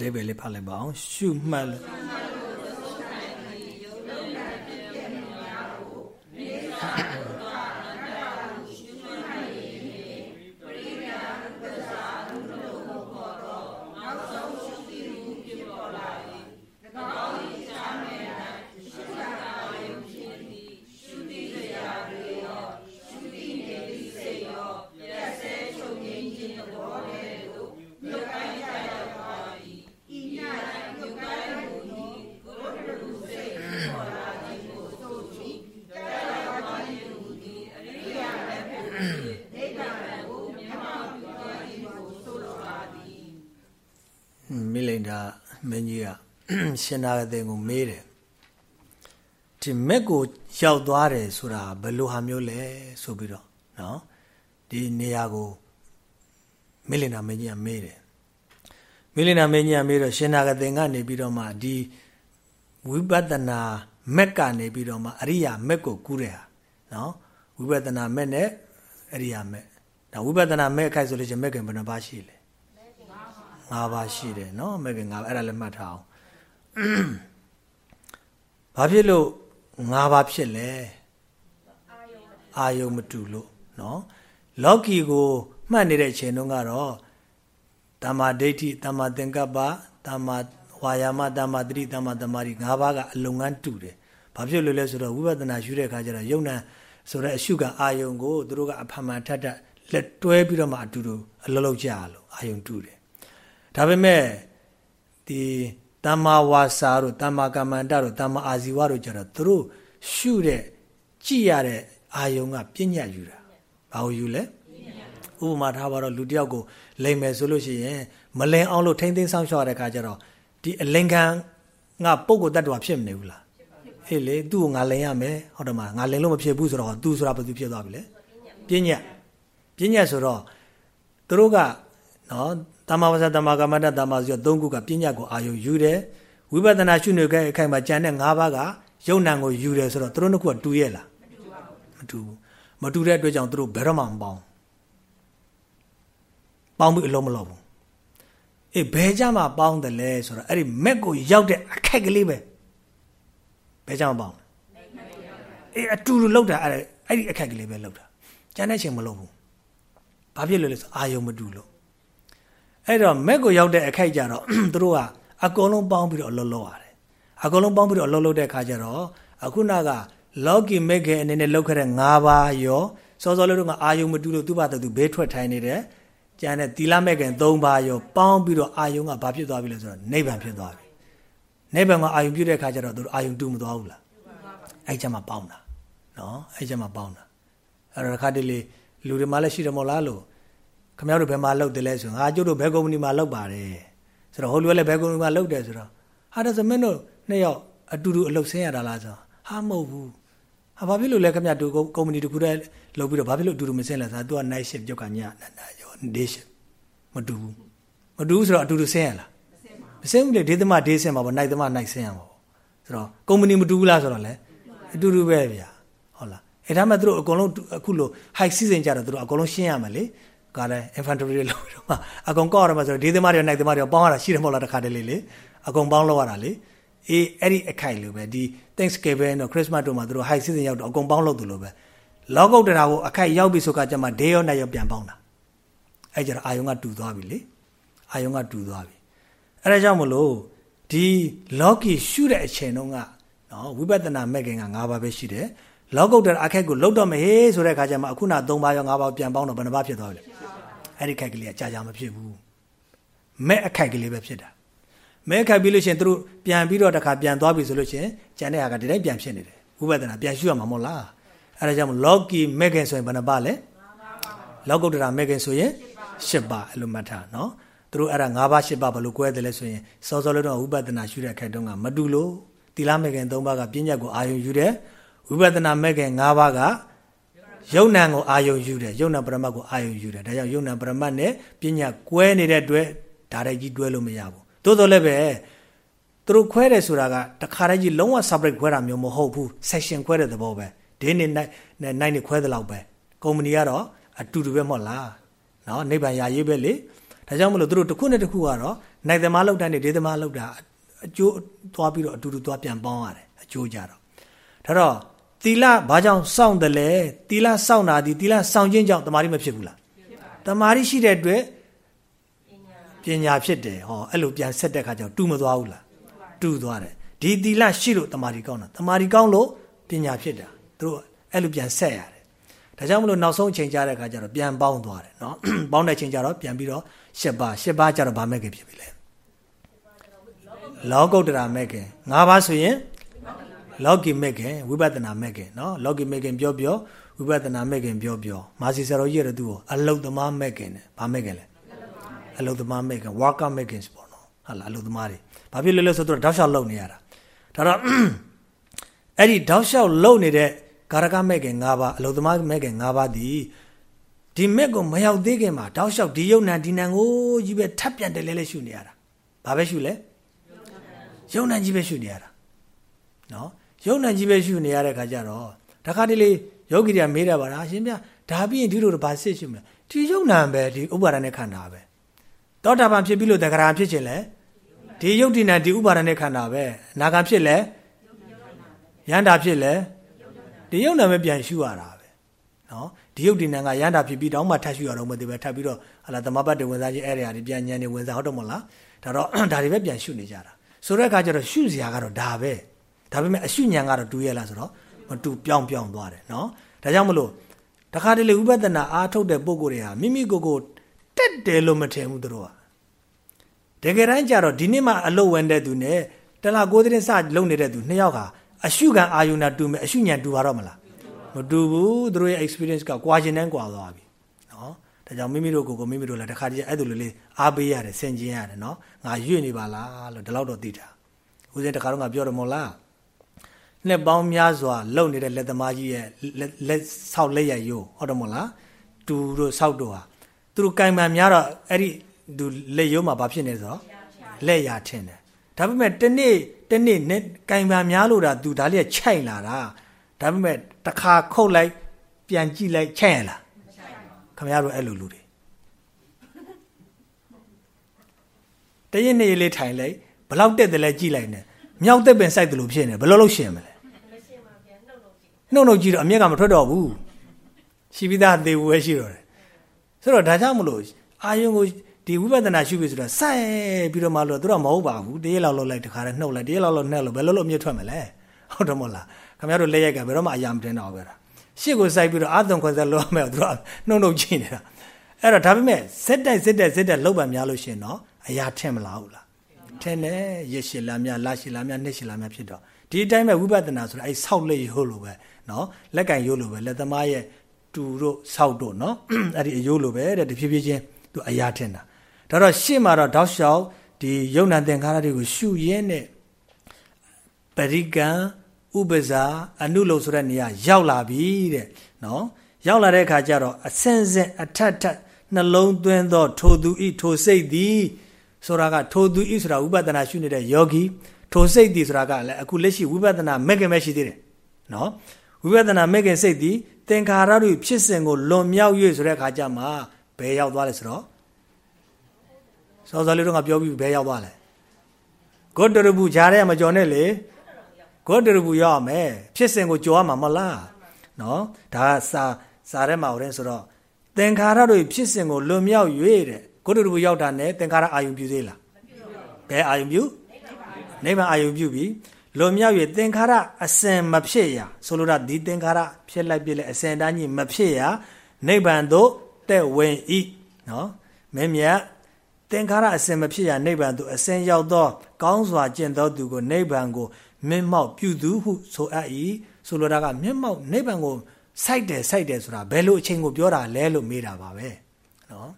ဓိပ္ပာယ်လေးဖတ်လိုက်ပါအောင်ရှုမှတ် လို့င်းကြီးကရှင်နာဂတိကိုမေးတယ်ဒီမက်ကိုရောက်သွားတယ်ဆိုတာဘယ်လိုဟာမျိုးလဲဆိုပြီးတော့နော်ဒီနေရာကိုမိလင်နာမင်းကြီးကမေးတယ်မိလင်နာမင်းကြီးကမေးတော့ရှင်နာဂတိကနေပြီးတော့မှဒီဝိပဿနာမက်ကနေပြီးတော့မှအရိယာမက်ကိုကူးတယ်ဟာနော်ဝိပဿနာမက်နဲ့အရိယာမက်ဒါဝိပဿနာမက်အခိုက်ဆိုလို့ချင်းမက်ကင်ဘယ်နှပါရှိလဲ ၅ပါးရှိတယ်နော်မက်ကင်၅ပါးအဲ့ဒါလည်းမှတ်ထားအောင်ဘာဖြစ်လို့၅ပါးဖြစ်လဲအာယုံမတူလို့နော်လောကီကိုမှတ်နေတဲ့အချိန်တုန်းကတော့တမ္မာဒိဋ္ဌိတမ္မာသင်္ကပ္ပတမ္မာဝါယာမတမ္မာတတိတမ္မာတမာရီ၅ပါးကအလုံငန်းတူတယ်ဘာဖြစ်လို့လဲဆိုတော့ဝိပဿနာရှုတဲ့အခါကျတော့ယုံနာဆိုတဲ့အရှုကအာယုံကိုသူတို့ကအဖမှန်ထက်ထက်လက်တွဲပြီးတော့မှအတူတူအလုံးလုံးကြရလို့အာယုံတူတယ် ဒါပေမဲ့ဒီတမ္မာဝါစာတို့တမ္မာကမ္မန္တတို့တမ္မာအာဇီဝတို့ကျတော့သူတို့ရှုတဲ့ကြည်ရတဲ့အာယုံကပြဉ္ညာယူတာဘာလို့ယူလဲဥပမာထားပါတော့လူတယောက်ကိုလိမ်မယ်ဆိုလို့ရှိရင်မလင်အောင်လို့ထိမ့်သိမ်းဆောင်ရှောက်ရတဲ့ခါကျတော့ဒီအလင်ခံငါပုံကိုတတ်တော်ဖြစ်မနေဘူးလားအေးလေသူ့ကိုငါလိမ်ရမယ်ဟုတ်တယ်မလားငါလိမ်လို့မဖြစ်ဘူးဆိုတော့သူဆိုတာဘယ်သူဖြစ်သွားပြီလဲပြဉ္ညာပြဉ္ညာဆိုတော့သူတို့ကနော် တမ္မာဝဇ္ဇတမ္မာကမ္မတတမ္မာဆိုသုံးခုကပညာကိုအာယုယူတယ်ဝိပဿနာရှုနေခဲ့အခိုင်မှာကြံတဲ့၅ပါးကယုံနံကိုယူတယ်ဆိုတော့သူတို့နှစ်ခုကတူရဲ့လားမတူဘူးမတူတဲ့အတွက်ကြောင့်သူတို့ဘယ်တော့မှမပေါင်းပေါင်းပြီးအလုံးမလုံးဘူးအေးဘယ်ကြမှာပေါင်းတယ်လဲဆိုတော့အဲ့ဒီမက်ကိုရောက်တဲ့အခက်ကလေးပဲဘယ်ကြမှာပေါင်းအေးအတူတူလောက်တာအဲ့အဲ့ဒီအခက်ကလေးပဲလောက်တာကျန်တဲ့ချိန်မလုပ်ဘူးဘာဖြစ်လို့လဲဆိုအာယုံမတူလို့ အဲ့တော့မက်ကိုရောက်တဲ့အခိုက်ကြတော့သူတို့ကအကုန်လုံးပေါင်းပြီးတော့အလုံးလုံးရတယ်အကုန်လုံးပေါင်းပြီးတော့အလုံးလုံးတဲ့ခါကျတော့အခုနကလောကီမက်ကေအနေနဲ့လောက်ခဲ့တဲ့၅ပါးရောစောစောလေးတို့ကအာယုံမတူလို့သူ့ဘာတူဘေးထွက်ထိုင်နေတယ်ကျန်တဲ့သီလမက်ကင်၃ပါးရောပေါင်းပြီးတော့အာယုံကဘာဖြစ်သွားပြီလဲဆိုတော့နိဗ္ဗာန်ဖြစ်သွားပြီနိဗ္ဗာန်ကအာယုံပြုတဲ့ခါကျတော့သူတို့အာယုံတူမသွားဘူးလားအဲ့ကျမှပေါင်းတာနော်အဲ့ကျမှပေါင်းတာအဲ့တော့ခါတလေလူတွေမှလည်းရှိတယ်မို့လားလို့ ခမရတို့ဘယ်မှာလုပ်တယ်လဲဆိုငါကျုပ်တို့ဘယ်ကုမ္ပဏီမှာလုပ်ပါတယ်ဆိုတော့ဟိုလူကလည်းဘယ်ကုမ္ပဏီမှာလုပ်တယ်ဆိုတော့ဟာဒါဆိုမင်းတို့နှစ်ယောက်အတူတူအလုပ်ဆင်းရတာလားဆိုဟာမဟုတ်ဘူးဟာဘာဖြစ်လို့လဲခမရတို့ကုမ္ပဏီတခုတည်းလုပ်ပြီးတော့ဘာဖြစ်လို့အတူတူမဆင်းလဲဆိုတာ तू က night shift ကြောက်ကညနာရော day shift မတူဘူးမတူဘူးဆိုတော့အတူတူဆင်းရလားမဆင်းဘူးလေဒေသမဒေးဆင်းမှာပေါ့ night သမ night ဆင်းရမှာပေါ့ဆိုတော့ကုမ္ပဏီမတူဘူးလားဆိုတော့လေအတူတူပဲဗျာဟုတ်လားအဲ့ဒါမှသူတို့အကုန်လုံးအခုလို high season ကြတော့သူတို့အကုန်လုံးရှင်းရမှာလေ ကလည်း infantry တွေလို့တော့အကုန်ကောက်ရမှာဆိုတော့ဒေသမားတွေနိုင်သမားတွေပေါင်းရတာရှိတယ်မဟုတ်လားတခါတလေလေအကုန်ပေါင်းလောက်ရတာလေအေးအဲ့ဒီအခိုက်လိုပဲဒီ Thanksgiving တို့ Christmas တို့မှာသူတို့ high season ရောက်တော့အကုန်ပေါင်းလောက်သူလိုပဲလောကုတ်တရားကိုအခိုက်ရောက်ပြီဆိုကကြမှာ day ရော night ရောပြန်ပေါင်းတာအဲ့ကြတော့အာယုံကတူသွားပြီလေအာယုံကတူသွားပြီအဲ့ဒါကြောင့်မလို့ဒီလောကီရှုတဲ့အချိန်တုန်းကနော်ဝိပဿနာမဲ့ခင်က၅ပါးပဲရှိတယ်လောကုတ်တရအခက်ကိုလုတ်တော့မဟေးဆိုတဲ့အခါကျမှအခုန၃ပါးရော၅ပါးပြန်ပေါင်းတော့ဘယ်နှပါးဖြစ်သွားပြီလဲ အဲ့ဒီခက်ကလေးကကြာကြာမဖြစ်ဘူးမဲ့အခက်ကလေးပဲဖြစ်တာမဲ့အခက်ပြီးလို့ရှိရင်တို့ပြန်ပြီးတော့တခါပြန်သွားပြီဆိုလို့ရှိရင်ကျန်တဲ့ဟာကဒီတိုင်းပြန်ဖြစ်နေတယ်ဝိပဿနာပြန်ရှုရမှာမဟုတ်လားအဲ့ဒါကြောင့်လောကီမဲ့ခင်ဆိုရင်ဘယ်နှပါလဲလောကုတ်တရမဲ့ခင်ဆိုရင်၈ပါအဲ့လိုမှတ်ထားနော်သူတို့အဲ့ဒါ၅ပါး၈ပါးဘယ်လိုကွဲတယ်လဲဆိုရင်စောစောလေးတော့ဝိပဿနာရှုတဲ့အခက်တုန်းကမတူလို့တိလမဲ့ခင်၃ပါးကပြဉ္ညာကိုအာယုံယူတယ်ဝိပဿနာမဲ့ခင်၅ပါးက ယုံ nant ကိုအာယုံယူတယ်ယုံ nant ပရမတ်ကိုအာယုံယူတယ်ဒါကြောင့်ယုံ nant ပရမတ်နဲ့ပညာကွဲနေတဲ့အတွက်ဒါရိုက်ကြီးတွဲလို့မရဘူးသို့တော်လည်းပဲသူတို့ခွဲတယ်ဆိုတာကတခါတည်းကြီးလုံးဝ separate ခွဲတာမျိုးမဟုတ်ဘူး section ခွဲတဲ့သဘောပဲဒင်းနေနိုင်နိုင်နေခွဲတဲ့လောက်ပဲကုမ္ပဏီကတော့အတူတူပဲမဟုတ်လားနော်နိဗ္ဗာန်ရာရေးပဲလေဒါကြောင့်မလို့သူတို့တစ်ခုနဲ့တစ်ခုကတော့နိုင်သမားလောက်တိုင်းနေဒေသမားလောက်တာအကျိုးသွားပြီးတော့အတူတူသွားပြန်ပေါင်းရတယ်အကျိုးကြတော့ဒါတော့ သီလဘာကြောင့်စောင့်တယ်လဲသီလစောင့်တာဒီသီလစောင့်ခြင်းကြောင့်တမာရီမဖြစ်ဘူးလားတမာရီရှိတဲ့အတွက်ပညာဖြစ်တယ်ဟောအဲ့လိုပြန်ဆက်တဲ့ခါကျတော့တူမသွားဘူးလားတူသွားတယ်ဒီသီလရှိလို့တမာရီကောင်းတာတမာရီကောင်းလို့ပညာဖြစ်တာသူတို့အဲ့လိုပြန်ဆက်ရတယ်ဒါကြောင့်မလို့နောက်ဆုံးအချိန်ကြတဲ့ခါကျတော့ပြန်ပေါင်းသွားတယ်နော်ပေါင်းတဲ့ချိန်ကျတော့ပြန်ပြီးတော့ရှစ်ပါးရှစ်ပါးကျတော့ဗာမဲ့ခင်ဖြစ်ပြီလေလောကုတ္တရာမဲ့ခင်၅ပါးဆိုရင် လောကီမဲ့ခင်ဝိပဿနာမဲ့ခင်နော်လောကီမဲ့ခင်ပြောပြောဝိပဿနာမဲ့ခင်ပြောပြောမာစီဆရာတော်ကြီးရတဲ့သူကိုအလုတ်သမားမဲ့ခင်တယ်ဗာမဲ့ခင်လဲအလုတ်သမားမဲ့ခင်ဝါကမဲ့ခင်ပေါ့နော်ဟုတ်လားအလုပ်သမားတွေဘာဖြစ်လဲလဲဆိုတော့တောက်လျှောက်လုံနေရတာဒါတော့အဲ့ဒီတောက်လျှောက်လုံနေတဲ့ကာရကမဲ့ခင်၅ပါးအလုသမားမဲ့ခင်၅ပါးဒီဒီမဲ့ကိုမရောက်သေးခင်မှာတောက်လျှောက်ဒီယုံနာဒီနံကိုကြီးပဲထပ်ပြန်တယ်လဲလဲရှုနေရတာဘာပဲရှုလဲယုံနာကြီးပဲရှုနေရတာနော် ယုံနာကြီးပဲရှုနေရတဲ့ခါကျတော့တခါတလေယောဂီတွေကမေးတာပါလားရှင်ဗျဒါပြီးရင်ဒီလိုဘာစစ်ရှုမလဲဒီယုံနာပဲဒီဥပါဒနဲ့ခန္ဓာပဲတောတာပန်ဖြစ်ပြီးလို့တဂရာဖြစ်ခြင်းလဲဒီယုတ်တိနာဒီဥပါဒနဲ့ခန္ဓာပဲနာဂံဖြစ်လဲယန္တာဖြစ်လဲဒီယုတ်နာပဲပြန်ရှုရတာပဲနော်ဒီယုတ်တိနာကယန္တာဖြစ်ပြီးတောင်းမှထပ်ရှုရတော့မသိပဲထပ်ပြီးတော့ဟလာသမပတ်တွေဝင်စားခြင်းအဲ့ဒီဟာတွေပြန်ညံနေဝင်စားဟုတ်တော့မလားဒါတော့ဒါတွေပဲပြန်ရှုနေကြတာဆိုတဲ့အခါကျတော့ရှုစရာကတော့ဒါပဲ ဒါပေမဲ့အရှုဉဏ်ကတော့တူရဲ့လားဆိုတော့မတူပြောင်းပြောင်းသွားတယ်နော်ဒါကြောင့်မလို့တခါတလေဥပဒနာအားထုတ်တဲ့ပုံကိုယ်တွေဟာမိမိကိုယ်ကိုတက်တယ်လို့မထင်ဘူးသူတို့ကတကယ်တမ်းကျတော့ဒီနေ့မှအလုတ်ဝင်တဲ့သူနဲ့တလားကိုးတဲ့စလုံနေတဲ့သူနှစ်ယောက်ဟာအရှုခံအာယုဏတူမယ်အရှုဉဏ်တူပါတော့မလားမတူဘူးသူတို့ရဲ့ experience ကကွာခြင်းတန်းကွာသွားပြီနော်ဒါကြောင့်မိမိတို့ကိုယ်ကိုမိမိတို့လည်းတခါတည်းအဲ့လိုလေးအားပေးရတယ်ဆင်ကျင်ရတယ်နော်ငါရွေ့နေပါလားလို့ဒီလောက်တော့သိတာဦးစင်းတခါတော့ငါပြောတယ်မို့လား နှစ်ပေါင်းများစွာလုံနေတဲ့လက်သမားကြီးရဲ့လက်ဆောက်လက်ရရိုးဟုတ်တယ်မို့လားတူတို့ဆောက်တို့ဟာသူတို့ကင်ပံများတော့အဲ့ဒီသူလက်ရိုးမှာဘာဖြစ်နေဆိုတော့လက်ရထင်တယ်ဒါပေမဲ့တနေ့တနေ့နဲ့ကင်ပံများလို့တာသူဒါလေးချိုက်လာတာဒါပေမဲ့တစ်ခါခုတ်လိုက်ပြန်ကြည့်လိုက်ချိုက်ရလားခမရတို့အဲ့လိုလူတွေတရင်နေလေးထိုင်လိုက်ဘလောက်တက်တယ်လဲကြည့်လိုက်နေမြောက်တက်ပင်စိုက်တယ်လို့ဖြစ်နေဘယ်လိုလုပ်ရှင်မလဲ နှုတ်နှုတ်ကြည့်တော့အမျက်ကမထွက်တော့ဘူးရှိပြီးသားသေဘူးပဲရှိတော့တယ်ဆိုတော့ဒါကြောင့်မလို့အာယုံကိုဒီဝိပဿနာရှုပြီဆိုတော့စိုက်ပြီးတော့မှလို့သူတော့မဟုတ်ပါဘူးတရေလောက်လောက်လိုက်တခါတည်းနှုတ်လိုက်တရေလောက်လောက်နှက်လို့ဘယ်လိုလုပ်အမြင့်ထွက်မလဲဟုတ်တယ်မို့လားခင်ဗျားတို့လက်ရိုက်ကဘယ်တော့မှအရာမတင်တော့ဘူးကွာရှစ်ကိုစိုက်ပြီးတော့အာသွန်ခွန်ဆက်လို့မယ်သူတို့နှုတ်နှုတ်ကြည့်နေတာအဲ့တော့ဒါပေမဲ့စက်တိုက်စက်တက်စက်တက်လောက်ပါများလို့ရှင်တော့အရာထင်မလားဟုတ်လားထင်တယ်ရရှိလာများလာရှိလာများနှစ်ရှိလာများဖြစ်တော့ဒီအတိုင်းပဲဝိပဿနာဆိုတာအဲ့ဆောက်လက်ရိုးလိုပဲ နော်လက်ကင်ရိုးလိုပဲလက်သမားရဲ့တူတို့ဆောက်တို့နော်အဲ့ဒီအယိုးလိုပဲတဲ့တဖြည်းဖြည်းချင်းသူအရာထင်တာဒါတော့ရှေ့မှာတော့တောက်လျှောက်ဒီယုံနာသင်္ခါရတွေကိုရှုရင်းနဲ့ပရိကံဥပဇာအနုလုံဆိုတဲ့နေရာရောက်လာပြီတဲ့နော်ရောက်လာတဲ့အခါကျတော့အစင်စင်အထက်ထက်နှလုံးသွင်းသောထိုသူဤထိုစိတ်သည်ဆိုတာကထိုသူဤဆိုတာဝိပဿနာရှုနေတဲ့ယောဂီထိုစိတ်သည်ဆိုတာကလည်းအခုလက်ရှိဝိပဿနာမဲ့ခင်ပဲရှိသေးတယ်နော် ဝိပဿနာမဲ့ခင်စိတ်သည်သင်္ခါရတို့ဖြစ်စဉ်ကိုလွန်မြောက်၍ဆိုတဲ့အခါကျမှဘယ်ရောက်သွားလဲဆိုတော့စောစောလေးတော့ငါပြောပြီးဘယ်ရောက်သွားလဲဂုတ္တရဘူးဂျားတဲ့မကြော်နဲ့လေဂုတ္တရဘူးရောက်မယ်ဖြစ်စဉ်ကိုကြော်ရမှာမလားနော်ဒါစာစာထဲမှာဟိုတဲ့ဆိုတော့သင်္ခါရတို့ဖြစ်စဉ်ကိုလွန်မြောက်၍တဲ့ဂုတ္တရဘူးရောက်တာနဲ့သင်္ခါရအာယုံပြုသေးလားဘယ်အာယုံပြုနိဗ္ဗာန်အာယုံပြုပြီ လွန်မြောက်၍သင်္ခါရအစင်မဖြစ်ရဆိုလိုတာဒီသင်္ခါရဖြစ်လိုက်ပြည့်လဲအစင်တန်းကြီးမဖြစ်ရနိဗ္ဗာန်သို့တဲ့ဝင်ဤနော်မင်းမြတ်သင်္ခါရအစင်မဖြစ်ရနိဗ္ဗာန်သို့အစင်ရောက်သော ကောင်းစွာကျင့်သောသူကိုနိဗ္ဗာန်ကိုမင်းမောက်ပြုသူဟုဆိုအပ်၏ဆိုလိုတာကမင်းမောက်နိဗ္ဗာန်ကိုစိုက်တယ်စိုက်တယ်ဆိုတာဘယ်လိုအချိန်ကိုပြောတာလဲလို့မေးတာပါပဲနော်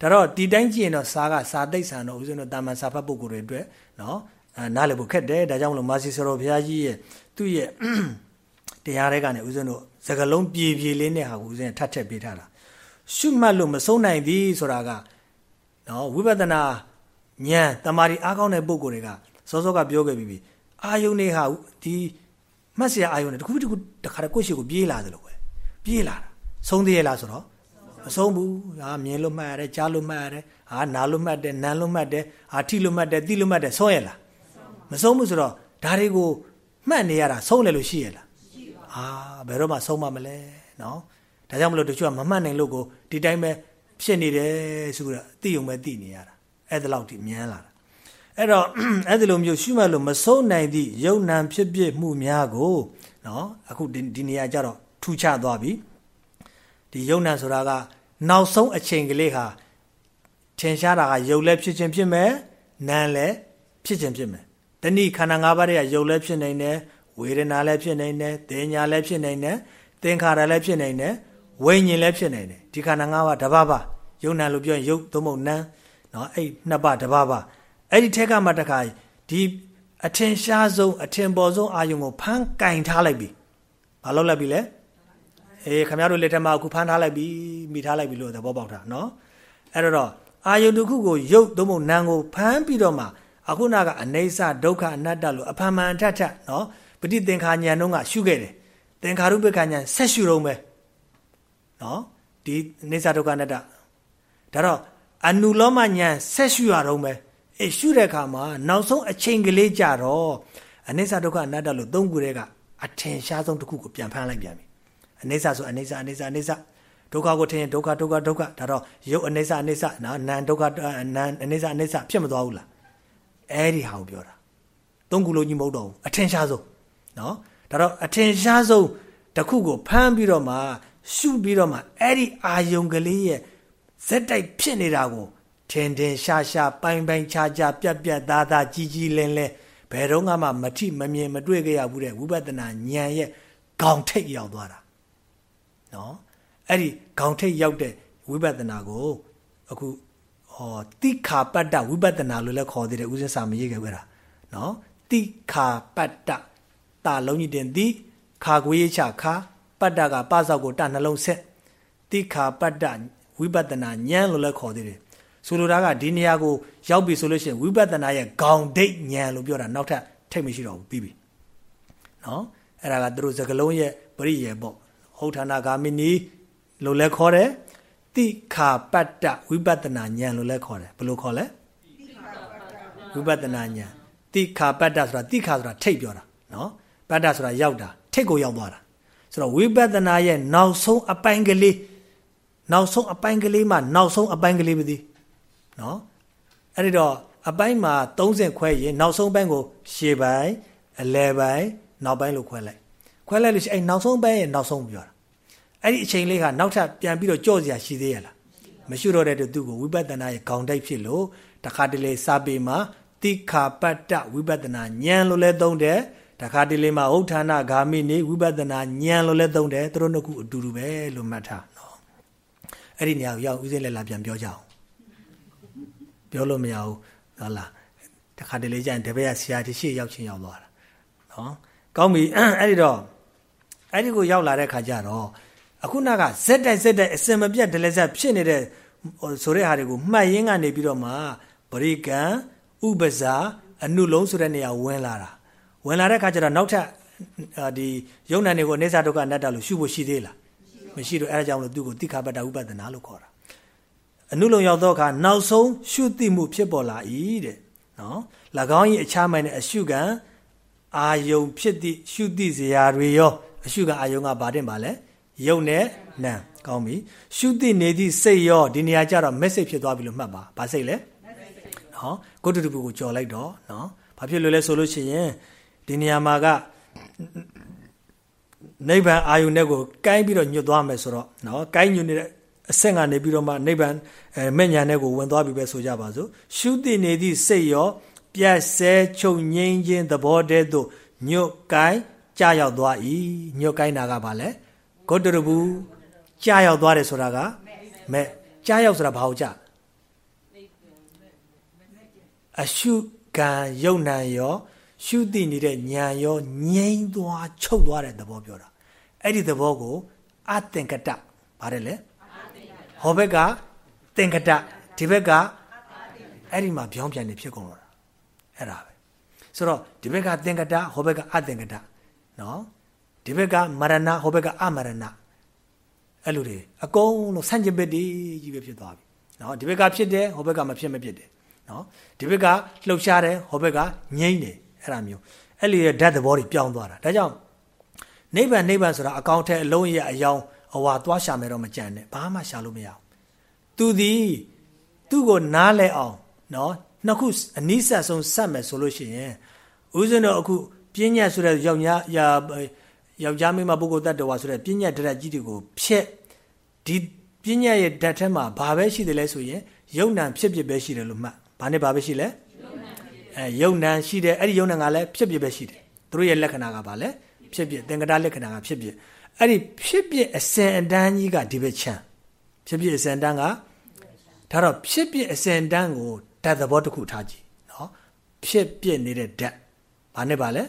ဒါတော့ဒီတိုင်းကြည့်ရင်တော့စာကစာသိဆန်တော့ဦးဇင်းတို့တာမန်စာဖတ်ပုဂ္ဂိုလ်တွေအတွက်နော် နားလည်ဖို့ခက်တယ်ဒါကြောင့်မလို့မာစီဆရာဘုရားကြီးရဲ့သူ့ရဲ့တရားတွေကနေဦးဇင်းတို့စကလုံးပြေပြေလေးနဲ့ဟာဦးဇင်းထပ်ထက်ပေးထားတာရှုမှတ်လို့မဆုံးနိုင်သည်ဆိုတာကနော်ဝိပဿနာဉာဏ်တမာရီအားကောင်းတဲ့ပုဂ္ဂိုလ်တွေကစောစောကပြောခဲ့ပြီးပြီအာယုန်တွေဟာဒီမှတ်စရာအာယုန်တွေတခုတခုတခါတည်းကိုယ့်ရှိကိုပြေးလာတယ်လို့ပဲပြေးလာတာဆုံးသေးရဲ့လားဆိုတော့မဆုံးဘူးဟာမြင်လို့မှတ်ရတယ်ကြားလို့မှတ်ရတယ်ဟာနားလို့မှတ်တယ်နားလို့မှတ်တယ်ဟာထိလို့မှတ်တယ်သိလို့မှတ်တယ်ဆုံးရဲ့လား မဆုံးဘူးဆိုတော့ဒါတွေကိုမှတ်နေရတာဆုံးတယ်လို့ရှိရလားအာဘယ်တော့မှဆုံးမမလဲနော်ဒါကြောင့်မလို့တချို့ကမမှတ်နိုင်လို့ကိုဒီတိုင်းပဲဖြစ်နေတယ်ဆိုတော့သိုံပဲသိနေရတာအဲ့ဒါလောက်ထိမြန်းလာတာအဲ့တော့အဲ့ဒီလိုမျိုးရှုမှတ်လို့မဆုံးနိုင်သည့်ယုံ nant ဖြစ်ဖြစ်မှုများကိုနော်အခုဒီနေရာကျတော့ထူးခြားသွားပြီဒီယုံ nant ဆိုတာကနောက်ဆုံးအချိန်ကလေးဟာထင်ရှားတာကယုတ်လည်းဖြစ်ခြင်းဖြစ်မယ်နာမ်လည်းဖြစ်ခြင်းဖြစ်မယ် တဏိခန္ဓာ၅ပါးတွေကယုတ်လည်းဖြစ်နိုင်တယ်ဝေဒနာလည်းဖြစ်နိုင်တယ်သင်ညာလည်းဖြစ်နိုင်တယ်သင်္ခါရလည်းဖြစ်နိုင်တယ်ဝိညာဉ်လည်းဖြစ်နိုင်တယ်ဒီခန္ဓာ၅ပါးတဘာဘာယုံနာလို့ပြောရင်ယုတ်သို့မဟုတ်နံနော်အဲ့နှစ်ပါးတဘာဘာအဲ့ဒီထက်ကမှတခါဒီအထင်ရှားဆုံးအထင်ပေါ်ဆုံးအာယုံကိုဖမ်းကင်ထားလိုက်ပြီဘာလုပ်လိုက်ပြီလဲအေးခင်ဗျားတို့လက်ထက်မှာအခုဖမ်းထားလိုက်ပြီမိထားလိုက်ပြီလို့သဘောပေါက်တာနော်အဲ့တော့အာယုန်တစ်ခုကိုရုပ်သို့မဟုတ်နာမ်ကိုဖမ်းပြီးတော့မှ အခုနာကအနိစ္စဒုက္ခအနတ္တလို့အဖန်မှန်ထက်ထက်နော်ပฏิသင်္ခါဉာဏ်တော့ကရှုခဲ့တယ်သင်္ခါရုပ္ပကဉာဏ်ဆက်ရှုတော့မယ်နော်ဒီအနိစ္စဒုက္ခအနတ္တဒါတော့အနုလောမဉာဏ်ဆက်ရှုရတော့မယ်အေးရှုတဲ့အခါမှာနောက်ဆုံးအချိန်ကလေးကြတော့အနိစ္စဒုက္ခအနတ္တလို့သုံးခုတည်းကအထင်ရှားဆုံးတစ်ခုကိုပြန်ဖမ်းလိုက်ပြန်ပြီအနိစ္စဆိုအနိစ္စအနိစ္စအနိစ္စဒုက္ခကိုထင်ရင်ဒုက္ခဒုက္ခဒုက္ခဒါတော့ရုပ်အနိစ္စအနိစ္စနော်နာမ်ဒုက္ခနာမ်အနိစ္စအနိစ္စဖြစ်မသွားဘူးလား အဲ့ဒီဟာကိုပြောတာသုံးခုလုံးကြီးမဟုတ်တော့ဘူးအထင်ရှားဆုံးနော်ဒါတော့အထင်ရှားဆုံးတစ်ခုကိုဖမ်းပြီးတော့မှရှုပြီးတော့မှအဲ့ဒီအာယုံကလေးရဲ့ဇက်တိုက်ဖြစ်နေတာကိုထင်ထင်ရှားရှားပိုင်ပိုင်ခြားခြားပြက်ပြက်သားသားကြီးကြီးလင်းလင်းဘယ်တော့မှမထိမမြင်မတွေ့ကြရဘူးတဲ့ဝိပဿနာဉာဏ်ရဲ့ခေါင်ထိတ်ရောက်သွားတာနော်အဲ့ဒီခေါင်ထိတ်ရောက်တဲ့ဝိပဿနာကိုအခု ဟောတိခာပတ္တဝိပဿနာလို့လည်းခေါ်သေးတယ်ဦးစင်းစာမရေးခဲ့ကြတာနော်တိခာပတ္တတာလုံးကြီးတင်တိခါကိုရေးချခါပတ္တကပဆောက်ကိုတနှလုံးဆက်တိခာပတ္တဝိပဿနာဉာဏ်လို့လည်းခေါ်သေးတယ်ဆိုလိုတာကဒီနေရာကိုရောက်ပြီဆိုလို့ရှိရင်ဝိပဿနာရဲ့ခေါင်ဒိတ်ဉာဏ်လို့ပြောတာနောက်ထပ်ထိတ်မရှိတော့ဘူးပြီးပြီနော်အဲ့ဒါကသူတို့စကလုံးရဲ့ပရိယေပေါ့ဟုတ်ဌာနဂါမိနီလို့လည်းခေါ်တယ် တိခာပတ္တဝိပဿနာဉာဏ်လို့လည်းခေါ်တယ်ဘယ်လိုခေါ်လဲဝိပဿနာဉာဏ်တိခာပတ္တဆိုတာတိခာဆိုတာထိတ်ပြောတာနော်ပတ္တဆိုတာရောက်တာထိတ်ကိုရောက်သွားတာဆိုတော့ဝိပဿနာရဲ့နောက်ဆုံးအပိုင်းကလေးနောက်ဆုံးအပိုင်းကလေးမှနောက်ဆုံးအပိုင်းကလေးပဲဒီနော်အဲ့ဒီတော့အပိုင်းမှာ30ခွဲရင်နောက်ဆုံးပိုင်းကိုရှေ့ပိုင်းအလယ်ပိုင်းနောက်ပိုင်းလို့ခွဲလိုက်ခွဲလိုက်လို့ရှိရင်အဲ့နောက်ဆုံးပိုင်းရဲ့နောက်ဆုံးပြောတာ အဲ့ဒီအချိန်လေးကနောက်ထပ်ပြန်ပြီးတော့ကြော့စရာရှိသေးရလားမရှိတော့တဲ့သူကိုဝိပဿနာရဲ့ခေါင်တိုက်ဖြစ်လို့တခါတလေစာပေမှာတိခာပတ္တဝိပဿနာဉာဏ်လို့လဲသုံးတယ်တခါတလေမှာဥဋ္ဌာဏဂါမိနေဝိပဿနာဉာဏ်လို့လဲသုံးတယ်သူတို့နှစ်ခုအတူတူပဲလို့မှတ်ထားနော်အဲ့ဒီနေရာကိုရောက်ဦးစင်းလည်းလာပြန်ပြောကြအောင်ပြောလို့မရဘူးဟုတ်လားတခါတလေကျရင်တပည့်ရဆရာတရှိရောက်ချင်းရောက်သွားတာနော်ကောင်းပြီအဲ့ဒီတော့အဲ့ဒီကိုရောက်လာတဲ့ခါကျတော့ အခုနကဇက်တိုက်ဇက်တိုက်အစင်မပြတ်ဒလဇက်ဖြစ်နေတဲ့ဆိုတဲ့ဟာတွေကိုမှတ်ရင်းကနေပြီးတော့မှပရိကံဥပဇာအနုလုံးဆိုတဲ့နေရာဝင်လာတာဝင်လာတဲ့ခါကျတော့နောက်ထပ်ဒီယုံနာတွေကိုအနေစာဒုက္ခအနတ္တလို့ရှုဖို့ရှိသေးလားမရှိတော့အဲဒါကြောင့်လို့သူ့ကိုတိခါပတ္တဥပဒနာလို့ခေါ်တာအနုလုံရောက်သောအခါနောက်ဆုံးရှုတိမှုဖြစ်ပေါ်လာ၏တဲ့နော်၎င်း၏အခြားမှန်တဲ့အရှုခံအာယုံဖြစ်သည့်ရှုတိစရာတွေရောအရှုခံအာယုံကဘာတင်ပါလဲ ယုံနဲ့နာကောင်းပြီရှုတိနေသည့်စိတ်ရောဒီနေရာကျတော့ message ဖြစ်သွားပြီလို့မှတ်ပါဘာစိတ်လဲနော်ကိုတုတပုကိုကြော်လိုက်တော့နော်ဘာဖြစ်လို့လဲဆိုလို့ရှိရင်ဒီနေရာမှာကနိဗ္ဗာန်အာယုန်နဲ့ကိုကိုင်းပြီးတော့ညွတ်သွားမယ်ဆိုတော့နော်ကိုင်းညွတ်နေတဲ့အဆင့်ကနေပြီးတော့မှနိဗ္ဗာန်အဲမဲ့ညာနဲ့ကိုဝင်သွားပြီပဲဆိုကြပါစို့ရှုတိနေသည့်စိတ်ရောပြတ်ဆဲချုပ်ငိမ့်ခြင်းသဘောတည်းသို့ညွတ်ကိုင်းကြာရောက်သွား၏ညွတ်ကိုင်းတာကဘာလဲ ဂုတ္တရဘူးကြာရောက်သွားတယ်ဆိုတာကမဲ့ကြာရောက်ဆိုတာဘာဟုတ်ကြအရှုခံယုံနံရော ရှုတိနေတဲ့ညာရောငြိမ့်သွားချုပ်သွားတဲ့သဘောပြောတာအဲ့ဒီသဘောကိုအသင်္ကတဗါတယ်လေဟောဘက်ကသင်္ကတဒီဘက်ကအဲ့ဒီမှာပြောင်းပြန်နေဖြစ်ကုန်တော့အဲ့ဒါပဲဆိုတော့ဒီဘက်ကသင်္ကတဟောဘက်ကအသင်္ကတနော် ဒီဘက်ကမရဏဟောဘက်ကအမရဏအဲ့လိုတွေအကုန်လုံးဆန့်ကျင်ဘက်တွေကြီးပဲဖြစ်သွားပြီနော်ဒီဘက်ကဖြစ်တယ်ဟောဘက်ကမဖြစ်မဖြစ်တယ်နော်ဒီဘက်ကလှုပ်ရှားတယ်ဟောဘက်ကငြိမ့်တယ်အဲ့ဒါမျိုးအဲ့လိုရဲ့ဓာတ်သဘောတွေပြောင်းသွားတာဒါကြောင့်နိဗ္ဗာန်နိဗ္ဗာန်ဆိုတာအကောင့်ထဲအလုံးရအယောင်အဝါသွားရှာမယ်တော့မကြံနဲ့ဘာမှရှာလို့မရဘူးသူသည်သူ့ကိုနားလဲအောင်နော်နှစ်ခုအနိစ္စဆုံးဆက်မယ်ဆိုလို့ရှိရင်ဦးဇင်းတို့အခုပြဉ္ညာဆိုတဲ့ယောက်ျား ယောက်ျားမိန်းမပုဂ္ဂိုလ်တ attva ဆိုတဲ့ပြဉ္ညာဓာတ်ကြီးတွေကိုဖြက်ဒီပြဉ္ညာရဲ့ဓာတ်ထဲမှာဘာပဲရှိတယ်လဲဆိုရင်ယုံ nant ဖြစ်ဖြစ်ပဲရှိတယ်လို့မှတ်ဘာနဲ့ဘာပဲရှိလဲအဲယုံ nant ရှိတယ်အဲ့ဒီယုံ nant ကလည်းဖြစ်ဖြစ်ပဲရှိတယ်သူတို့ရဲ့လက္ခဏာကဘာလဲဖြစ်ဖြစ်သင်္ကတလက္ခဏာကဖြစ်ဖြစ်အဲ့ဒီဖြစ်ဖြစ်အစဉ်အတန်းကြီးကဒီဘက်ချမ်းဖြစ်ဖြစ်အစဉ်အတန်းကဒါတော့ဖြစ်ဖြစ်အစဉ်အတန်းကိုဓာတ်သဘောတစ်ခုထားကြည့်နော်ဖြစ်ပြနေတဲ့ဓာတ်ဘာနဲ့ပါလဲ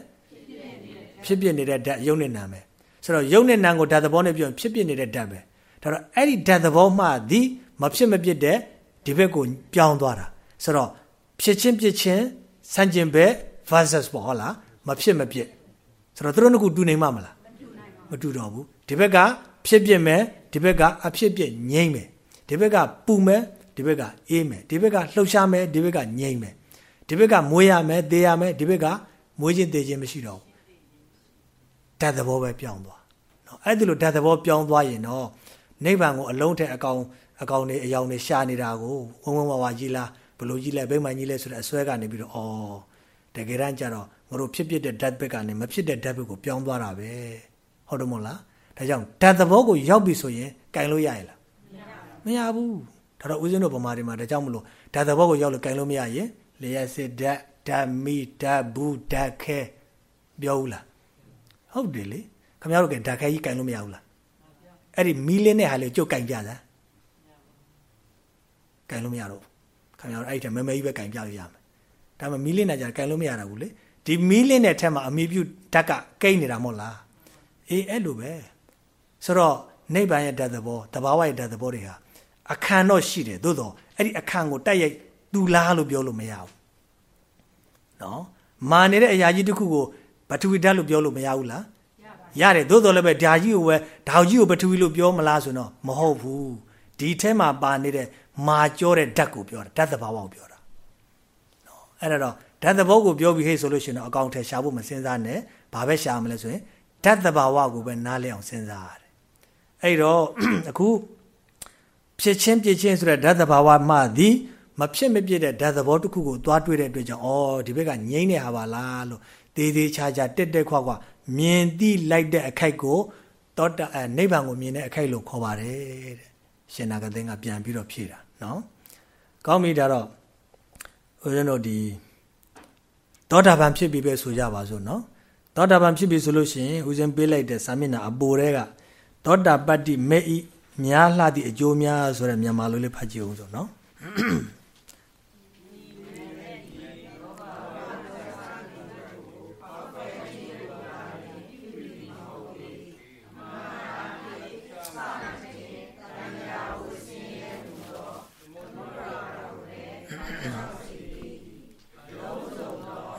ဖြစ်ပြနေတဲ့ဓာတ်ယုံနဲ့နာမယ်ဆိုတော့ယုံနဲ့နာကိုဓာတ်သဘောနဲ့ပြောရင်ဖြစ်ပြနေတဲ့ဓာတ်ပဲဒါတော့အဲ့ဒီဓာတ်သဘောမှသည်မဖြစ်မပြစ်တဲ့ဒီဘက်ကိုပြောင်းသွားတာဆိုတော့ဖြစ်ချင်းပြစ်ချင်းဆန့်ကျင်ဘက် versus ပေါ့ဟုတ်လားမဖြစ်မပြစ်ဆိုတော့သူတို့ကတူနိုင်မှာမလားမတူတော့ဘူးဒီဘက်ကဖြစ်ပြစ်မယ်ဒီဘက်ကအဖြစ်ပြစ်ငြိမ့်မယ်ဒီဘက်ကပူမယ်ဒီဘက်ကအေးမယ်ဒီဘက်ကလှုပ်ရှားမယ်ဒီဘက်ကငြိမ့်မယ်ဒီဘက်ကမွေးရမယ်သေရမယ်ဒီဘက်ကမွေးခြင်းသေခြင်းမရှိတော့ဘူး ဓာတ်သဘောပဲပြောင်းသွားနော်အဲ့ဒီလိုဓာတ်သဘောပြောင်းသွားရင်တော့နိဗ္ဗာန်ကိုအလုံးထက်အကောင်အကောင်နေအယောင်နေရှာနေတာကိုဝုံဝုံဝါဝါကြီးလားဘလို့ကြီးလဲဘိမှန်ကြီးလဲဆိုတဲ့အစွဲကနေပြီးတော့အော်တကယ်တမ်းကျတော့ငါတို့ဖြစ်ဖြစ်တဲ့ဓာတ်ဘက်ကနေမဖြစ်တဲ့ဓာတ်ဘက်ကိုပြောင်းသွားတာပဲဟုတ်တယ်မို့လားဒါကြောင့်ဓာတ်သဘောကိုရောက်ပြီဆိုရင်ကင်လို့ရရလားမရဘူးဒါတော့ဦးဇင်းတို့ဗမာတွေမှာဒါကြောင့်မလို့ဓာတ်သဘောကိုရောက်လို့ကင်လို့မရရင်လျှက်စစ်ဓာတ်ဓာတ်မိဓာတ်ဘူးဓာတ်ခဲပြောဦးလား ဟုတ်တယ်လေခင်ဗျားတို့ကဓာတ်ခဲကြီးကင်လို့မရဘူးလားအဲ့ဒီမီလင်းတဲ့ဟာလေးကြုတ်ကင်ပြတာကင်လို့မရတော့ခင်ဗျားတို့အဲ့ဒီတည်းမဲမဲကြီးပဲကင်ပြလို့ရမယ်ဒါမှမီလင်းနေကြကင်လို့မရတော့ဘူးလေဒီမီလင်းတဲ့ထက်မှာအမီပြုဓာတ်ကကိန်းနေတာမဟုတ်လားအေးအဲ့လိုပဲဆိုတော့နိဗ္ဗာန်ရဲ့ဓာတ်သဘောတဘာဝရဲ့ဓာတ်သဘောတွေဟာအခန့်တော့ရှိတယ်သို့တော့အဲ့ဒီအခန့်ကိုတိုက်ရိုက်သူလားလို့ပြောလို့မရဘူးနော်မာနေတဲ့အရာကြီးတစ်ခုကို ဘထဝီဓာတ်လို့ပြောလို့မရဘူးလားရတယ်သို့တော်လည်းပဲဓာကြီးကိုပဲဓာကြီးကိုဘထဝီလို့ပြောမလားဆိုတော့မဟုတ်ဘူးဒီထဲမှာပါနေတဲ့မာကြောတဲ့ဓာတ်ကိုပြောတာဓာတ်သဘာဝကိုပြောတာနော်အဲ့ဒါတော့ဓာတ်သဘောကိုပြောပြီးဟဲ့ဆိုလို့ရှိရင်တော့အကောင်ထဲရှာဖို့မစင်စားနဲ့ဘာပဲရှာမလဲဆိုရင်ဓာတ်သဘာဝကိုပဲနားလည်အောင်စဉ်းစားရတယ်အဲ့တော့အခုဖြစ်ချင်းပြချင်းဆိုတဲ့ဓာတ်သဘာဝမှသည်မဖြစ်မပြတဲ့ဓာတ်သဘောတစ်ခုကိုသွားတွေ့တဲ့အတွက်ကြောင့်ဩဒီဘက်ကငြိမ့်နေဟာပါလားလို့ သေးသေးချာချာတက်တက်ခွာခွာမြင်သိလိုက်တဲ့အခိုက်ကိုတောတအဲနိဗ္ဗာန်ကိုမြင်တဲ့အခိုက်လို့ခေါ်ပါတယ်တဲ့ရှင်နာဂသင်ကပြန်ပြီးတော့ဖြေတာနော်ကောင်းပြီဒါတော့ဦးဇင်းတို့ဒီသောတာပန်ဖြစ်ပြီပဲဆိုကြပါစို့နော်သောတာပန်ဖြစ်ပြီဆိုလို့ရှိရင်ဦးဇင်းပေးလိုက်တဲ့စာမျက်နှာအပေါ်ထဲကသောတာပတ္တိမေဤများလှသည့်အကျိုးများဆိုတဲ့မြန်မာလိုလေးဖတ်ကြည့်အောင်ဆိုနော်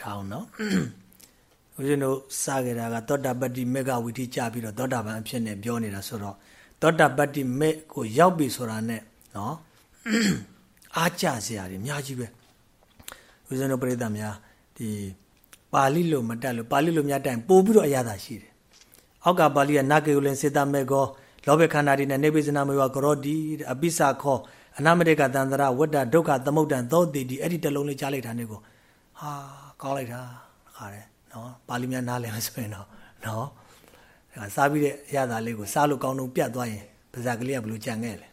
ထားအောင်နော်ဦးဇင်းတို့စခဲ့တာကသောတာပတ္တိမေကဝီထိကြပြီးတော့သောတာပန်အဖြစ်နဲ့ပြောနေတာဆိုတော့သောတာပတ္တိမေကိုရောက်ပြီဆိုတာနဲ့နော်အားကြစရာတွေအများကြီးပဲဦးဇင်းတို့ပြိဿများဒီပါဠိလိုမတတ်လို့ပါဠိလိုများတိုင်ပို့ပြီးတော့အရသာရှိတယ်အောက်ကပါဠိကနာကေယုလင်စေတမေကောလောဘခန္ဓာတွေနဲ့နေပိစနာမေဝကရောတိအပိစာခောအနာမတေကတန္တရဝတ္တဒုက္ခသမုဒ္ဒံသောတိတိအဲ့ဒီတလုံးလေးကြားလိုက်တာနဲ့ကိုဟာ ကောင်းလိုက်တာခါတယ်နော်ပါဠိများနားလည်မဆိုရင်တော့နော်ဒါစားပြီးတဲ့အရသာလေးကိုစားလို့ကောင်းတော့ပြတ်သွားရင်ပါဇာကလေးကဘယ်လိုကြံခဲ့လဲ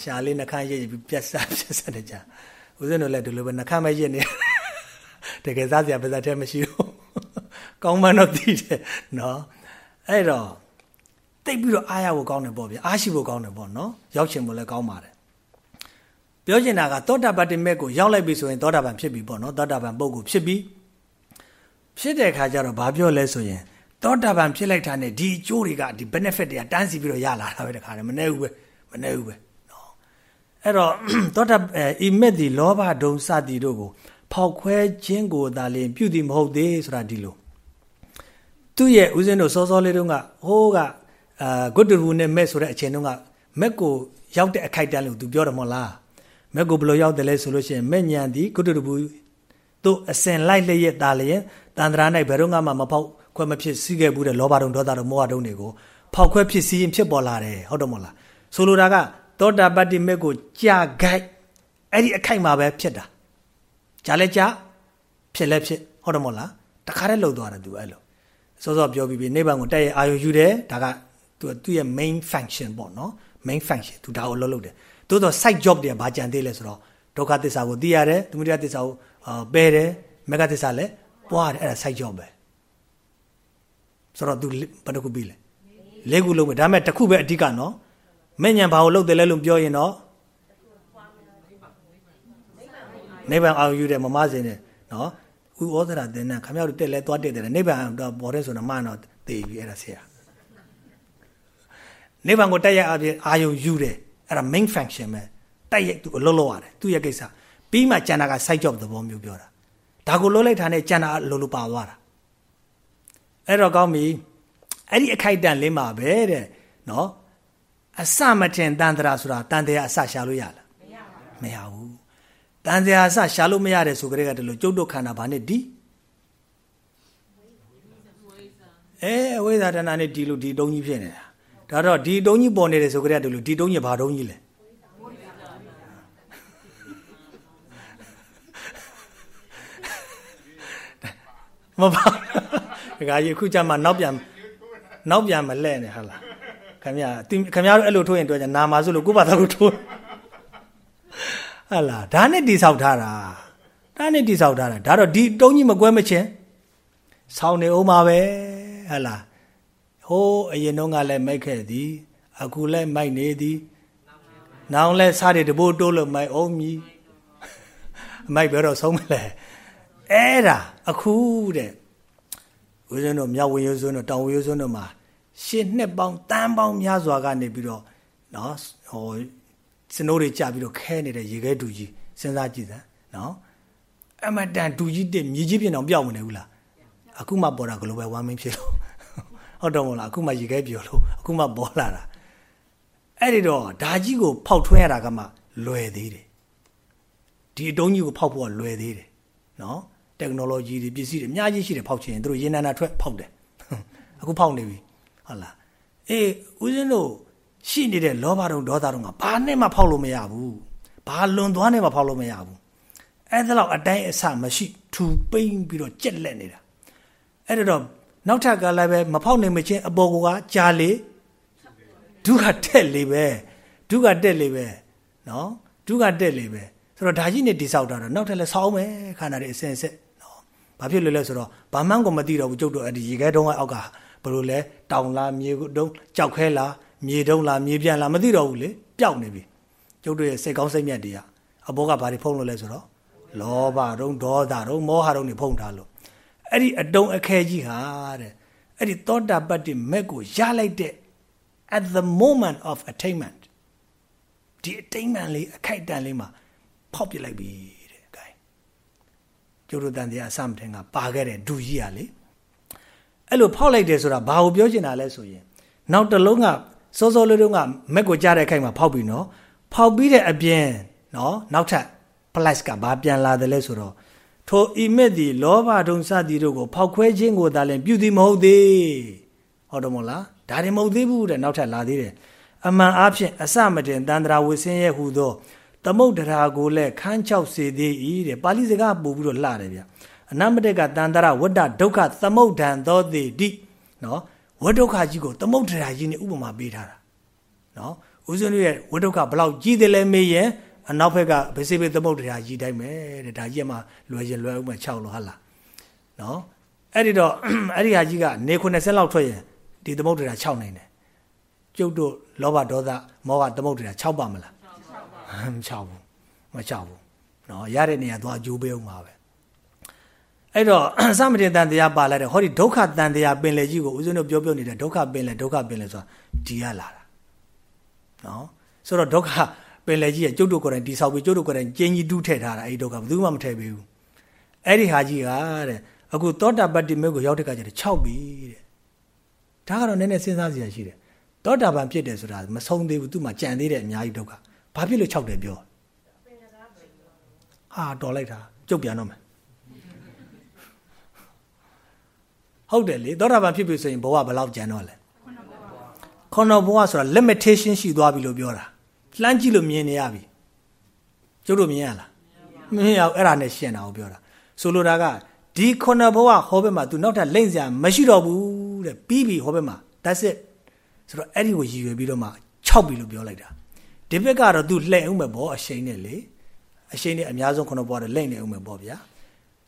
ရှာလေးနှခမ်းရိပ်ပြီးပြတ်စားပြတ်စားတဲ့ကြာဦးဇင်းတို့လည်းဒီလိုပဲနှခမ်းမရိပ်နေတကယ်စားစရာပါဇာထဲမရှိဘူးကောင်းမှန်းတော့သိတယ်နော်အဲ့တော့တိတ်ပြီးတော့အားရဖို့ကောင်းတယ်ပေါ့ဗျာအားရှိဖို့ကောင်းတယ်ပေါ့နော်ရောက်ချင်ဖို့လည်းကောင်းပါတယ် ပြောချင်တာကသောတာပတ္တိမေကိုရောက်လိုက်ပြီဆိုရင်သောတာပန်ဖြစ်ပြီပေါ့နော်သောတာပန်ပုဂ္ဂိုလ်ဖြစ်ပြီဖြစ်တဲ့အခါကျတော့ဘာပြောလဲဆိုရင်သောတာပန်ဖြစ်လိုက်တာနဲ့ဒီအကျိုးတွေကဒီ benefit တွေကတန်းစီပြီးတော့ရလာတာပဲတခါတည်းမနေဘူးပဲမနေဘူးပဲနော်အဲ့တော့သောတာအီမက်ဒီလောဘဒုံစသည်တို့ကို ဖောက်ခွဲခြင်းကိုသာလျှင်ပြုသည်မဟုတ်သေးဆိုတာဒီလိုသူ့ရဲ့ဦးဇင်းတို့စောစောလေးတုန်းကဟိုးကအာဂုတ္တရူနဲ့မက်ဆိုတဲ့အချိန်တုန်းကမက်ကိုရောက်တဲ့အခိုက်တန်းလို့သူပြောတယ်မဟုတ်လား မက်ကိုဘယ်လိုရောက်တယ်လဲဆိုလို့ရှိရင်မက်ညံသည်ဂုတ္တရူတို့အစင်လိုက်လျက်သားလျက်တန္တရာ၌ဘယ်တော့မှမဖောက်ခွဲမဖြစ်စီးခဲ့ဘူးတဲ့လောဘတုံဒေါသတုံမောဟတုံတွေကိုဖောက်ခွဲဖြစ်စီရင်ဖြစ်ပေါ်လာတယ်ဟုတ်တယ်မဟုတ်လားဆိုလိုတာကသောတာပတ္တိမက်ကိုကြာဂိုက်အဲ့ဒီအခိုက်မှာပဲဖြစ်တာကြားလဲကြားဖြစ်လဲဖြစ်ဟုတ်တယ်မဟုတ်လားတခါတည်းလှုပ်သွားတယ်သူအဲ့လိုစောစောပြောပြီးပြီနိဗ္ဗာန်ကိုတက်ရဲ့အာယုံယူတယ်ဒါကသူသူ့ရဲ့ main function ပေါ့နော် main function သူဒါကိုလှုပ်လှုပ်တယ် သို့တော့ side job တွေကဘာကြံသေးလဲဆိုတော့ဒုက္ခသစ္စာကိုသိရတယ်သမုဒယသစ္စာကိုပယ်တယ်မဂ္ဂသစ္စာလည်းပွားတယ်အဲ့ဒါ side job ပဲဆိုတော့ तू ဘယ်နှခုပြီးလဲလေးခုလုံးပဲဒါပေမဲ့တစ်ခုပဲအဓိကနော်မညံဘာကိုလှုပ်တယ်လဲလို့ပြောရင်တော့နိဗ္ဗာန်အောင်ယူတယ်မမစင်တယ်နော်ဥဩဇရာတင်နဲ့ခမရတို့တက်လဲသွားတက်တယ်နိဗ္ဗာန်တော့ပေါ်တယ်ဆိုတော့မှတော့သိပြီအဲ့ဒါဆရာနိဗ္ဗာန်ကိုတက်ရအပြင်အာယုံယူတယ် အဲ့ဒါ main function ပဲတိုက်ရိုက်သူအလုပ်လုပ်ရတယ်သူ့ရဲ့ကိစ္စပြီးမှကျန်တာက side job သဘောမျိုးပြောတာဒါကိုလုပ်လိုက်တာနဲ့ကျန်တာအလိုလိုပါသွားတာအဲ့တော့ကောင်းပြီအဲ့ဒီအခိုက်တန့်လေးမှာပဲတဲ့နော်အစမထင်တန်တရာဆိုတာတန်တရားအစရှာလို့ရလားမရပါဘူးမရဘူးတန်တရားအစရှာလို့မရတယ်ဆိုကြတဲ့ကတည်းကကျုပ်တို့ခန္ဓာဘာနဲ့ဒီအဲအဝိဇ္ဇာတဏ္ဍာနဲ့ဒီလိုဒီတုံးကြီးဖြစ်နေတာ ဒါတော့ဒီတုံးကြီးပေါ်နေတယ်ဆိုကြတဲ့တည်းလို့ဒီတုံးကြီးဘာတုံးကြီးလဲမပါဒကာကြီးအခုကျမှနောက်ပြန်နောက်ပြန်မလဲနဲ့ဟာလားခင်ဗျာခင်ဗျားတို့အဲ့လိုထိုးရင်တွေ့ကြနာမှာဆိုလို့ကိုယ့်ဘာသာကိုထိုးဟာလားဒါနဲ့တိဆောက်ထားတာဒါနဲ့တိဆောက်ထားတာဒါတော့ဒီတုံးကြီးမကွဲမချင်းဆောင်းနေအောင်ပါပဲဟာလား ဟိုးအရင်တော့ကလည်းမိုက်ခဲ့သည် အခုလည်းမိုက်နေသည်နောင်လဲစားတဲ့တဘိုးတိုးလို့မိုက်အောင်မြည်မိုက်ဘယ်တော့ဆုံးမလဲအဲ့ဒါအခုတဲ့ဦးဇင်းတို့မြောက်ဝင်းရိုးစွန်းတို့တောင်ဝင်းရိုးစွန်းတို့မှာရှစ်နှစ်ပေါင်းတန်းပေါင်းများစွာကနေပြီးတော့နော်ဟိုစနိုးတွေကြပြီးတော့ခဲနေတဲ့ရေခဲတူကြီးစဉ်းစားကြည့်စမ်းနော်အမတန်တူကြီးတက်မြေကြီးပြင်အောင်ပြောက်မနေဘူးလားအခုမှပေါ်တာ global warming ဖြစ်လို့ ဟုတ်တော့မလားအခုမှရေခဲပြောလို့အခုမှပေါ်လာတာအဲ့ဒီတော့ဓာကြီးကိုဖောက်ထွင်းရတာကမှလွယ်သေးတယ်ဒီအတုံးကြီးကိုဖောက်ဖို့ကလွယ်သေးတယ်နော် technology တွေပစ္စည်းတွေအများကြီးရှိတယ်ဖောက်ချင်သူတို့ရေနံနာထွက်ဖောက်တယ်အခုဖောက်နေပြီဟုတ်လားအေးဦးဇင်းတို့ရှိနေတဲ့လောဘတုံဒေါသတုံကဘာနဲ့မှဖောက်လို့မရဘူးဘာလွန်သွားနဲ့မှဖောက်လို့မရဘူးအဲ့ဒါတော့အတိုင်းအဆမရှိထူပိမ့်ပြီးတော့ကြက်လက်နေတာအဲ့ဒါတော့ နောက်ထပ်ကလည်းပဲမဖောက်နိုင်မချင်းအပေါ်ကကြာလေဒုက္ခတက်လေပဲဒုက္ခတက်လေပဲနော်ဒုက္ခတက်လေပဲဆိုတော့ဒါကြီးနဲ့တိဆောက်တာတော့နောက်ထပ်လည်းဆောင်းမယ်ခန္ဓာတွေအစင်ဆက်နော်ဘာဖြစ်လို့လဲဆိုတော့ဘာမှန်းကိုမသိတော့ဘူးကျုပ်တို့အဲ့ဒီရေခဲတုံးကအောက်ကဘယ်လိုလဲတောင်လားမြေတုံးကြောက်ခဲလားမြေတုံးလားမြေပြန်လားမသိတော့ဘူးလေပျောက်နေပြီကျုပ်တို့ရဲ့စိတ်ကောင်းစိတ်မြတ်တွေကအဘောကဘာတွေဖုံးလို့လဲဆိုတော့လောဘတုံးဒေါသတုံးမောဟတုံးတွေဖုံးထားလို့ အဲ့ဒီအတုံးအခဲကြီးဟာတဲ့အဲ့ဒီသောတာပတ္တိမက်ကိုရလိုက်တဲ့ at the moment of attainment ဒီ attainment လေးအခိုက်အတန့်လေးမှာဖောက်ပြလိုက်ပြီတဲ့ gain ကျိုးတို့တန်တရားအစမထင်ကပါခဲ့တဲ့ဒူကြီးอ่ะလေအဲ့လိုဖောက်လိုက်တယ်ဆိုတာဘာကိုပြောချင်တာလဲဆိုရင်နောက်တစ်လုံးကစောစောလေးတုန်းကမက်ကိုကြားတဲ့အခိုက်မှာဖောက်ပြီးနော်ဖောက်ပြီးတဲ့အပြင်နော်နောက်ထပ် plus ကဘာပြန်လာတယ်လဲဆိုတော့ ထိုဤမက်သည်လောဘဒုံစသည်တို့ကိုဖောက်ခွဲခြင်းကိုသာလျှင်ပြုသည်မဟုတ်သေးဟုတ်တယ်မဟုတ်လားဒါတွေမဟုတ်သေးဘူးတဲ့နောက်ထပ်လာသေးတယ်အမှန်အားဖြင့်အစမတင်တန္တရာဝဆင်းရဲဟုသောသမုဒ္ဒရာကိုလည်းခန်းချောက်စေသေး၏တဲ့ပါဠိစကားပို့ပြီးတော့လှတယ်ဗျအနမတက်ကတန္တရာဝတ္တဒုက္ခသမုဒ္ဒံသောတိတိနော်ဝတ္ဒုက္ခကြီးကိုသမုဒ္ဒရာကြီးနဲ့ဥပမာပေးထားတာနော်ဦးဇင်းတို့ရဲ့ဝတ္ဒုက္ခဘလောက်ကြီးတယ်လဲမေးရင် အနောက်ဘက်ကဗေစေဘေသမုဒ္ဒရာကြီးတိုင်းပဲတဲ့ဒါကြီးကမှလွယ်ရင်လွယ်ဦးမှ6လို့ဟာလားနော်အဲ့ဒီတော့အဲ့ဒီဟာကြီးကနေ90လောက်ထွက်ရင်ဒီသမုဒ္ဒရာ6နိုင်တယ်ကျုပ်တို့လောဘဒေါသမောဟသမုဒ္ဒရာ6ပါမလားမချဘူးမချဘူးနော်ရတဲ့နေရာသွားအကျိုးပေးအောင်ပါပဲအဲ့တော့သမတင်တန်တရားပါလိုက်တဲ့ဟောဒီဒုက္ခတန်တရားပင်လေကြီးကိုဦးဇင်းတို့ပြောပြောနေတဲ့ဒုက္ခပင်လေဒုက္ခပင်လေဆိုတာဒီရလာတာနော်ဆိုတော့ဒုက္ခ ပင်လေကြီးကကျုပ်တို့ကိုယ်တိုင်တိဆောက်ပြီးကျုပ်တို့ကိုယ်တိုင်ကျင်းကြီးတူးထည့်ထားတာအဲ့ဒီဒုက္ခဘယ်သူမှမထည့်ပေးဘူးအဲ့ဒီဟာကြီးကတဲ့အခုသောတာပတ္တိမေကိုရောက်တဲ့ကကြတဲ့6ပြီတဲ့ဒါကတော့နည်းနည်းစဉ်းစားစရာရှိတယ်သောတာပန်ဖြစ်တယ်ဆိုတာမဆုံးသေးဘူးသူ့မှာကြံသေးတယ်အများကြီးဒုက္ခဘာဖြစ်လို့6တယ်ပြောဟာတော်လိုက်တာကြုတ်ပြန်တော့မယ်ဟုတ်တယ်လေသောတာပန်ဖြစ်ပြီဆိုရင်ဘဝဘယ်လောက်ကြံတော့လဲခုနဘဝဆိုတာ limitation ရှိသွားပြီလို့ပြောတာ လှမ်းကြည့်လို့မြင်နေရပြီကျုပ်တို့မြင်ရလားမမမြင်အောင်အဲ့ဒါနဲ့ရှင်းတာကိုပြောတာဆိုလိုတာကဒီခုနဘဝဟောဘက်မှာ तू နောက်ထပ်လိမ့်စရာမရှိတော့ဘူးတဲ့ပြီးပြီဟောဘက်မှာ that's it ဆိုတော့အဲ့ဒီကိုရည်ရွယ်ပြီးတော့မှ6ပြီလို့ပြောလိုက်တာဒီဘက်ကတော့ तू လှည့်အောင်မဲ့ဘောအရှိန်နဲ့လေအရှိန်နဲ့အများဆုံးခုနဘဝတော့လိမ့်နေအောင်မဲ့ဘောဗျာ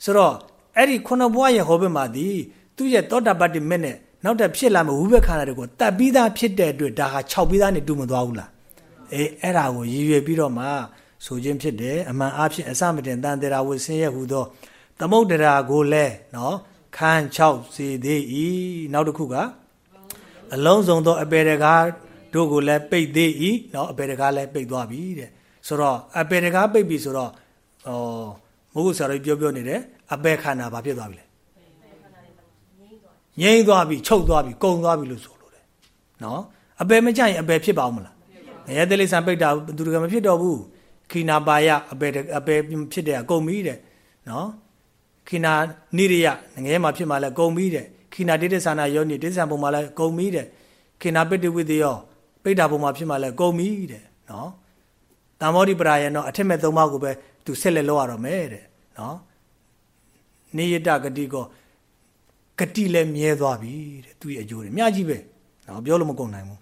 ဆိုတော့အဲ့ဒီခုနဘဝရဲ့ဟောဘက်မှာဒီသူ့ရဲ့သောတာပတ္တိမက်နဲ့နောက်တက်ဖြစ်လာမယ့်ဝိဘက်ခန္ဓာတွေကိုတတ်ပြီးသားဖြစ်တဲ့အတွက်ဒါဟာ6ပြီးသားနဲ့တူမသွားဘူးလား အေးအဲ့ဒါကိုရည်ရွယ်ပြီးတော့မှဆိုခြင်းဖြစ်တယ်အမှန်အဖြစ်အစမတင်တန်တေရာဝဆင်းရဲဟူသောသမုဒ္ဒရာကိုလည်းနော်ခန်း6စီသေး၏နောက်တစ်ခုကအလုံးစုံသောအပေတကားတို့ကိုလည်းပိတ်သေး၏နော်အပေတကားလည်းပိတ်သွားပြီတဲ့ဆိုတော့အပေတကားပိတ်ပြီဆိုတော့ဟောမိုးကုဆရာတို့ပြောပြောနေတယ်အပေခန္ဓာဘာဖြစ်သွားပြီလဲငြိမ့်သွားပြီချုပ်သွားပြီကုံသွားပြီလို့ဆိုလို့တယ်နော်အပေမကြရင်အပေဖြစ်ပါဦးမလား ငရဲတိလိษံပိတ်တာသူတကမဖြစ်တော့ဘူးခိနာပါယအပေအပေဖြစ်တဲ့အကုန်ပြီတဲ့နော်ခိနာနိရိယငရဲမှာဖြစ်မှလဲကုံပြီတဲ့ခိနာတိတ္တသနာယောနိတိတ္တဆံပုံမှာလဲကုံပြီတဲ့ခိနာပိတ္တဝိတယောပိဋ္ဌာပုံမှာဖြစ်မှလဲကုံပြီတဲ့နော်တမောတိပရာယနောအထက်မဲ့သုံးပါးကိုပဲသူဆက်လက်လောက်ရတော့မယ်တဲ့နော်နိယတဂတိကောဂတိလည်းမြဲသွားပြီတဲ့သူရဲ့အကျိုးတွေအများကြီးပဲနော်ပြောလို့မကုန်နိုင်ဘူး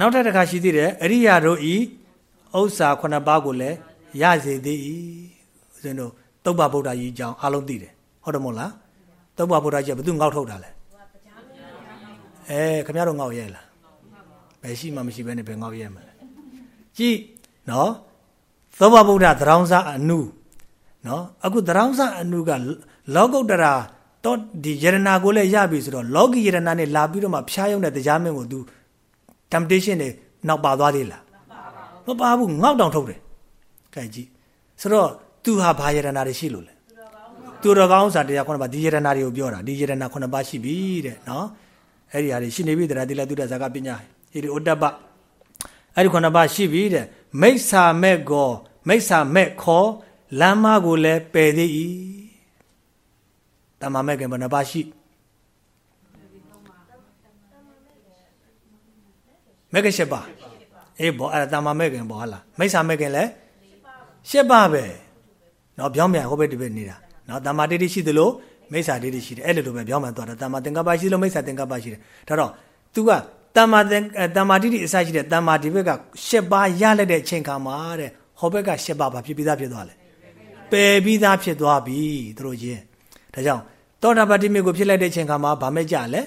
နောက်ထပ်တစ်ခါရှိသေးတယ်အရိယာတို့ဤဥစ္စာခုနှစ်ပါးကိုလည်းရစေသေး၏ဦးဇင်းတို့တုတ်ပဗုဒ္ဓကြီးအကြောင်းအားလုံးသိတယ်ဟုတ်တယ်မို့လားတုတ်ပဗုဒ္ဓကြီးဘယ်သူငေါက်ထုတ်တာလဲအဲခင်ဗျားတို့ငေါက်ရဲလားဘယ်ရှိမှမရှိဘဲနဲ့ဘယ်ငေါက်ရဲမှာလဲကြည့်နော်သုဘဗုဒ္ဓသရောင်းစားအနုနော်အခုသရောင်းစားအနုကလောကုတ္တရာတော့ဒီယရနာကိုလည်းရပြီဆိုတော့လောကီယရနာနဲ့လာပြီးတော့မှဖျားရုံတဲ့တရားမင်းကို तू temptation တွေနောက်ပါသွားသေးလားမပါဘူးငေါက်တောင်ထုတ်တယ်ကြိုက်ကြည့်ဆိုတော့ तू ဟာဘာယရနာတွေရှိလို့လဲသူတော်ကောင်းစာတရားခုနှစ်ပါးဒီယရနာတွေကိုပြောတာဒီယရနာခုနှစ်ပါးရှိပြီတဲ့နော်အဲ့ဒီဟာတွေရှိနေပြီတရားတိလသုဒ္ဓဇာကပညာဟိရိဩတ္တပအဲ့ဒီခုနှစ်ပါးရှိပြီတဲ့မိစ္ဆာမဲ့ကောမိစ္ဆာမဲ့ခောလမ်းမကိုလည်းပယ်သေး၏တမ္မာမဲ့ခင်ဘယ်နှပါရှိ မဂ္ဂ၈ပါးအေးဘောအဲ့ဒါတာမမဂ္ဂင်ဘောဟာလားမိစ္ဆာမဂ္ဂင်လဲ၈ပါးပဲနော်ပြောင်းပြန်ဟိုဘက်ဒီဘက်နေတာနော်တာမတိတိရှိသလိုမိစ္ဆာတိတိရှိတယ်အဲ့လိုလိုပဲပြောင်းပြန်သွားတာတာမသင်္ကပ္ပရှိသလိုမိစ္ဆာသင်္ကပ္ပရှိတယ်ဒါတော့ तू ကတာမသင်တာမတိတိအစရှိတဲ့တာမဒီဘက်က၈ပါးရလက်တဲ့အချိန်ခါမှာတဲ့ဟိုဘက်က၈ပါးဘာဖြစ်ပြီးသားဖြစ်သွားလဲပယ်ပြီးသားဖြစ်သွားပြီသူတို့ချင်းဒါကြောင့်သောတာပတ္တိမေကိုဖြစ်လိုက်တဲ့အချိန်ခါမှာဗာမဲ့ကြလဲ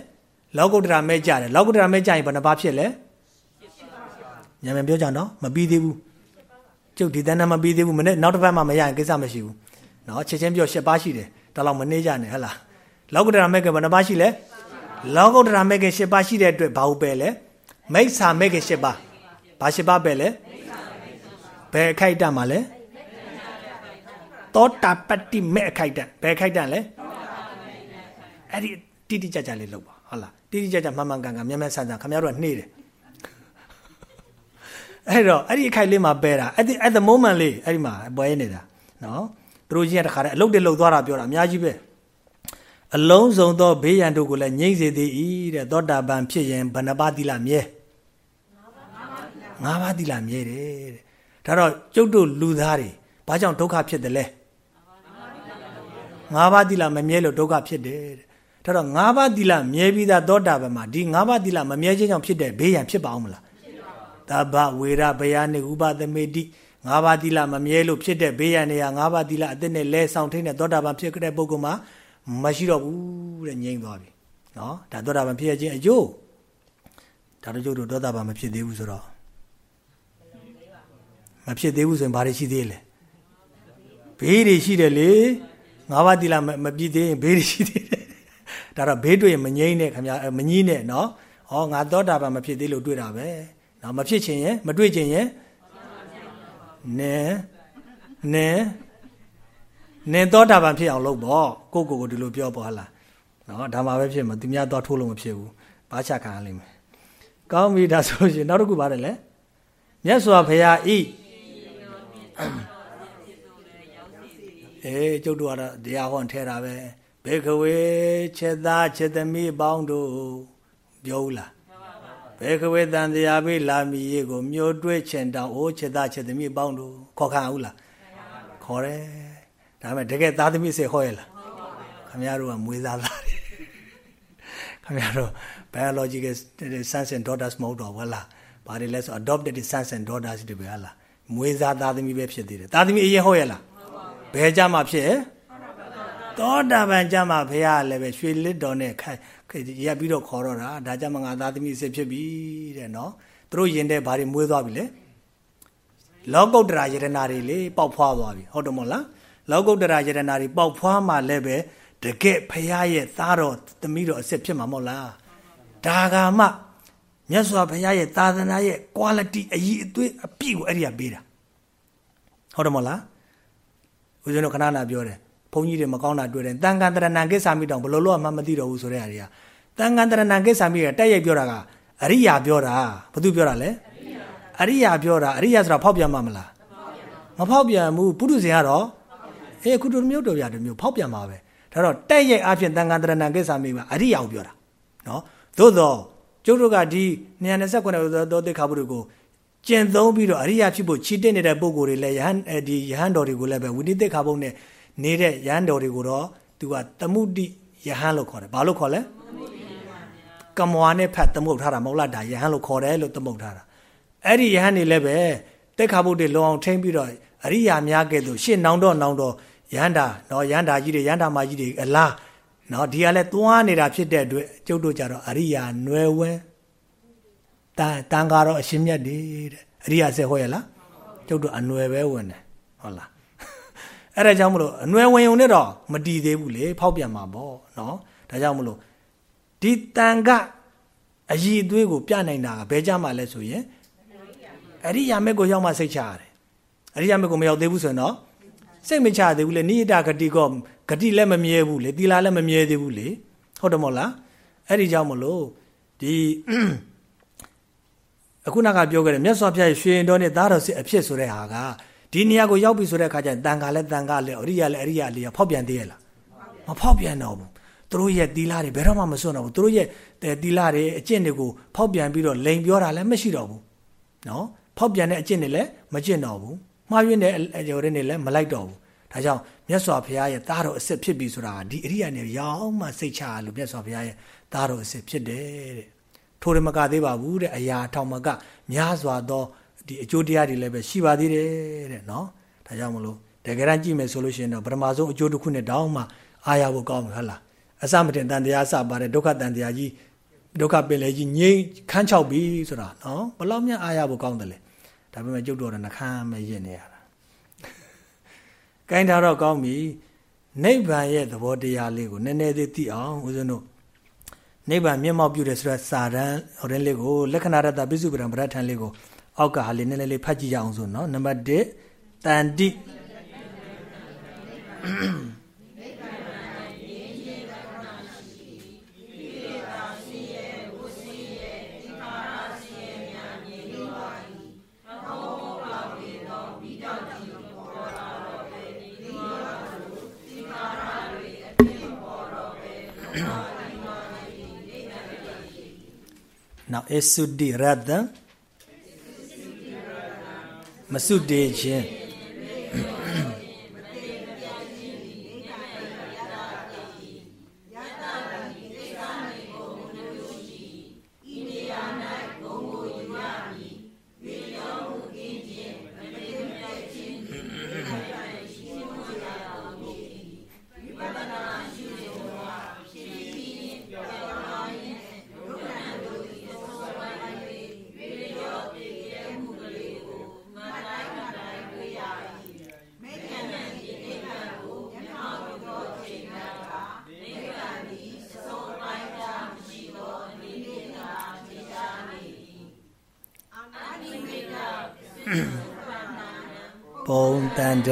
လောကုတ္တရာမဲ့ကြတယ်လောကုတ္တရာမဲ့ကြရင်ဘယ်နှပါဖြစ်လဲ ညံမြန်ပြောကြတော့မပြီးသေးဘူးကျုပ်ဒီတန်းနဲ့မပြီးသေးဘူးမနေ့နောက်တစ်ပတ်မှမရရင်ကိစ္စမရှိဘူးနော်ချက်ချင်းပြောရှစ်ပါရှိတယ်ဒါတော့မနေကြနဲ့ဟဟလားလောကုတ္တရာမဲ့ကဘယ်နှပါရှိလဲလောကုတ္တရာမဲ့ကရှစ်ပါရှိတဲ့အတွက်ဘာဟုတ်ပဲလဲမိစ္ဆာမဲ့ကရှစ်ပါဘာရှစ်ပါပဲလဲဘယ်အခိုက်တမှာလဲသောတာပတ္တိမဲ့အခိုက်တဘယ်အခိုက်တလဲအဲ့ဒီတိတိကျကျလေးလုပ်ပါဟုတ်လားတိတိကျကျမှန်မှန်ကန်ကန်မြဲမြဲဆန်ဆန်ခင်ဗျားတို့ကနှေးတယ် အဲ့တော့အဲ့ဒီအခိုက်လေးမှာပဲတာအဲ့ဒီ at the moment လေးအဲ့ဒီမှာပွဲနေတာနော်သူတို့ကြီးကတခါတည်းအလုတ်တက်လှုပ်သွားတာပြောတာအများကြီးပဲအလုံးစုံသောဘေးရန်တို့ကိုလည်းငြိမ့်စေသည်ဤတဲ့သောတာပန်ဖြစ်ရင်ဘဏ္ဍပါတိလမြဲငါးပါးတိလမြဲတယ်တဲ့ဒါတော့ကျုပ်တို့လူသားတွေဘာကြောင့်ဒုက္ခဖြစ်တယ်လဲငါးပါးတိလမမြဲလို့ဒုက္ခဖြစ်တယ်တဲ့ဒါတော့ငါးပါးတိလမြဲပြီးသားသောတာပန်မှာဒီငါးပါးတိလမမြဲခြင်းကြောင့်ဖြစ်တဲ့ဘေးရန်ဖြစ်ပါအောင်မလား တဘဝေရဘယနိဥပသမေတိငါးပါးတိလမမြဲလို့ဖြစ်တဲ့ဘေးရန်တွေကငါးပါးတိလအစ်စ်နဲ့လဲဆောင်ထိတဲ့သောတာပန်ဖြစ်တဲ့ပုဂ္ဂိုလ်မှာမရှိတော့ဘူးတဲ့ငြိမ့်သွားပြီနော်ဒါသောတာပန်ဖြစ်ရခြင်းအကျိုးဒါတို့ကျုပ်တို့သောတာပန်မဖြစ်သေးဘူးဆိုတော့မဖြစ်သေးဘူးဆိုရင်ဘာတွေရှိသေးလဲဘေးတွေရှိတယ်လေငါးပါးတိလမပြည့်သေးရင်ဘေးတွေရှိသေးတယ်ဒါတော့ဘေးတွေ့ရင်မငြိမ့်နဲ့ခင်ဗျာမငြီးနဲ့နော်ဩငါသောတာပန်မဖြစ်သေးလို့တွေ့တာပဲ နော်မဖြစ်ချင်ရင်မတွေ့ချင်ရင်နဲနဲနင်သောတာပန်ဖြစ်အောင်လုပ်ပေါ့ကိုကိုကိုဒီလိုပြောပေါ်ဟလားနော်ဒါမှပဲဖြစ်မှာသူများတော့ထိုးလို့မဖြစ်ဘူးဘာချခံရလိမ့်မယ်ကောင်းပြီဒါဆိုရင်နောက်တစ်ခုပါတယ်လေမြတ်စွာဘုရားဤအေးကျုပ်တို့ကတော့တရားဟောထဲတာပဲဘေခဝေချက်သားချက်သမီးပေါင်းတို့ပြောဦးလား ဘေခဝေတန်တရားပိလာမီရေကိုမျိုးတွဲချင်တောင်အိုးချက်သားချက်သမီးပေါင်းတို့ခေါ်ခံအောင်လားခေါ်တယ်ဒါပေမဲ့တကယ်သားသမီးစေဟောရလားခမရတို့ကမွေးသားသားတယ်ခမရတို့ biological sons and daughters မဟုတ်တော့ဘူးလားဘာတွေလဲဆို adopted sons and daughters တွေပဲဟာလားမွေးသားသားသမီးပဲဖြစ်သေးတယ်သားသမီးအရင်ဟောရလားဘယ်ကြမှာဖြစ်သောတာပန်ကြမှာဘုရားလည်းပဲရွှေလစ်တော်နဲ့ခိုင် ရက်ပြီးတော့ခေါ်တော့တာဒါကြမှာငါသားသမီးစစ်ဖြစ်ပြီတဲ့နော်သူတို့ရင်တဲ့ဘာတွေမွေးသွားပြီလဲလောကုတ္တရာယတနာတွေလေပေါက်ဖွားသွားပြီဟုတ်တယ်မို့လားလောကုတ္တရာယတနာတွေပေါက်ဖွားမှလည်းပဲတကယ်ဖရာရဲ့သားတော်သမီးတော်အစ်စ်ဖြစ်မှာမဟုတ်လားဒါကမှမြတ်စွာဘုရားရဲ့သာသနာရဲ့ quality အည်အသွေးအပြည့်ကိုအဲ့ဒီကပေးတာဟုတ်တယ်မို့လားဦးဇင်းတို့ခဏနာပြောတယ် ဘုန်းကြီးတွေမကောင်းတာတွေ့တယ်တန်ခါတရဏံကိစ္ဆာမိတောင်ဘလို့လို့မှမသိတော့ဘူးဆိုတဲ့အရာတန်ခါတရဏံကိစ္ဆာမိကတက်ရိုက်ပြောတာကအရိယာပြောတာဘာသူပြောတာလဲအရိယာပြောတာအရိယာဆိုတာဖောက်ပြန်မှာမလားမဖောက်ပြန်ဘူးပုထုဇဉ်ကတော့အေးခုတို့မျိုးတော်ပြတယ်မျိုးဖောက်ပြန်မှာပဲဒါတော့တက်ရိုက်အဖြစ်တန်ခါတရဏံကိစ္ဆာမိကအရိယာကိုပြောတာနော်သို့တော့ကျုပ်တို့ကဒီ229သောတိခါဘုရုကိုကျင့်သုံးပြီးတော့အရိယာဖြစ်ဖို့ချီတက်နေတဲ့ပုံကိုယ်တွေလည်းယဟန်ဒီယဟန်တော်တွေကိုလည်းပဲဝိနိတိခါဘုံနဲ့ နေတဲ့ယဟန်တော်တွေကိုတော့သူကတမှုတိယဟန်လို့ခေါ်တယ်ဘာလို့ခေါ်လဲကမွာနဲ့ဖတ်သမုတ်ထားတာမဟုတ်လားဒါယဟန်လို့ခေါ်တယ်လို့သမုတ်ထားတာအဲ့ဒီယဟန်တွေလည်းပဲတက်ခါဘုတ်တွေလုံအောင်ထိမ့်ပြီးတော့အရိယာများကဲ့သို့ရှင်းနောင်တော့နောင်တော့ယဟန်တာနော်ယဟန်တာကြီးတွေယဟန်တာမကြီးတွေအလားနော်ဒီကလည်းသွားနေတာဖြစ်တဲ့အတွက်ကျုပ်တို့ကြတော့အရိယာနွယ်ဝဲတန်တန်ကတော့အရှင်မြတ်တွေတဲ့အရိယာဆက်ဟောရလားကျုပ်တို့အနွယ်ပဲဝင်တယ်ဟုတ်လား အဲ့ဒါကြောင့်မလို့အနွယ်ဝင်ုံနဲ့တော့မတည်သေးဘူးလေဖောက်ပြန်မှာပေါ့နော်ဒါကြောင့်မလို့ဒီတန်ကအည်အသွေးကိုပြနိုင်တာကဘယ်ကြမှာလဲဆိုရင်အရိယာမဲ့ကိုရောက်မှစိတ်ချရတယ်အရိယာမဲ့ကိုမရောက်သေးဘူးဆိုရင်တော့စိတ်မချသေးဘူးလေနိယတဂတိကောဂတိလည်းမမြဲဘူးလေသီလလည်းမမြဲသေးဘူးလေဟုတ်တယ်မို့လားအဲ့ဒီကြောင့်မလို့ဒီအခုနကပြောခဲ့တယ်မြတ်စွာဘုရားရွှေရင်တော်နဲ့သားတော်စစ်အဖြစ်ဆိုတဲ့ဟာက ဒီနေရာကိုရောက်ပြီဆိုတဲ့အခါကျရင်တန်ခါလဲတန်ခါလဲအရိယာလဲအရိယာလေးဖောက်ပြန်သေးရဲ့လားမဖောက်ပြန်တော့ဘူးသူတို့ရဲ့တီလာတွေဘယ်တော့မှမစွန့်တော့ဘူးသူတို့ရဲ့တီလာတွေအကျင့်တွေကိုဖောက်ပြန်ပြီးတော့လိန်ပြောတာလည်းမရှိတော့ဘူးနော်ဖောက်ပြန်တဲ့အကျင့်တွေလည်းမကျင့်တော့ဘူးမှားယွင်းတဲ့အကြော်တွေလည်းမလိုက်တော့ဘူးဒါကြောင့်မြတ်စွာဘုရားရဲ့သားတော်အစ်စ်ဖြစ်ပြီဆိုတာဒီအရိယာနဲ့ရောင်းမှစိတ်ချလို့မြတ်စွာဘုရားရဲ့သားတော်အစ်စ်ဖြစ်တယ်တဲ့ထိုးရမကသေးပါဘူးတဲ့အရာထောင်မကများစွာသော ဒီအကျိုးတရားတွေလည်းပဲရှိပါသေးတယ်တဲ့နော်ဒါကြောင့်မလို့တကယ်တမ်းကြည့်မယ်ဆိုလို့ရှိရင်တော့ပထမဆုံးအကျိုးတစ်ခုနဲ့တောင်းမှအာရဖို့ကောင်းမှာဟုတ်လားအစမတင်တန်တရားစပါတဲ့ဒုက္ခတန်တရားကြီးဒုက္ခပင်လေကြီးငြိမ်းခန်းချောက်ပြီဆိုတာနော်ဘလောက်များအာရဖို့ကောင်းတယ်လေဒါပေမဲ့ကျုပ်တော်ကနှခမ်းမရင်နေရတာကိုင်းထားတော့ကောင်းပြီနိဗ္ဗာန်ရဲ့သဘောတရားလေးကိုနည်းနည်းသေးသိအောင်ဦးဇင်းတို့နိဗ္ဗာန်မျက်မှောက်ပြုတယ်ဆိုတဲ့စာတန်းဟိုတဲ့လေးကိုလက္ခဏာရတ္တပိစုပဒံပရထန်လေးကို အောက်ကဟာလေးနည်းနည်းလေးဖတ်ကြည့်ကြအောင်ဆိုနော်နံပါတ်1တန်တိနောက်အစုတိရတ္တ မစုတေခြင်း ပုံတ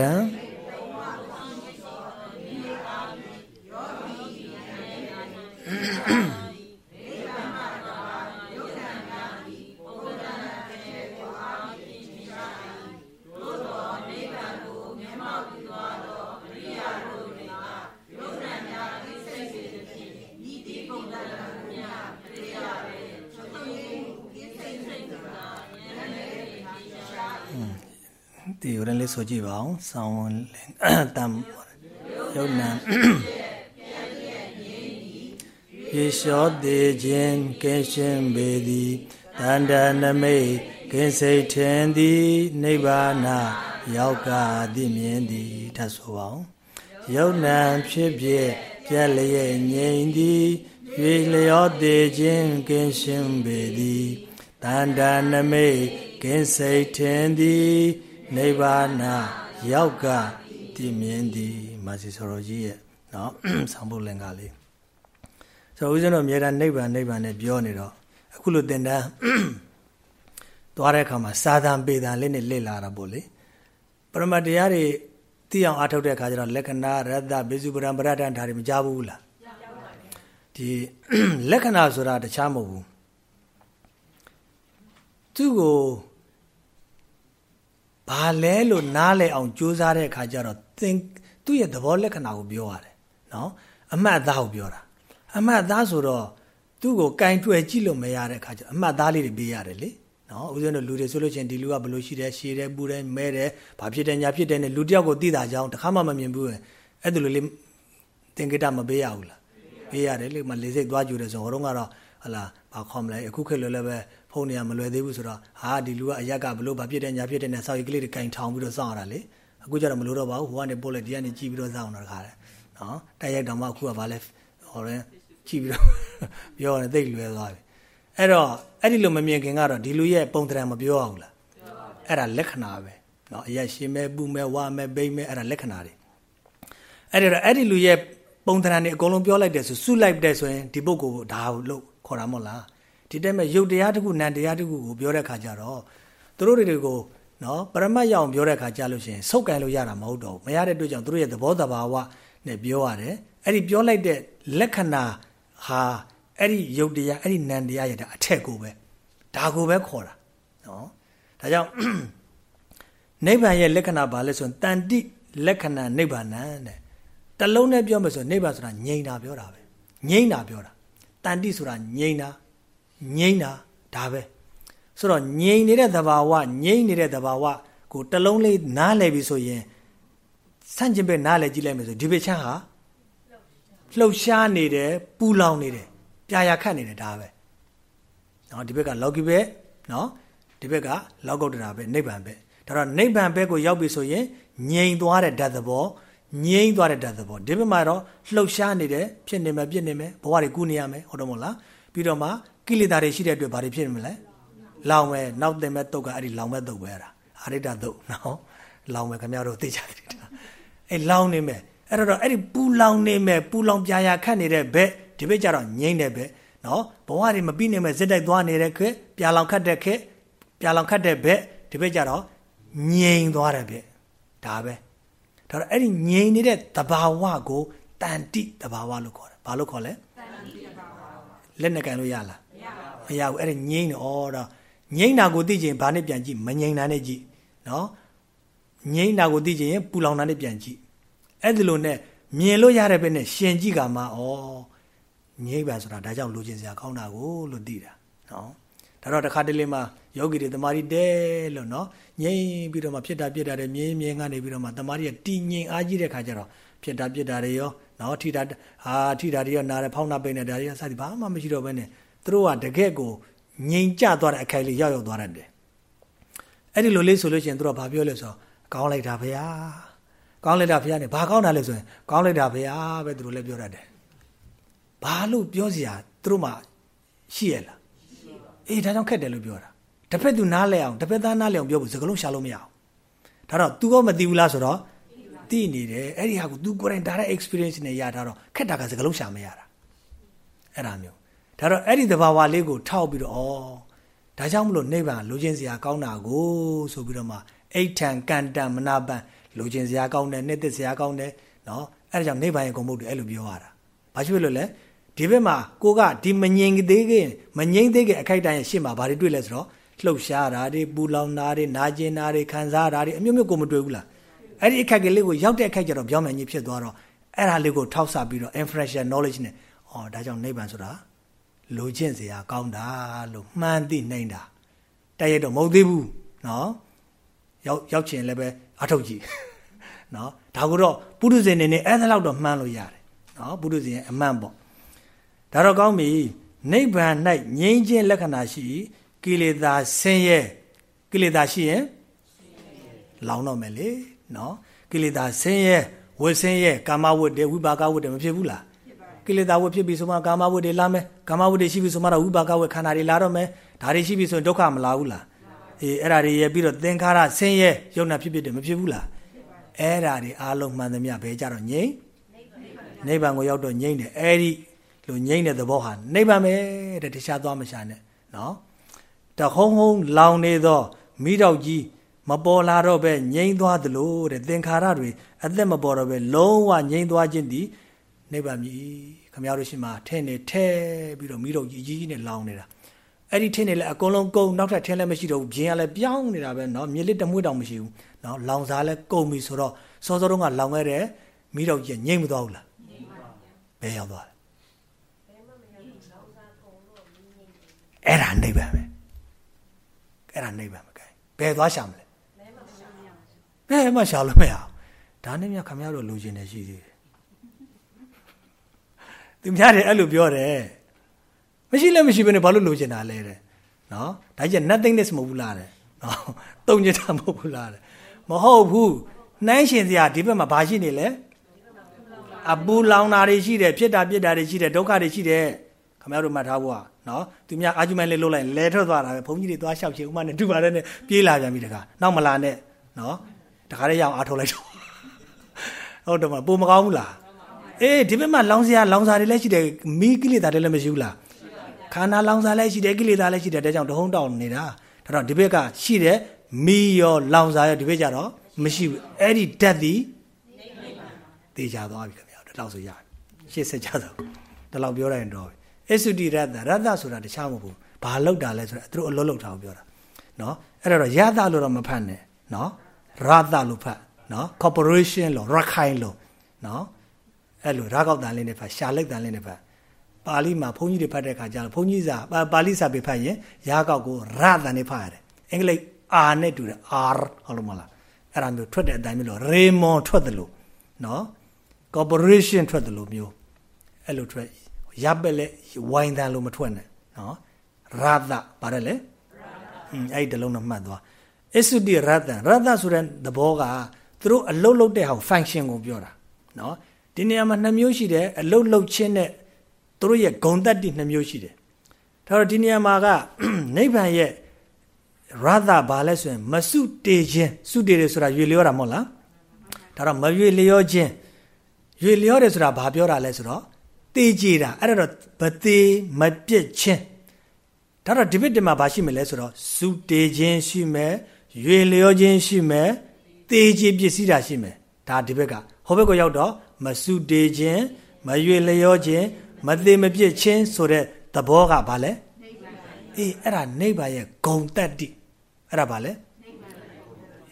တန်ဒီရင်းလေးဆိုကြည့်ပါအောင်ဆောင်းဝင်တမ်ယုတ်နံယေရှောတေခြင်းကင်းရှင်းပေသည်တန္တနမိတ်ကင်းစိတ်ထင်သည်နိဗ္ဗာန်ရောက်ကသိမြင်သည်ထပ်ဆိုပါအောင်ယုတ်နံဖြစ်ဖြစ်ပြက်လျက်ငြိမ်သည်ရွေလျောသေးခြင်းကင်းရှင်းပေသည်တန်တနမိတ်ကင်းစိတ်ထင်သည် နိဗ္ဗာန်ရောက်ကတည်မြင်သည်မာစီဆောတော်ကြီးရဲ့နော်ဆောင်းပုတ်လင်္ကာလေးဆိုတော့ဦးဇင်းတို့အမြဲတမ်းနိဗ္ဗာန်နိဗ္ဗာန်နဲ့ပြောနေတော့အခုလိုတင်တန်းသွားတဲ့အခါမှာစာသံပေသံလေးနဲ့လေ့လာတာပေါ့လေပရမတရားတွေသိအောင်အားထုတ်တဲ့အခါကျတော့လက္ခဏာရတ္တဘေစုပရံပရဒံဓာတ်တွေမကြဘူးလားဒီလက္ခဏာဆိုတာတခြားမဟုတ်ဘူးသူ့ကို ဘာလဲလို့နားလဲအောင်ကြိုးစားတဲ့အခါကျတော့သင်သူ့ရဲ့သဘောလက္ခဏာကိုပြောရတယ်နော်အမှတ်အသားကိုပြောတာအမှတ်အသားဆိုတော့သူ့ကိုကင်တွယ်ကြည့်လို့မရတဲ့အခါကျတော့အမှတ်အသားလေးတွေပေးရတယ်လေနော်ဦးဇင်းတို့လူတွေဆိုလို့ချင်းဒီလူကဘလို့ရှိတယ်ရှည်တယ်ပူတယ်မဲတယ်ဘာဖြစ်တယ်ညာဖြစ်တယ်နဲ့လူတယောက်ကိုသိတာကြောင်းတခါမှမမြင်ဘူးအဲ့ဒါလိုလေးသင်္ကေတမပေးရဘူးလားပေးရတယ်လေမလေးစိတ်သွားကြည့်တယ်ဆိုတော့ကတော့ဟလာဘာခေါ်မလဲအခုခေတ်လိုလည်းပဲ ဖုန်းတွေကမလွယ်သေးဘူးဆိုတော့ဟာဒီလူကအရက်ကဘလို့ဗာပြစ်တဲ့ညာပြစ်တဲ့နဲ့ဆောက်ရီကလေးတွေကင်ထောင်ပြီးတော့စောင့်ရတာလေအခုကျတော့မလို့တော့ပါဘူးဟိုကနေပို့လိုက်ဒီကနေကြည့်ပြီးတော့စောင့်တော့တခါတယ်နော်တိုက်ရိုက်တော့မှအခုကဗာလဲဟောရင်ကြည့်ပြီးတော့ပြောရတယ်သိလွယ်သွားပြီအဲ့တော့အဲ့ဒီလိုမမြင်ခင်ကတော့ဒီလူရဲ့ပုံသဏ္ဍာန်မပြောအောင်လားအဲ့ဒါလက္ခဏာပဲနော်အရရှင်မဲ့ပူမဲ့ဝါမဲ့ဘိမ့်မဲ့အဲ့ဒါလက္ခဏာတွေအဲ့ဒါအဲ့ဒီလူရဲ့ပုံသဏ္ဍာန်တွေအကုန်လုံးပြောလိုက်တယ်ဆိုစုလိုက်တယ်ဆိုရင်ဒီပုဂ္ဂိုလ်ဒါလို့ခေါ်တာမဟုတ်လား ဒီတက်မဲ့ရုပ်တရားတစ်ခုနာမ်တရားတစ်ခုကိုပြောတဲ့ခါကျတော့သူတို့တွေကိုနော်ပရမတ်ရအောင်ပြောတဲ့ခါကျလို့ရှိရင်ဆုတ်ကန်လို့ရတာမဟုတ်တော့ဘူးမရတဲ့အတွက်ကြောင့်သူတို့ရဲ့သဘောတဘာဝနဲ့ပြောရတယ်အဲ့ဒီပြောလိုက်တဲ့လက္ခဏာဟာအဲ့ဒီယုတ်တရားအဲ့ဒီနံတရားရတာအထက်ကိုပဲဒါကိုပဲခေါ်တာနော်ဒါကြောင့်နိဗ္ဗာန်ရဲ့လက္ခဏာဘာလဲဆိုရင်တန်တိလက္ခဏာနိဗ္ဗာန်တဲ့တလုံးနဲ့ပြောမယ်ဆိုနိဗ္ဗာန်ဆိုတာငြိမ်တာပြောတာပဲငြိမ်တာပြောတာတန်တိဆိုတာငြိမ်တာ ငြိမ်တာဒါပဲဆိုတော့ငြိမ်နေတဲ့သဘာဝငြိမ်နေတဲ့သဘာဝကိုတလုံးလေးနားလည်ပြီဆိုရင်ဆန့်ကျင်ဘက်နားလည်ကြည့်လိုက်မယ်ဆိုဒီဘက်ချမ်းဟာလှုပ်ရှားနေတယ်ပူလောင်နေတယ်ပြာရခတ်နေတယ်ဒါပဲနော်ဒီဘက်ကလောကီဘက်နော်ဒီဘက်ကလောက်ကုတ်တရာပဲနိဗ္ဗာန်ပဲဒါတော့နိဗ္ဗာန်ဘက်ကိုရောက်ပြီဆိုရင်ငြိမ်သွားတဲ့ဓာတ်သဘောငြိမ်သွားတဲ့ဓာတ်သဘောဒီဘက်မှာတော့လှုပ်ရှားနေတယ်ဖြစ်နေမယ်ပြစ်နေမယ်ဘဝတွေကူးနေရမယ်ဟုတ်တယ်မဟုတ်လားပြီးတော့မှ ကိလေသာတွေရှိတဲ့အတွက်ဘာတွေဖြစ်နေမလဲလောင်မယ်နောက်တင်မဲ့တုတ်ကအဲ့ဒီလောင်မဲ့တုတ်ပဲအဲ့ဒါအာရိတတုတ်နော်လောင်မယ်ခင်ဗျားတို့သိကြတယ်အဲ့လောင်နေမယ်အဲ့တော့အဲ့ဒီပူလောင်နေမယ်ပူလောင်ပြာရခတ်နေတဲ့ဘက်ဒီဘက်ကျတော့ငြိမ့်တဲ့ဘက်နော်ဘဝတွေမပြီးနေမဲ့စစ်တိုက်သွားနေတဲ့ခက်ပြာလောင်ခတ်တဲ့ခက်ပြာလောင်ခတ်တဲ့ဘက်ဒီဘက်ကျတော့ငြိမ်သွားတဲ့ဘက်ဒါပဲဒါတော့အဲ့ဒီငြိမ်နေတဲ့တဘာဝကိုတန်တိတဘာဝလို့ခေါ်တယ်ဘာလို့ခေါ်လဲတန်တိတဘာဝလက်နဲ့ကန်လို့ရလား မရဘူးအဲ့ဒါငြိမ့်တယ်ဩတော့ငြိမ့်တာကိုသိချင်ဘာနဲ့ပြန်ကြည့်မငြိမ့်တာနဲ့ကြည့်နော်ငြိမ့်တာကိုသိချင်ရင်ပူလောင်တာနဲ့ပြန်ကြည့်အဲ့ဒီလိုနဲ့မြင်လို့ရတဲ့ဘက်နဲ့ရှင်ကြည့်ကမှဩငြိမ့်ပါဆိုတာဒါကြောင့်လိုချင်စရာကောင်းတာကိုလို့သိတာနော်ဒါတော့တစ်ခါတလေမှယောဂီတွေတမာရီတဲလို့နော်ငြိမ့်ပြီးတော့မှဖြစ်တာပြစ်တာတွေမြင်းမြင်းကနေပြီးတော့မှတမာရီကတည်ငြိမ်အားကြီးတဲ့ခါကျတော့ဖြစ်တာပြစ်တာတွေရောနော်ထိတာဟာထိတာတွေရောနားတယ်ဖောင်းတာပိန်တယ်ဒါတွေကစသည်ဘာမှမရှိတော့ဘဲနဲ့ သူတို့ကတကယ့်ကိုငြိမ်ကျသွားတဲ့အခိုင်လေးရောက်ရောက်သွားတတ်တယ်အဲ့ဒီလိုလေးဆိုလို့ရှိရင်သူတို့ကဘာပြောလဲဆိုတော့ကောင်းလိုက်တာဗျာကောင်းလိုက်တာဗျာနဲ့ဘာကောင်းတာလဲဆိုရင်ကောင်းလိုက်တာဗျာပဲသူတို့လည်းပြောတတ်တယ်ဘာလို့ပြောစရာသူတို့မှရှိရလားအေးဒါကြောင့်ခက်တယ်လို့ပြောတာတစ်ဖက်သူနားလဲအောင်တစ်ဖက်သားနားလဲအောင်ပြောဖို့စကလုံးရှာလို့မရအောင်ဒါတော့ तू ကမသိဘူးလားဆိုတော့သိနေတယ်အဲ့ဒီဟာကို तू ကိုယ်တိုင် direct experience နဲ့ရတာတော့ခက်တာကစကလုံးရှာမရတာအဲ့ဒါမျိုး ဒါတော့အဲ့ဒီသဘာဝလေးကိုထောက်ပြီးတော့ဩဒါကြောင့်မလို့နိဗ္ဗာန်လိုချင်စရာကောင်းတာကိုဆိုပြီးတော့မှအိဋ္ဌံကန္တမနာပံလိုချင်စရာကောင်းတယ်နှစ်သက်စရာကောင်းတယ်နော်အဲ့ဒါကြောင့်နိဗ္ဗာန်ရဲ့ဂုဏ်ဘုတ်တွေအဲ့လိုပြောရတာဘာဖြစ်လို့လဲဒီဘက်မှာကိုကဒီမငြိမ်သေးခင်မငြိမ်သေးခင်အခိုက်အတန့်ရဲ့ရှေ့မှာဘာတွေတွေ့လဲဆိုတော့လှုပ်ရှားတာတွေပူလောင်တာတွေနာကျင်တာတွေခံစားတာတွေအမျိုးမျိုးကိုမတွေ့ဘူးလားအဲ့ဒီအခက်ကလေးကိုရောက်တဲ့အခိုက်ကျတော့ပြောင်းမြန်ကြီးဖြစ်သွားတော့အဲ့ဒါလေးကိုထောက်ဆပြီးတော့ inferential knowledge နဲ့ဩဒါကြောင့်နိဗ္ဗာန်ဆိုတာ လိုချင်စရာကောင်းတာလို့မှန်းသိနိုင်တာတည့်ရတော့မဟုတ်သေးဘူးနော်ရောက်ရောက်ချင်လည်းပဲအထုတ်ကြည့်နော်ဒါကိုတော့ပုရုဇဉ်နေနေအဲ့ဒါလောက်တော့မှန်းလို့ရတယ်နော်ပုရုဇဉ်ရဲ့အမှန်ပေါ့ဒါတော့ကောင်းပြီနိဗ္ဗာန်၌ငြိမ်းခြင်းလက္ခဏာရှိကိလေသာဆင်းရဲကိလေသာရှိရင်လောင်တော့မယ်လေနော်ကိလေသာဆင်းရဲဝိဆင်းရဲကာမဝတ္တဝိပါကဝတ္တမဖြစ်ဘူးလား ကိလေသာဝတ်ဖြစ်ပြီဆိုမှကာမဝတ္တလာမယ်ကာမဝတ္တရှိပြီဆိုမှတော့ဝိပါကဝတ်ခန္ဓာတွေလာတော့မယ်ဒါတွေရှိပြီဆိုရင်ဒုက္ခမလာဘူးလားအေးအဲ့ဒါတွေရပြီးတော့သင်္ခါရဆင်းရဲယုံနာဖြစ်ဖြစ်တယ်မဖြစ်ဘူးလားအဲ့ဒါတွေအားလုံးမှန်သမျှဘယ်ကြတော့ငြိမ့်နိဗ္ဗာန်ကိုရောက်တော့ငြိမ့်တယ်အဲ့ဒီလိုငြိမ့်တဲ့သဘောဟာနိဗ္ဗာန်ပဲတဲ့တခြားသွားမရှာနဲ့နော်တဟုံးဟုံးလောင်နေသောမိတော့ကြီးမပေါ်လာတော့ပဲငြိမ့်သွားသလိုတဲ့သင်္ခါရတွေအသက်မပေါ်တော့ပဲလုံးဝငြိမ့်သွားခြင်းသည် နိဗ္ဗာန်မြည်ခမရတို့ရှိမှထဲနေထဲပြီးတော့မိတော့ကြီးကြီးနဲ့လောင်နေတာအဲ့ဒီထင်းနေလဲအကုန်လုံးကုန်နောက်ထပ်ထင်းလည်းမရှိတော့ဘူးဂျင်းကလည်းပြောင်းနေတာပဲเนาะမြေလစ်တမွေးတောင်မရှိဘူးเนาะလောင်စားလည်းကုန်ပြီဆိုတော့စောစောတုန်းကလောင်ခဲ့တဲ့မိတော့ကြီးငြိမ့်မသွားဘူးလားငြိမ့်ပါဘယ်ရောက်သွားလဲအဲ့ဒါနိဗ္ဗာန်ပဲအဲ့ဒါနိဗ္ဗာန်မကဲဘယ်သွားရှာမလဲဘယ်မှရှာလို့မရဘူးဒါနဲ့မြခမရတို့လိုချင်တယ်ရှိသေးတယ် ် သူများတယ်အဲ့လိုပြောတယ်မရှိလည်းမရှိဘဲနဲ့ဘာလို့လိုချင်တာလဲတဲ့နော်ဒါကြီးက nothingness မဟုတ်ဘူးလားတဲ့နော်တုံညတာမဟုတ်ဘူးလားတဲ့မဟုတ်ဘူးနှိုင်းရှင်စရာဒီဘက်မှာဘာရှိနေလဲအပူလောင်တာတွေရှိတယ်ဖြစ်တာပြစ်တာတွေရှိတယ်ဒုက္ခတွေရှိတယ်ခမရတို့မှတ်ထားဖို့อ่ะနော်သူများ argument လေးလုပ်လိုက်လဲထွက်သွားတာပဲဘုန်းကြီးတွေသွားလျှောက်ချင်ဥမာနဲ့တူပါတယ်နဲ့ပြေးလာပြန်ပြီတခါနောက်မလာနဲ့နော်တခါလေးရအောင်အားထုတ်လိုက်တော့ဟုတ်တယ်မပုံမကောင်းဘူးလား အေးဒီဘက်မှာလောင်စရာလောင်စာတွေလည်းရှိတယ်မီးကိလေသာတွေလည်းမရှိဘူးလားခန္ဓာလောင်စာလည်းရှိတယ်ကိလေသာလည်းရှိတယ်ဒါကြောင့်တဟုံးတောင်းနေတာဒါတော့ဒီဘက်ကရှိတယ်မီးရောလောင်စာရောဒီဘက်ကျတော့မရှိဘူးအဲ့ဒီဓာတ်သည်တေချာသွားပြီခင်ဗျာဒီလောက်ဆိုရရှေ့ဆက်ကြတော့ဒီလောက်ပြောလိုက်ရင်တော့အစုတိရတ္တရတ္တဆိုတာတခြားမဟုတ်ဘူးဘာလောက်တာလဲဆိုတာသူတို့အလုံးလောက်ထားအောင်ပြောတာနော်အဲ့တော့ရတ္တလို့တော့မဖတ်နဲ့နော်ရတ္တလို့ဖတ်နော် corporation လို့ရခိုင်လို့နော် အဲ့လိုရာကောက်တန်လေးနဲ့ဖတ်ရှာလိုက်တန်လေးနဲ့ဖတ်ပါဠိမှာဘုန်းကြီးတွေဖတ်တဲ့အခါကျတော့ဘုန်းကြီးစာပါဠိစာပေဖတ်ရင်ရာကောက်ကိုရတန်နဲ့ဖတ်ရတယ်အင်္ဂလိပ်အာနဲ့တူတယ် R ဟုတ်လို့မလားအဲ့ဒါမျိုးထွက်တဲ့အတိုင်းမျိုးလို့ Raymond ထွက်တယ်လို့နော် corporation ထွက်တယ်လို့မျိုးအဲ့လိုထွက်ရပ်ပဲလေဝိုင်းတန်လို့မထွက်နဲ့နော်ရသပါတယ်လေအဲ့ဒီတလုံးတော့မှတ်သွားအစုတိရတန်ရတဆိုတဲ့သဘောကသူတို့အလုတ်လုတ်တဲ့ဟာ function ကိုပြောတာနော် ဒီနေရာမှာနှစ်မျိုးရှိတယ်အလုတ်လုတ်ခြင်းနဲ့သူတို့ရဲ့ဂုံတက်တိနှစ်မျိုးရှိတယ်ဒါတော့ဒီနေရာမှာကနိဗ္ဗာန်ရဲ့ရသဘာလဲဆိုရင်မစုတေခြင်းစုတေတယ်ဆိုတာရွေလျောတာမဟုတ်လားဒါတော့မရွေလျောခြင်းရွေလျောတယ်ဆိုတာဘာပြောတာလဲဆိုတော့တေကြည်တာအဲ့ဒါတော့မသေးမပြစ်ခြင်းဒါတော့ဒီဘက်တင်မှာဘာရှိမလဲဆိုတော့စုတေခြင်းရှိမယ်ရွေလျောခြင်းရှိမယ်တေကြည်ပစ္စည်းတာရှိမယ်ဒါဒီဘက်ကဟိုဘက်ကိုရောက်တော့ မစုတေခြင်းမရွေလျောခြင်းမသေးမပြစ်ခြင်းဆိုတဲ့သဘောကဘာလဲအေးအဲ့ဒါနိဗ္ဗာန်ရဲ့ဂုံတက်တိအဲ့ဒါဘာလဲ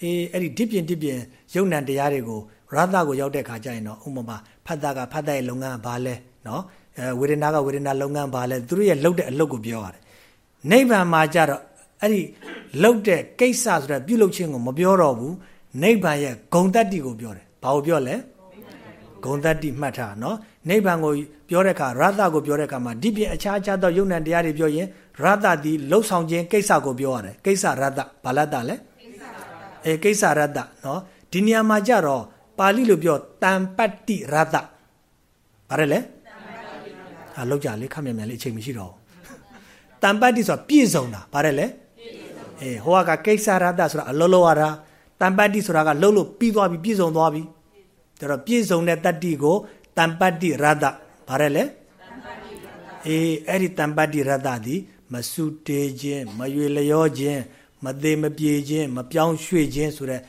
အေးအဲ့ဒီဒီပြင်ဒီပြင်ယုံ nant တရားတွေကိုရသကိုရောက်တဲ့ခါကျရင်တော့ဥပမာဖတ်တာကဖတ်တဲ့လုပ်ငန်းဘာလဲနော်အဲဝေဒနာကဝေဒနာလုပ်ငန်းဘာလဲသူတို့ရဲ့လုပ်တဲ့အလုပ်ကိုပြောရတယ်နိဗ္ဗာန်မှာကြတော့အဲ့ဒီလုပ်တဲ့ကိစ္စဆိုတဲ့ပြုလုပ်ခြင်းကိုမပြောတော့ဘူးနိဗ္ဗာန်ရဲ့ဂုံတတ္တိကိုပြောတယ်ဘာကိုပြောလဲ ဂုံတတ္တိမှတ်ထားနော်နိဗ္ဗာန်ကိုပြောတဲ့အခါရသကိုပြောတဲ့အခါမှာဒီပြင်အခြားအခြားသောယုံ nant တရားတွေပြောရင်ရသသည်လှုပ်ဆောင်ခြင်းကိစ္စကိုပြောရတယ်ကိစ္စရသဘာလတ္တလဲအဲကိစ္စရသနော်ဒီနေရာမှာကြတော့ပါဠိလိုပြောတံပတ္တိရသဘာလဲလဲဟာလောက်ကြလေခက်မြန်မြန်လေးအချိန်မရှိတော့ဘူးတံပတ္တိဆိုတာပြည့်စုံတာဘာလဲလဲအေးဟိုကကိစ္စရသဆိုတာအလုံးလုံးရတာတံပတ္တိဆိုတာကလှုပ်လို့ပြီးသွားပြီပြည့်စုံသွားပြီ ဒါတော့ပြည့်စုံတဲ့တတ္တိကိုတံပတ္တိရသဘာလဲလဲအေးအဲ့ဒီတံပတ္တိရသသည်မစုတေခြင်းမရွေလျောခြင်းမသေးမပြေခြင်းမပြောင်းရွှေ့ခြင်းဆိုတဲ့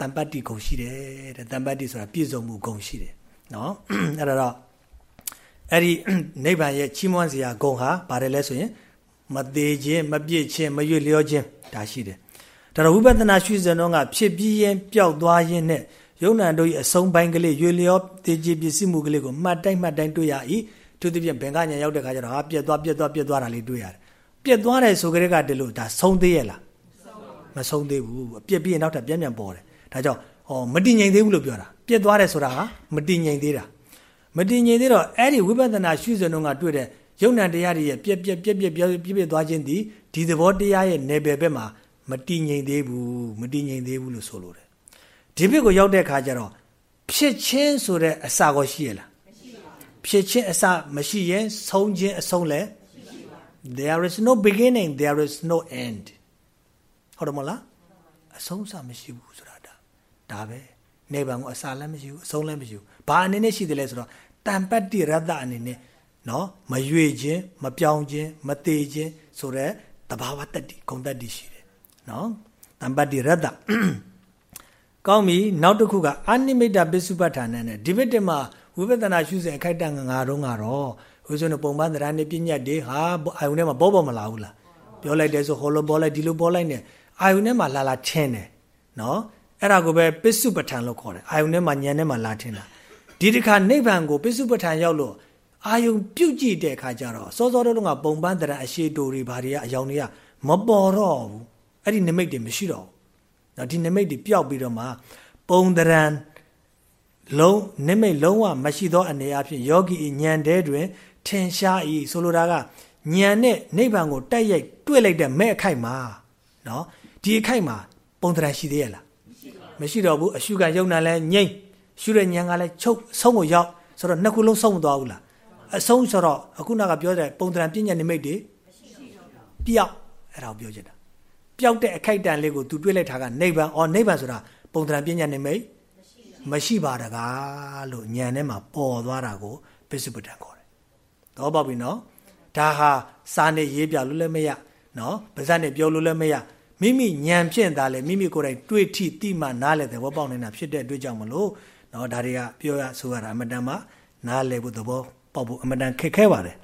တံပတ္တိဂုံရှိတယ်တဲ့တံပတ္တိဆိုတာပြည့်စုံမှုဂုံရှိတယ်နော်အဲ့ဒါတော့အဲ့ဒီနိဗ္ဗာန်ရဲ့ချီးမွမ်းစရာဂုံဟာဘာတယ်လဲဆိုရင်မသေးခြင်းမပြည့်ခြင်းမရွေ့လျောခြင်းဒါရှိတယ်ဒါတော့ဝိပဿနာရှုစဉ်တော့ကဖြစ်ပြီးရင်ပျောက်သွားရင်နဲ့ ယုံနာတို့၏အဆုံးပိုင်းကလေးရွေလျောတည်ကြည်ပစ္စည်းမှုကလေးကိုမှတ်တိုင်းမှတ်တိုင်းတွေ့ရ၏သူတပြည့်ဘင်္ဂညာရောက်တဲ့ခါကျတော့ဟာပြက်သွားပြက်သွားပြက်သွားတာလေးတွေ့ရတယ်ပြက်သွားတယ်ဆိုကြတဲ့ကတည်းကဒါဆုံးသေးရဲ့လားမမဆုံးသေးဘူးအပြစ်ပြီးရင်နောက်ထပ်ပြန်ပြန်ပေါ်တယ်ဒါကြောင့်ဟောမတည်ငြိမ်သေးဘူးလို့ပြောတာပြစ်သွားတယ်ဆိုတာဟာမတည်ငြိမ်သေးတာမတည်ငြိမ်သေးတော့အဲ့ဒီဝိပဿနာရှုစဉ်တုန်းကတွေ့တဲ့ယုံ nant တရားတွေရဲ့ပြက်ပြက်ပြက်ပြက်ပြက်ပြက်သွားခြင်းဒီဒီသဘောတရားရဲ့နယ်ပယ်ဘက်မှာမတည်ငြိမ်သေးဘူးမတည်ငြိမ်သေးဘူးလို့ဆိုလိုတယ် ဒီဘက်ကိုရောက်တဲ့အခါကျတော့ဖြစ်ချင်းဆိုတဲ့အစာကိုရှိရလားမရှိပါဘူးဖြစ်ချင်းအစာမရှိရင်ဆုံးခြင်းအဆုံးလည်း there is no beginning there is no end ဟုတ်တယ်မလားအဆုံးအစမရှိဘူးဆိုတာဒါဒါပဲနေဗံကိုအစာလည်းမရှိဘူးအဆုံးလည်းမရှိဘူးဘာအနေနဲ့ရှိတယ်လဲဆိုတော့တန်ပတ်တိရတ္တအနေနဲ့နော်မရွေခြင်းမပြောင်းခြင်းမသေးခြင်းဆိုတဲ့တဘာဝတ္တိဂုံတ္တိရှိတယ်နော်တန်ပတ်တိရတ္တ ကောင်းပြီနောက်တစ်ခုကအာနိမိတ်တပစ္စုပ္ပထာနနဲ့ဒီဘက်တမှာဝိပဿနာရှုစဉ်အခိုက်တန်ငါတော့ငါတော့ဟိုဆိုရင်ပုံမှန်တရားနဲ့ပြညတ်တွေဟာအာယုန်ထဲမှာပေါ်ပေါ်မလာဘူးလားပြောလိုက်တယ်ဆိုဟောလိုပေါ်လိုက်ဒီလိုပေါ်လိုက်နေအာယုန်ထဲမှာလာလာထင်းတယ်နော်အဲ့ဒါကိုပဲပစ္စုပ္ပထာလို့ခေါ်တယ်အာယုန်ထဲမှာဉာဏ်ထဲမှာလာထင်းတာဒီတစ်ခါနိဗ္ဗာန်ကိုပစ္စုပ္ပထာရောက်လို့အာယုံပြုတ်ကြည့်တဲ့အခါကျတော့စောစောတုန်းကပုံပန်းတရအရှိတူတွေဘာတွေကအယောင်တွေကမပေါ်တော့ဘူးအဲ့ဒီနိမိတ်တွေမရှိတော့ဘူး။ နော်ဒီနိမိတ်တွေပျောက်ပြီးတော့မှပုံတရံလုံးနိမိတ်လုံးဝမရှိသောအနေအချင်းယောဂီဉာဏ်တဲတွင် ထင်ရှား၏ဆိုလိုတာကဉာဏ်နဲ့နိဗ္ဗာန်ကိုတိုက်ရိုက်တွေ့လိုက်တဲ့မဲ့အခိုက်မှာနော်ဒီအခိုက်မှာပုံတရံရှိသေးရဲ့လားမရှိတော့ဘူးအရှုကယုံနာလဲငိမ့်ရှုတဲ့ဉာဏ်ကလည်းချုပ်ဆုံးကိုရောက်ဆိုတော့နှစ်ခုလုံးဆုံးမသွားဘူးလားအဆုံးဆိုတော့အခုနကပြောတဲ့ပုံတံပညာနိမိတ်တွေပျောက်အဲ့ဒါကိုပြောချင်တာ ပျောက်တဲ့အခိုက်တန်လေးကိုသူတွေးလိုက်တာကနိဗ္ဗာန်အော်နိဗ္ဗာန်ဆိုတာပုံတံပညာနိမိတ်မရှိပါတကားလို့ညံထဲမှာပေါ်သွားတာကိုပစ္စုပ္ပတံခေါ်တယ်။တော့ပေါ့ပြီနော်။ဒါဟာစာနဲ့ရေးပြလို့လည်းမရနော်။ပါဇက်နဲ့ပြောလို့လည်းမရမိမိညံဖြင့်သားလေမိမိကိုယ်တိုင်တွေးထိတိမှနားလဲတဲ့ဘောပေါက်နေတာဖြစ်တဲ့အတွက်ကြောင့်မလို့နော်ဒါတွေကပြောရဆိုရတာအမတန်မှနားလဲဖို့သဘောပေါက်ဖို့အမတန်ခက်ခဲပါတယ်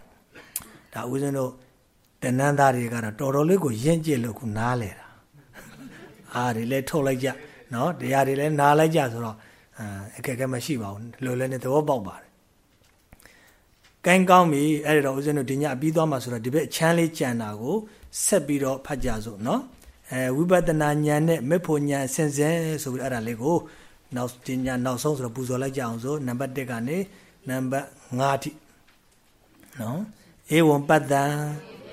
ဒါဦးဇင်းတို့ တဏ္ဍာသားတွေကတော့တော်တော်လေးကိုရင့်ကျက်လို့ခုနားလဲတာအားတွေလည်းထုတ်လိုက်ကြနော်တရားတွေလည်းနားလိုက်ကြဆိုတော့အခက်အခဲမရှိပါဘူးလိုလည်းနဲ့သဘောပေါက်ပါတယ်ကိုင်းကောင်းပြီအဲ့ဒါတော့ဦးဇင်းတို့ဒီညအပြီးသွားမှာဆိုတော့ဒီဘက်အချမ်းလေးကြံတာကိုဆက်ပြီးတော့ဖတ်ကြစို့နော်အဲဝိပဿနာဉာဏ်နဲ့မေဖို့ဉာဏ်ဆင်ဆင်ဆိုပြီးအဲ့ဒါလေးကိုနောက်ဒီညနောက်ဆုံးဆိုတော့ပူဇော်လိုက်ကြအောင်ဆိုနံပါတ်1ကနေနံပါတ်5ထိနော်ဧဝံပတ္တံ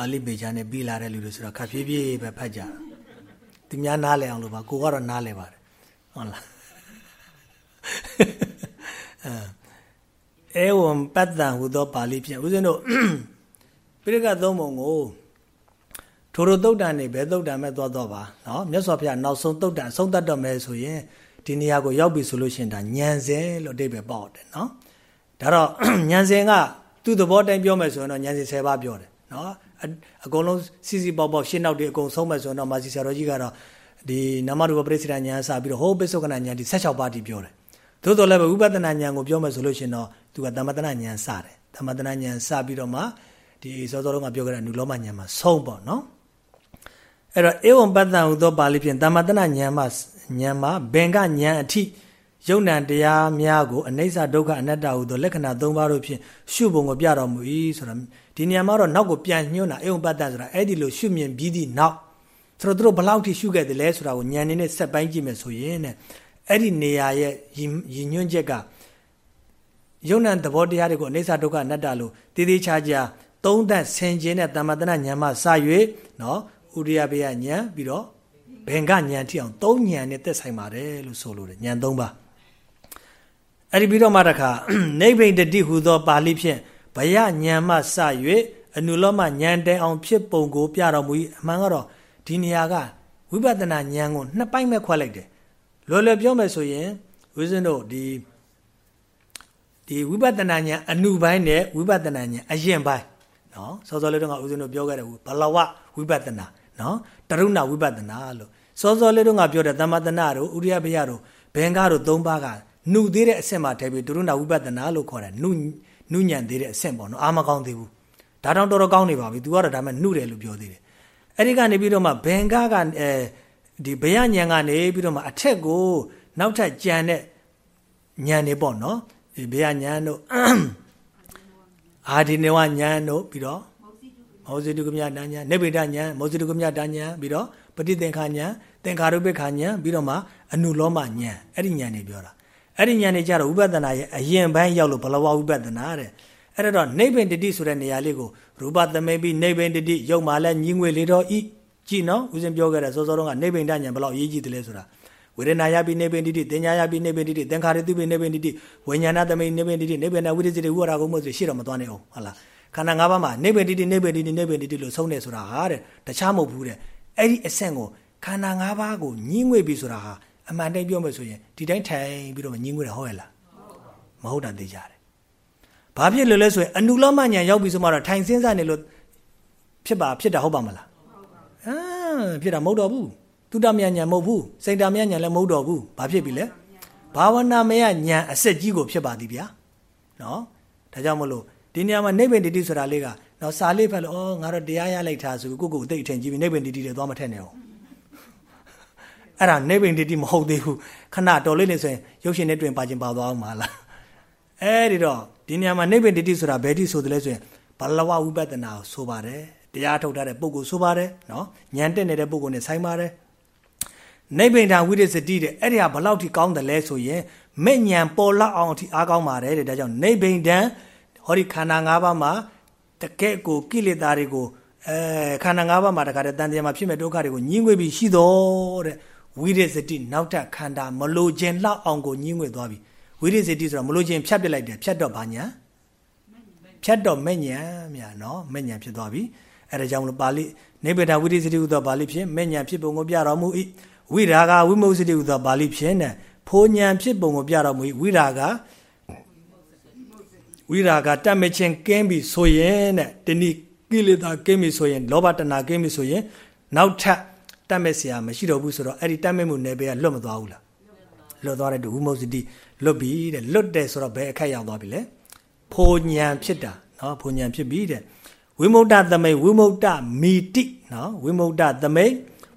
ပါဠိပေချာနဲ့ပြီးလာတဲ့လူတွေဆိုတော့ခပ်ဖြည်းဖြည်းပဲဖတ်ကြသူများနားလဲအောင်လို့ပါကိုကတော့နားလဲပါတယ်ဟုတ်လားအဲဝံပတ္တံဟူသောပါဠိဖြင့်ဦးဇင်းတို့ပိဋကသုံးပုံကိုထိုတို့တုတ်တန်နေပဲတုတ်တန်မဲ့သွားတော့ပါနော်မြတ်စွာဘုရားနောက်ဆုံးတုတ်တန်အဆုံးတတ်တော့မယ်ဆိုရင်ဒီနေရာကိုရောက်ပြီဆိုလို့ရှိရင်ဒါညံစဲလို့အတိတ်ပဲပေါ့တယ်နော်ဒါတော့ညံစင်ကသူ့သဘောတိုင်းပြောမယ်ဆိုရင်တော့ညံစင်10ပါးပြောတယ်နော် အကုန်လုံးစီစီပေါက်ပေါက်ရှင်းနောက်တွေအကုန်ဆုံးမဲ့ဆိုတော့မာစီဆရာတော်ကြီးကတော့ဒီနမရူပပရိစ္ဆေဒညာစပြီးတော့ဟောပိဿကနာညာဒီ16ပါးတိပြောတယ်သို့တော်လည်းပဲဝိပဿနာဉာဏ်ကိုပြောမယ်ဆိုလို့ရှင်တော့သူကသမတနာဉာဏ်စတယ်သမတနာဉာဏ်စပြီးတော့မှဒီစောစောတုန်းကပြောခဲ့တဲ့နုလောမဉာဏ်မှာဆုံးပေါ့နော်အဲ့တော့ဧဝံပတ္တံဟူသောပါဠိဖြင့်သမတနာဉာဏ်မှာဉာဏ်မှာဘင်္ဂဉာဏ်အထိ ယုံ nant တရားများကိုအနိစ္စဒုက္ခအနတ္တဟူသောလက္ခဏာ၃ပါးတို့ဖြင့်ရှုပုံကိုပြတော်မူ၏ဆိုတော့ဒီနေရာမှာတော့နောက်ကိုပြန်ညွှန်းတာအေဝံပတ္တဆိုတာအဲ့ဒီလိုရှုမြင်ပြီးသည့်နောက်ဆိုတော့သူတို့ဘလောက်ထိရှုခဲ့တယ်လဲဆိုတာကိုဉာဏ်နဲ့ဆက်ပိုင်းကြည့်မယ်ဆိုရင်တဲ့အဲ့ဒီနေရာရဲ့ရည်ညွှန်းချက်ကယုံ nant သဘောတရားတွေကိုအနိစ္စဒုက္ခအနတ္တလို့တည်တည်ချာချာသုံးသပ်ဆင်ခြင်တဲ့တမ္မတနာဉာဏ်မှစ၍နော်ဥရိယဘေယဉာဏ်ပြီးတော့ဘင်္ဂဉာဏ်ထိအောင်သုံးဉာဏ်နဲ့သက်ဆိုင်ပါတယ်လို့ဆိုလိုတယ်ဉာဏ်သုံးပါ အဲ့ဒီပြီးတော့မှတခါနိဗ္ဗိတတိဟူသောပါဠိဖြင့်ဘယညံမှစ၍အနုလောမညံတဲအောင်ဖြစ်ပုံကိုပြတော်မူ၏အမှန်ကတော့ဒီနေရာကဝိပဿနာဉာဏ်ကိုနှစ်ပိုင်းပဲခွဲလိုက်တယ်လွယ်လွယ်ပြောမယ်ဆိုရင်ဦးဇင်းတို့ဒီဒီဝိပဿနာဉာဏ်အနုပိုင်းနဲ့ဝိပဿနာဉာဏ်အရင်ပိုင်းနော်စောစောလေးတော့ကဦးဇင်းတို့ပြောခဲ့တယ်ဘလဝဝိပဿနာနော်တရုဏဝိပဿနာလို့စောစောလေးတော့ကပြောတဲ့သမတနာတို့ဥရိယဘယတို့ဘင်္ဂါတို့သုံးပါးက နှုသေးတဲ့အဆင့်မှာထည့်ပြီးတရုဏဝိပဿနာလို့ခေါ်တယ်နှုနှုညံသေးတဲ့အဆင့်ပေါ့နော်အာမကောင်းသေးဘူးဒါတောင်တော်တော်ကောင်းနေပါပြီသူကတော့ဒါမှနှုတယ်လို့ပြောသေးတယ်အဲ့ဒီကနေပြီးတော့မှဘင်္ဂါကအဲဒီဘယညံကနေပြီးတော့မှအထက်ကိုနောက်ထပ်ကြံတဲ့ညံနေပေါ့နော်ဒီဘယညံတို့အာဒီနဝညံတို့ပြီးတော့မောဇိတုကမြတဉ္ညာနိဗ္ဗိဒဉာဏ်မောဇိတုကမြတဉ္ညာပြီးတော့ပฏิသင်္ခာဉာဏ်သင်္ခါရုပ္ပခာဉာဏ်ပြီးတော့မှအနုလောမဉာဏ်အဲ့ဒီဉာဏ်နေပြောတာ အဲ့ဒီဉာဏ်နေကြတော့ဝိပဿနာရဲ့အရင်ပိုင်းရောက်လို့ဘလဝဝိပဿနာတဲ့အဲ့တော့နိဗ္ဗိတတိဆိုတဲ့နေရာလေးကိုရူပသမိပိနိဗ္ဗိတတိရုပ်မှလည်းညီငွေလေတော့ဤကြည့်နော်ဦးဇင်းပြောခဲ့တဲ့စောစောတုန်းကနိဗ္ဗိတဉာဏ်ဘယ်လောက်အရေးကြီးတယ်လဲဆိုတာဝေဒနာယပိနိဗ္ဗိတတိတင်ညာယပိနိဗ္ဗိတတိသင်္ခါရတိပိနိဗ္ဗိတတိဝိညာဏသမိနိဗ္ဗိတတိနိဗ္ဗာန်ဝိရစိတိဝရကုမို့ဆိုရှေ့တော့မသွားနဲ့အောင်ဟုတ်လားခန္ဓာ၅ပါးမှာနိဗ္ဗိတတိနိဗ္ဗိတတိနိဗ္ဗိတတိလို့ဆုံးတယ်ဆိုတာဟာတဲ့တခြားမဟုတ်ဘူးတဲ့အဲ့ဒီအဆင့်ကိုခန္ဓာ၅ပါးကိုညှင်းငွေပြီဆိုတာဟာ အမှန်တိုင်းပြောမယ်ဆိုရင်ဒီတိုင်းထိုင်ပြီးတော့ညှင်းငွေတာဟုတ်ရဲ့လားမဟုတ်တာသိကြတယ်ဘာဖြစ်လို့လဲဆိုရင်အနုလောမညာရောက်ပြီဆိုမှတော့ထိုင်စင်းစားနေလို့ဖြစ်ပါဖြစ်တာဟုတ်ပါမလားအာဖြစ်တာမဟုတ်တော့ဘူးတုတ္တမြညာမဟုတ်ဘူးစိတ်တမြညာလည်းမဟုတ်တော့ဘူးဘာဖြစ်ပြီလဲဘာဝနာမယညာအဆက်ကြီးကိုဖြစ်ပါသည်ဗျာနော်ဒါကြောင့်မလို့ဒီနေရာမှာနိဗ္ဗာန်တတိဆိုတာလေးကနော်စာလေးဖတ်လို့ဩငါတော့တရားရလိုက်တာဆိုကိုကိုကိုသိအထင်ကြီးပြီးနိဗ္ဗာန်တတိတွေသွားမထက်နဲ့အောင် အဲ့ဒါနိဗ္ဗာန်တတိမဟုတ်သေးဘူးခဏတော်လေးနေဆိုရင်ရုပ်ရှင်နဲ့တွင်ပါခြင်းပါသွားအောင်မလားအဲ့ဒီတော့ဒီနေရာမှာနိဗ္ဗာန်တတိဆိုတာဘယ်တိဆိုတယ်လဲဆိုရင်ဘလဝဝိပဿနာကိုဆိုပါတယ်တရားထုတ်ထားတဲ့ပုဂ္ဂိုလ်ဆိုပါတယ်နော်ဉာဏ်တက်နေတဲ့ပုဂ္ဂိုလ်နဲ့ဆိုင်ပါတယ်နိဗ္ဗာန်ဝိရစတိတဲ့အဲ့ဒီဟာဘလောက်ထိကောင်းတယ်လဲဆိုရင်မဲ့ဉာဏ်ပေါ်လောက်အောင်အထိအားကောင်းပါတယ်တဲ့ဒါကြောင့်နိဗ္ဗာန်ဟောဒီခန္ဓာ၅ပါးမှာတကယ့်ကိုကိလေသာတွေကိုအဲခန္ဓာ၅ပါးမှာတခါတည်းတန်တရားမှာဖြစ်မဲ့ဒုက္ခတွေကိုညှင်းငွေပြီးရှိတော့တဲ့ ဝိရစတိနောက်ထပ်ခန္ဓာမလိုခြင်းလောက်အောင်ကိုညှင်းငွေသွားပြီဝိရစတိဆိုတာမလိုခြင်းဖြတ်ပစ်လိုက်တယ်ဖြတ်တော့ဘာညာဖြတ်တော့မဲ့ညာမြာနော်မဲ့ညာဖြစ်သွားပြီအဲဒါကြောင့်မလို့ပါဠိနေဗေဒဝိရစတိဟူသောပါဠိဖြင့်မဲ့ညာဖြစ်ပုံကိုပြတော်မူ၏ဝိရာဂဝိမုစတိဟူသောပါဠိဖြင့်နဲ့ဖိုးညာဖြစ်ပုံကိုပြတော်မူ၏ဝိရာဂဝိရာဂတတ်မချင်းကင်းပြီဆိုရင်တဲ့တဏိကိလေသာကင်းပြီဆိုရင်လောဘတဏကင်းပြီဆိုရင်နောက်ထပ် တတ်မဲ့ဆရာမရှိတော့ဘူးဆိုတော့အဲ့ဒီတတ်မဲ့မှုနယ်ပယ်ကလွတ်မသွားဘူးလားလွတ်သွားတဲ့ဝိမုစတိလွတ်ပြီတဲ့လွတ်တယ်ဆိုတော့ဘယ်အခက်ရောက်သွားပြီလဲဖိုးညာဖြစ်တာနော်ဖိုးညာဖြစ်ပြီတဲ့ဝိမု ക്ത သမိတ်ဝိမု ക്ത မီတိနော်ဝိမု ക്ത သမိတ်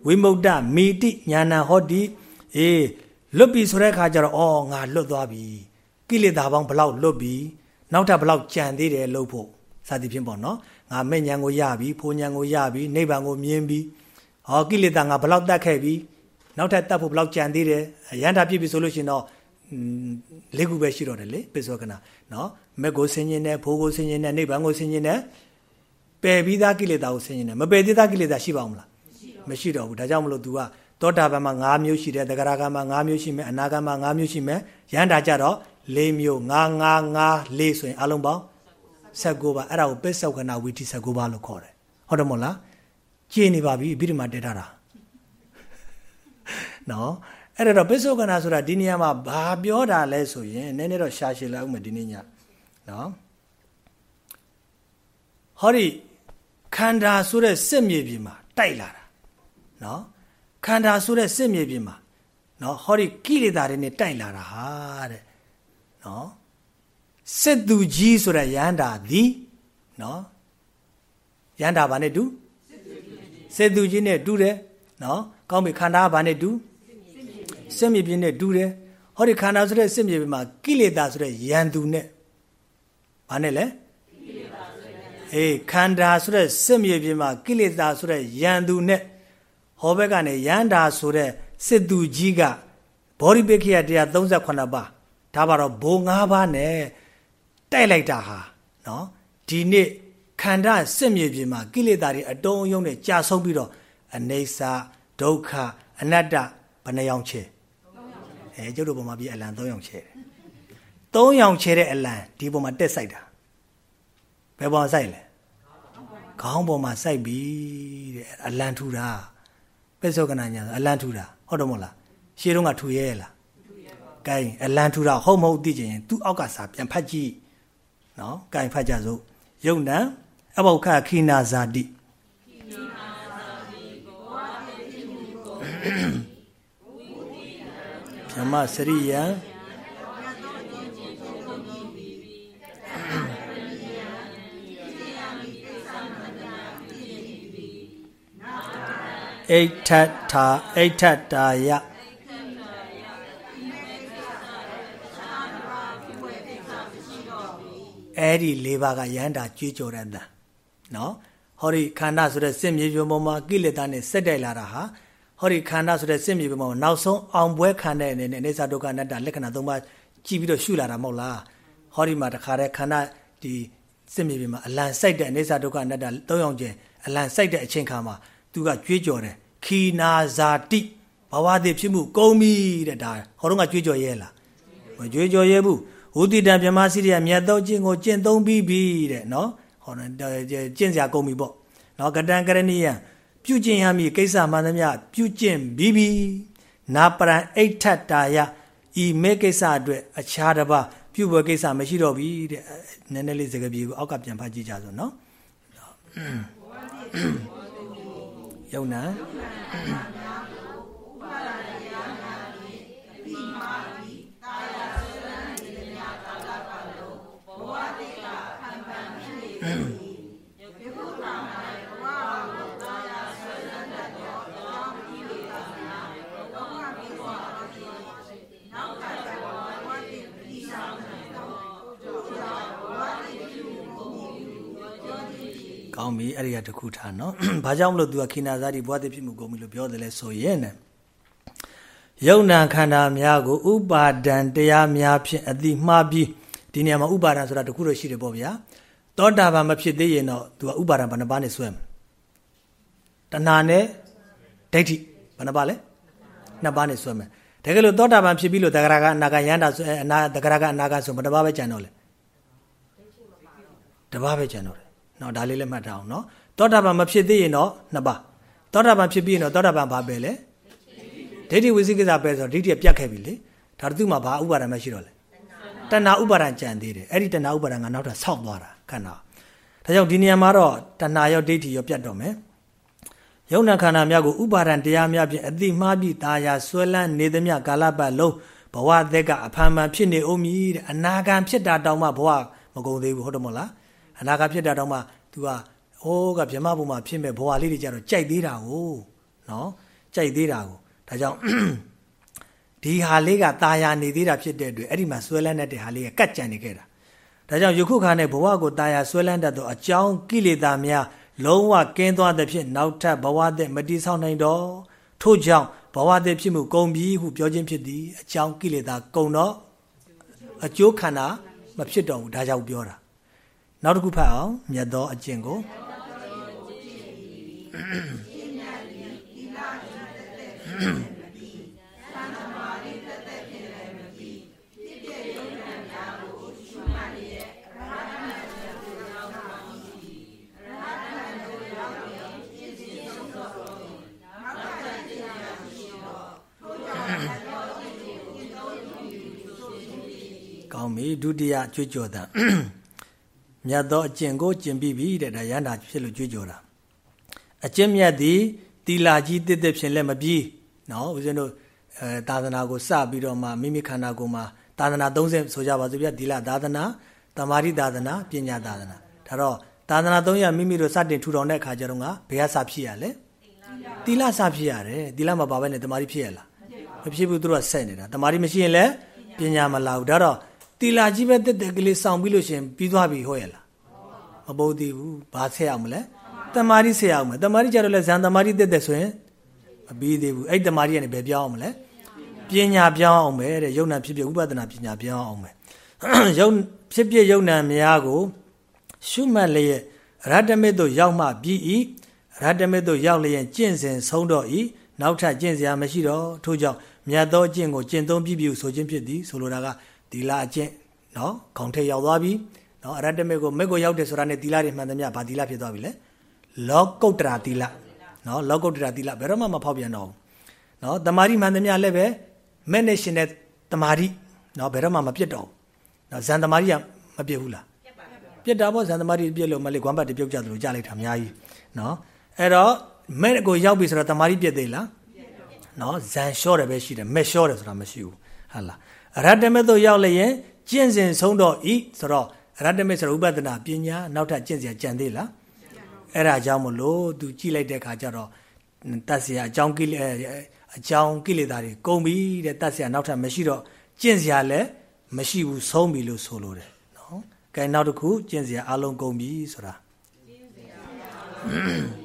ဝိမု ക്ത မီတိညာနာဟောတိအေးလွတ်ပြီဆိုတဲ့အခါကျတော့အော်ငါလွတ်သွားပြီကိလေသာပေါင်းဘလောက်လွတ်ပြီနောက်ထပ်ဘလောက်ကြံသေးတယ်လို့ဖို့စသည်ဖြင့်ပေါ့နော်ငါမဲ့ညံကိုရပြီဖိုးညံကိုရပြီနိဗ္ဗာန်ကိုမြင်ပြီ ဟောကိလေသာငါဘလောက်တတ်ခဲ့ပြီနောက်ထပ်တတ်ဖို့ဘလောက်ကြံသေးတယ်ရန်တာပြည့်ပြီဆိုလို့ရှိရင်တော့လေးခုပဲရှိတော့တယ်လေပိဿဝကနာနော်မက်ကိုဆင်းခြင်းနဲ့ဖိုးကိုဆင်းခြင်းနဲ့နိဗ္ဗာန်ကိုဆင်းခြင်းနဲ့ပယ်ပြီးသားကိလေသာကိုဆင်းခြင်းနဲ့မပယ်သေးသားကိလေသာရှိပါဦးမလားမရှိတော့ဘူးဒါကြောင့်မလို့ तू ကသောတာပန်မှာ၅မျိုးရှိတယ်သကရာကမှာ၅မျိုးရှိမယ်အနာကမှာ၅မျိုးရှိမယ်ရန်တာကြတော့၄မျိုး၅၅၅၄ဆိုရင်အလုံးပေါင်း၁၉ပါအဲ့ဒါကိုပိဿဝကနာဝီတိ၁၉ပါလို့ခေါ်တယ်ဟုတ်တယ်မို့လား ကြည်နေပါပြီအဘိဓမ္မာတက်ထားတာနော်အဲ့တော့ပစ္စောကနာဆိုတာဒီနေရာမှာဘာပြောတာလဲဆိုရင်နည်းနည်းတော့ရှာရှည်လိုက်အောင်မယ်ဒီနေ့ညနော်ဟောဒီခန္ဓာဆိုတဲ့စစ်မြေပြင်မှာတိုက်လာတာနော်ခန္ဓာဆိုတဲ့စစ်မြေပြင်မှာနော်ဟောဒီကိလေသာတွေနဲ့တိုက်လာတာဟာတဲ့နော်စစ်သူကြီးဆိုတဲ့ရဟန္တာသည်နော်ရဟန္တာဘာနဲ့တူ စစ်သူကြီးနဲ့တူတယ်နော်ကောင်းပြီခန္ဓာဘာနဲ့တူစစ်မြေပြင်နဲ့တူတယ်ဟောဒီခန္ဓာဆိုတဲ့စစ်မြေပြင်မှာကိလေသာဆိုတဲ့ယန္တုနဲ့ဘာနဲ့လဲအေးခန္ဓာဆိုတဲ့စစ်မြေပြင်မှာကိလေသာဆိုတဲ့ယန္တုနဲ့ဟောဘက်ကနေယန္တာဆိုတဲ့စစ်သူကြီးကဘောဓိပိခိယ138ပါးဒါပါတော့ဘိုး၅ပါးနဲ့တိုက်လိုက်တာဟာနော်ဒီနေ့ ခန္ဓာစစ်မြေပြင်မှာကိလေသာတွေအတုံးအယုံနဲ့ကြာဆုံးပြီးတော့အနေစာဒုက္ခအနတ္တဘယ်နှယောင်ချေအဲကျုပ်တို့ပုံမှာပြီးအလံ၃ယောင်ချေတယ်သုံးရောင်ချဲတဲ့အလံဒီပေါ်မှာတက်ဆိုင်တာဘယ်ပေါ်ဆိုင်လဲခေါင်းပေါ်မှာစိုက်ပြီတဲ့အလံထူတာပစ္စောကနာညာအလံထူတာဟုတ်တယ်မို့လားရှေးတုန်းကထူရဲလားကဲအလံထူတာဟုတ်မဟုတ်သိချင်ရင်သူ့အောက်ကစာပြန်ဖတ်ကြည့်နော်ကဲဖတ်ကြစို့ယုံနံ အဘောခခိနာဇာတိဓမ္မစရိယံအိဋ္ဌထာအိဋ္ဌတာယအဲ့ဒီ၄ပါးကယန္တာကြွေးကြော်တဲ့တန် နော်ဟောဒီခန္ဓာဆိုတဲ့စစ်မြေပြင်ပေါ်မှာကိလေသာနဲ့စက်တိုက်လာတာဟာဟောဒီခန္ဓာဆိုတဲ့စစ်မြေပြင်ပေါ်မှာနောက်ဆုံးအောင်ပွဲခံတဲ့အနေနဲ့အိဋ္ဌဒုက္ခအနတ္တလက္ခဏာ၃ပါးကြည့်ပြီးတော့ရှုလာတာမဟုတ်လားဟောဒီမှာတခါတည်းခန္ဓာဒီစစ်မြေပြင်မှာအလံစိုက်တဲ့အိဋ္ဌဒုက္ခအနတ္တ၃ယောက်ကျင်အလံစိုက်တဲ့အချိန်ခါမှာသူကကြွေးကြော်တယ်ခီနာဇာတိဘဝတည်ဖြစ်မှုကုန်ပြီတဲ့ဒါဟောတော့ကကြွေးကြော်ရဲလားမကြွေးကြော်ရဲဘူးဝုတိတံမြမစီရိယမြတ်သောကျင့်ကိုကျင့်သုံးပြီးပြီတဲ့နော် ဟောကျင့်စရာကုန်ပြီပေါ့နော်ကတံကရဏီယံပြုကျင့်ရမည်ကိစ္စမှန်သမျှပြုကျင့်ပြီးပြီနာပရံအိဋ္ဌတာယဤမဲကိစ္စအတွက်အခြားတစ်ပါးပြုဘွယ်ကိစ္စမရှိတော့ပြီတဲ့နည်းနည်းလေးစကားပြေကိုအောက်ကပြန်ဖတ်ကြည့်ကြစို့နော်ယုံနာ ကောင်းပြီအဲ့ဒီကတခုထားနော်ဘာကြောင့်မလို့ तू ကခိနာဇာတိဘဝတည်ဖြစ်မှုကုန်ပြီလို့ပြောတယ်လဲဆိုရင်တဲ့ယုံနာခန္ဓာများကိုဥပါဒံတရားများဖြင့်အတိမှားပြီးဒီနေရာမှာဥပါဒံဆိုတာတခုတော့ရှိတယ်ပေါ့ဗျာ သောတာပန်မဖြစ်သေးရင်တော့ तू ကဥပါဒံဘယ်နှပါးနဲ့ဆွဲမှာတဏှာနဲ့ဒိဋ္ဌိဘယ်နှပါးလဲနှစ်ပါးနဲ့ဆွဲမယ်တကယ်လို့သောတာပန်ဖြစ်ပြီးလို့တဂရကအနာဂယန္တာဆိုအနာတဂရကအနာဂဆိုဘယ်နှပါးပဲကြံတော့လဲတပါးပဲကြံတော့တယ်နော်ဒါလေးလည်းမှတ်ထားအောင်နော်သောတာပန်မဖြစ်သေးရင်တော့နှစ်ပါးသောတာပန်ဖြစ်ပြီးရင်တော့သောတာပန်ဘာပဲလဲဒိဋ္ဌိဝိသိကိစ္စပဲဆိုတော့ဒိဋ္ဌိပြတ်ခဲ့ပြီလေဒါတူမှဘာဥပါဒံမရှိတော့လဲတဏှာဥပါဒံကြံသေးတယ်အဲ့ဒီတဏှာဥပါဒံကနောက်ထပ်ဆောက်သွားတာ ခန္ဓာဒါကြောင့်ဒီနေရာမှာတော့တဏှာရောဒိဋ္ဌိရောပြတ်တော့မယ်ယုံနာခန္ဓာများကိုဥပါဒံတရားများဖြင့်အတိမှားပြီးตาရာဆွဲလန်းနေသမျှကာလပတ်လုံးဘဝသက်ကအဖန်ဖန်ဖြစ်နေအောင်မြည်တဲ့အနာဂံဖြစ်တာတောင်မှဘဝမကုန်သေးဘူးဟုတ်တယ်မဟုတ်လားအနာဂတ်ဖြစ်တာတောင်မှ तू ကဟိုးကဗြဟ္မဘုံမှာဖြစ်မဲ့ဘဝလေးတွေကြတော့ကြိုက်သေးတာကိုနော်ကြိုက်သေးတာကိုဒါကြောင့်ဒီဟာလေးကตาယာနေသေးတာဖြစ်တဲ့အတွက်အဲ့ဒီမှာဆွဲလန်းတဲ့ဟာလေးကကတ်ကြံနေခဲ့တာ ဒါကြောင့်ယခုခါနဲ့ဘဝကိုตาယာဆွဲလန်းတတ်သောအကြောင်းကိလေသာများလုံးဝကင်းသွားသဖြင့်နောက်ထပ်ဘဝသက်မတိဆောက်နိုင်တော့ထို့ကြောင့်ဘဝသက်ဖြစ်မှုကုန်ပြီဟုပြောခြင်းဖြစ်သည်အကြောင်းကိလေသာကုန်တော့အကျိုးခန္ဓာမဖြစ်တော့ဘူးဒါကြောင့်ပြောတာနောက်တစ်ခုဖတ်အောင်မြတ်သောအကျင့်ကို ကောင်းပြီဒုတိယကြွကြော်တာမြတ်သောအကျင့်ကိုကျင့်ပြီးပြီတဲ့ဒါရဟန္တာဖြစ်လို့ကြွေးကြော်တာအကျင့်မြတ်သည်တီလာကြီးတစ်တစ်ဖြစ်လက်မပြီးနော်ဦးဇင်းတို့အဲသာသနာကိုစပြီးတော့မှမိမိခန္ဓာကိုယ်မှာသာသနာ30ဆိုကြပါစို့ဗျဒီလသာသနာတမာရိသာသနာပညာသာသနာဒါတော့သာသနာ300မိမိတို့စတင်ထူထောင်တဲ့အခါကျတော့ကဘယ်ကစဖြစ်ရလဲတီလာစဖြစ်ရတယ်တီလာမှာဘာပဲနဲ့တမာရိဖြစ်ရလားမဖြစ်ဘူးသူတို့ကဆက်နေတာတမာရိမရှိရင်လည်းပညာမလာဘူးဒါတော့ တီလာကြီးပဲတက်တက်ကလေးစောင့်ပြီးလို့ရှင်ပြီးသွားပြီဟုတ်ရလားမပုတ်သေးဘူးဘာဆက်အောင်မလဲတမာရီဆက်အောင်မလဲတမာရီကြတော့လဲဇန်တမာရီတက်တက်ဆိုရင်မပြီးသေးဘူးအဲ့တမာရီကနေဘယ်ပြောင်းအောင်မလဲပညာပြောင်းအောင်ပဲတဲ့ယုံနာဖြစ်ဖြစ်ဥပဒနာပညာပြောင်းအောင်ပဲယုံဖြစ်ဖြစ်ယုံနာများကို ရှုမှတ်လျက်ရတ္တမိတ်တို့ရောက်မှပြီးဤရတ္တမိတ်တို့ရောက်လျက်ကျင့်စဉ်ဆုံးတော့ဤနောက်ထပ်ကျင့်စရာမရှိတော့ထို့ကြောင့်မြတ်သောအကျင့်ကိုကျင့်သုံးပြီးပြီဆိုခြင်းဖြစ်သည်ဆိုလိုတာက ဒီလာအကျင့်နော်ခေါင်းထက်ရောက်သွားပြီနော်အရတ္တမေကိုမေကိုရောက်တယ်ဆိုတာနဲ့သီလတွေမှန်သမျှဘာသီလဖြစ်သွားပြီလဲလောကုတ္တရာသီလနော်လောကုတ္တရာသီလဘယ်တော့မှမဖောက်ပြန်တော့ဘူးနော်တမာရီမှန်သမျှလည်းပဲမဲ့နဲ့ရှင်တဲ့တမာရီနော်ဘယ်တော့မှမပြတ်တော့ဘူးနော်ဇန်တမာရီကမပြတ်ဘူးလားပြတ်တာပေါ့ဇန်တမာရီပြတ်လို့မလေးကွမ်းပတ်တပြုတ်ကြသလိုကြားလိုက်တာအများကြီးနော်အဲ့တော့မဲ့ကိုရောက်ပြီဆိုတော့တမာရီပြတ်သေးလားနော်ဇန်လျှော့တယ်ပဲရှိတယ်မဲ့လျှော့တယ်ဆိုတာမရှိဘူးဟုတ်လား အရတမေသို့ရောက်လျင်ကျင့်စဉ်ဆုံးတော့ဤဆိုတော့အရတမေဆိုတော့ဥပဒနာပညာနောက်ထပ်ကျင့်စရာကြံသေးလားအဲ့ဒါကြောင့်မလို့သူကြည့်လိုက်တဲ့ခါကျတော့တတ်စရာအကြောင်းကိလေအကြောင်းကိလေသာတွေကုန်ပြီတဲ့တတ်စရာနောက်ထပ်မရှိတော့ကျင့်စရာလည်းမရှိဘူးဆုံးပြီလို့ဆိုလိုတယ်နော်။ကဲနောက်တစ်ခုကျင့်စရာအလုံးကုန်ပြီဆိုတာကျင့်စရာ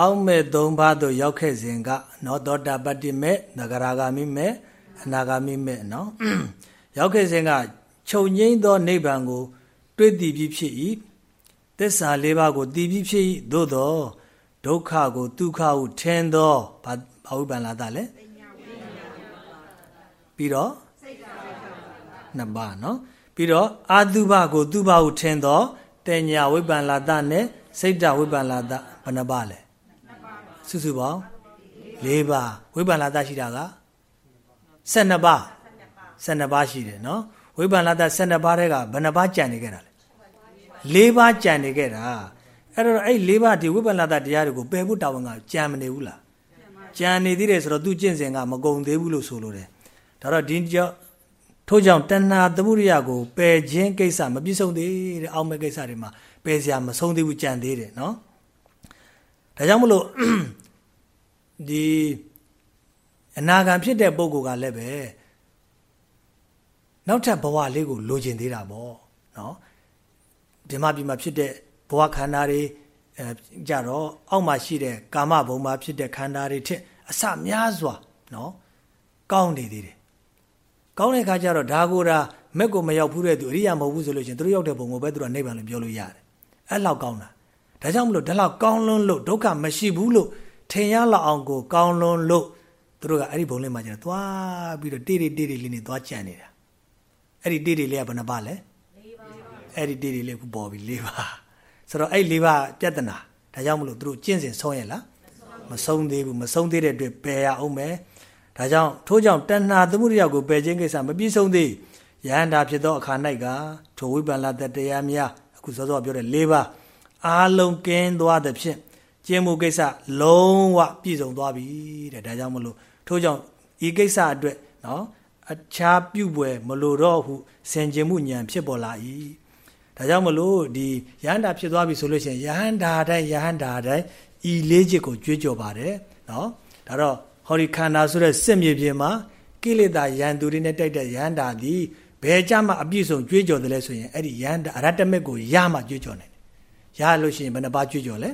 အောက်မဲ့၃ပါးသို့ရောက်ခဲ့စဉ်ကနော်သောတာပတ္တိမဲ့နဂရာဂာမိမဲ့အနာဂာမိမဲ့နော်ရောက်ခဲ့စဉ်ကခြုံငိမ့်သောနိဗ္ဗာန်ကို တွေ့တည်ပြီးဖြစ်၏သစ္စာလေးပါးကိုတည်ပြီးဖြစ်၏သို့သောဒုက္ခကိုဒုက္ခဟုထင်သောဘာဘာဝိပန္လာတာလဲပြီးတော့နှစ်ပါးနော်ပြီးတော့အာတုဘကိုသူဘဟုထင်သောတညာဝိပန္လာတနဲ့စိတ်တဝိပန္လာတဘယ်နှပါးလဲ စုစုပေါင်း၄ပါးဝိပန္လာတရှိတာက12ပါး12ပါးရှိတယ်နော်ဝိပန္လာတ12ပါးတဲ့ကဘယ်နှပါးကြံနေခဲ့တာလဲ၄ပါးကြံနေခဲ့တာအဲ့တော့အဲ့၄ပါးဒီဝိပန္လာတတရားတွေကိုပယ်ဖို့တာဝန်ကကြံမနေဘူးလားကြံနေသေးတယ်ဆိုတော့သူကျင့်စဉ်ကမကုံသေးဘူးလို့ဆိုလိုတယ်ဒါတော့ဒီကြောင့်ထို့ကြောင့်တဏှာသမုဒိယကိုပယ်ခြင်းကိစ္စမပြည့်စုံသေးတဲ့အောက်မဲ့ကိစ္စတွေမှာပယ်စရာမဆုံးသေးဘူးကြံသေးတယ်နော် ဒါကြောင့်မလို့ဒီအနာဂံဖြစ်တဲ့ပုံကလည်းပဲနောက်ထပ်ဘဝလေးကိုလိုချင်သေးတာပေါ့နော်ဒီမှာဒီမှာဖြစ်တဲ့ဘဝခန္ဓာတွေအဲကြတော့အောက်မှာရှိတဲ့ကာမဘုံမှာဖြစ်တဲ့ခန္ဓာတွေထက်အစများစွာနော်ကောင်းနေသေးတယ်ကောင်းတဲ့ခါကျတော့ဒါကိုဒါမက်ကိုမရောက်ဘူးတဲ့သူအရိယာမဟုတ်ဘူးဆိုလို့ရှင်သူတို့ရောက်တဲ့ဘုံကိုပဲသူကနိဗ္ဗာန်လို့ပြောလို့ရတယ်အဲ့လောက်ကောင်းတာ ဒါကြောင့်မလို့ဒါလောက်ကောင်းလွန်းလို့ဒုက္ခမရှိဘူးလို့ထင်ရလောက်အောင်ကိုကောင်းလွန်းလို့သူတို့ကအဲ့ဒီဘုံလေးမှာကျတော့သွားပြီးတော့တေးတေးတေးတေးလေးနဲ့သွားကြံနေတာအဲ့ဒီတေးတေးလေးကဘယ်နှပါလဲ၄ပါအဲ့ဒီတေးတေးလေးကပေါ်ပြီ၄ပါဆိုတော့အဲ့၄ပါပြဿနာဒါကြောင့်မလို့သူတို့ကျင့်စဉ်ဆုံးရလားမဆုံးသေးဘူးမဆုံးသေးတဲ့အတွက်ပယ်ရအောင်မယ်ဒါကြောင့်ထို့ကြောင့်တဏှာသမှုရိယကိုပယ်ခြင်းကိစ္စမပြည့်စုံသေးယဟန္တာဖြစ်သောအခါ၌ကထိုဝိပန္နတတရားများအခုစောစောပြောတဲ့၄ပါး အားလုံးကင်းသွားသဖြင့်ကျင့်မှုကိစ္စလုံးဝပြည့်စုံသွားပြီတဲ့ဒါကြောင့်မလို့ထို့ကြောင့်ဤကိစ္စအတွက်နော်အခြားပြုပွဲမလိုတော့ဟုစင်ကြင်မှုဉာဏ်ဖြစ်ပေါ်လာ၏ဒါကြောင့်မလို့ဒီယဟန္တာဖြစ်သွားပြီဆိုလို့ရှိရင်ယဟန္တာတိုင်းယဟန္တာတိုင်းဤလေးချက်ကိုကြွေးကြော်ပါတယ်နော်ဒါတော့ဟောဒီခန္ဓာဆိုတဲ့စစ်မြေပြင်မှာကိလေသာယန္တူတွေနဲ့တိုက်တဲ့ယဟန္တာသည်ဘယ်ကြမှာအပြည့်စုံကြွေးကြော်တယ်လဲဆိုရင်အဲ့ဒီယဟန္တာအရတ္တမက်ကိုရမှကြွေးကြော်နိုင်တယ် ရလို့ရှိရင်ဘယ်နှပါကြွေးကြော်လဲ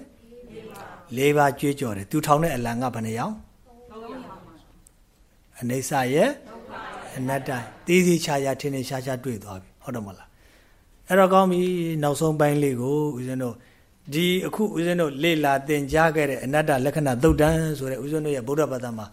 ၄ပါးကြွေးကြော်တယ်သူထောင်တဲ့အလံကဘယ်နှယောက်အနိစ္စရဲ့အနတ္တသေးသေးချာချာထင်းထင်းရှားရှားတွေ့သွားပြီဟုတ်တယ်မလားအဲ့တော့ကောင်းပြီနောက်ဆုံးပိုင်းလေးကိုဦးဇင်းတို့ဒီအခုဦးဇင်းတို့လေ့လာသင်ကြားခဲ့တဲ့အနတ္တလက္ခဏာသုတ်တန်ဆိုတဲ့ဦးဇင်းတို့ရဲ့ဗုဒ္ဓဘာသာမှာ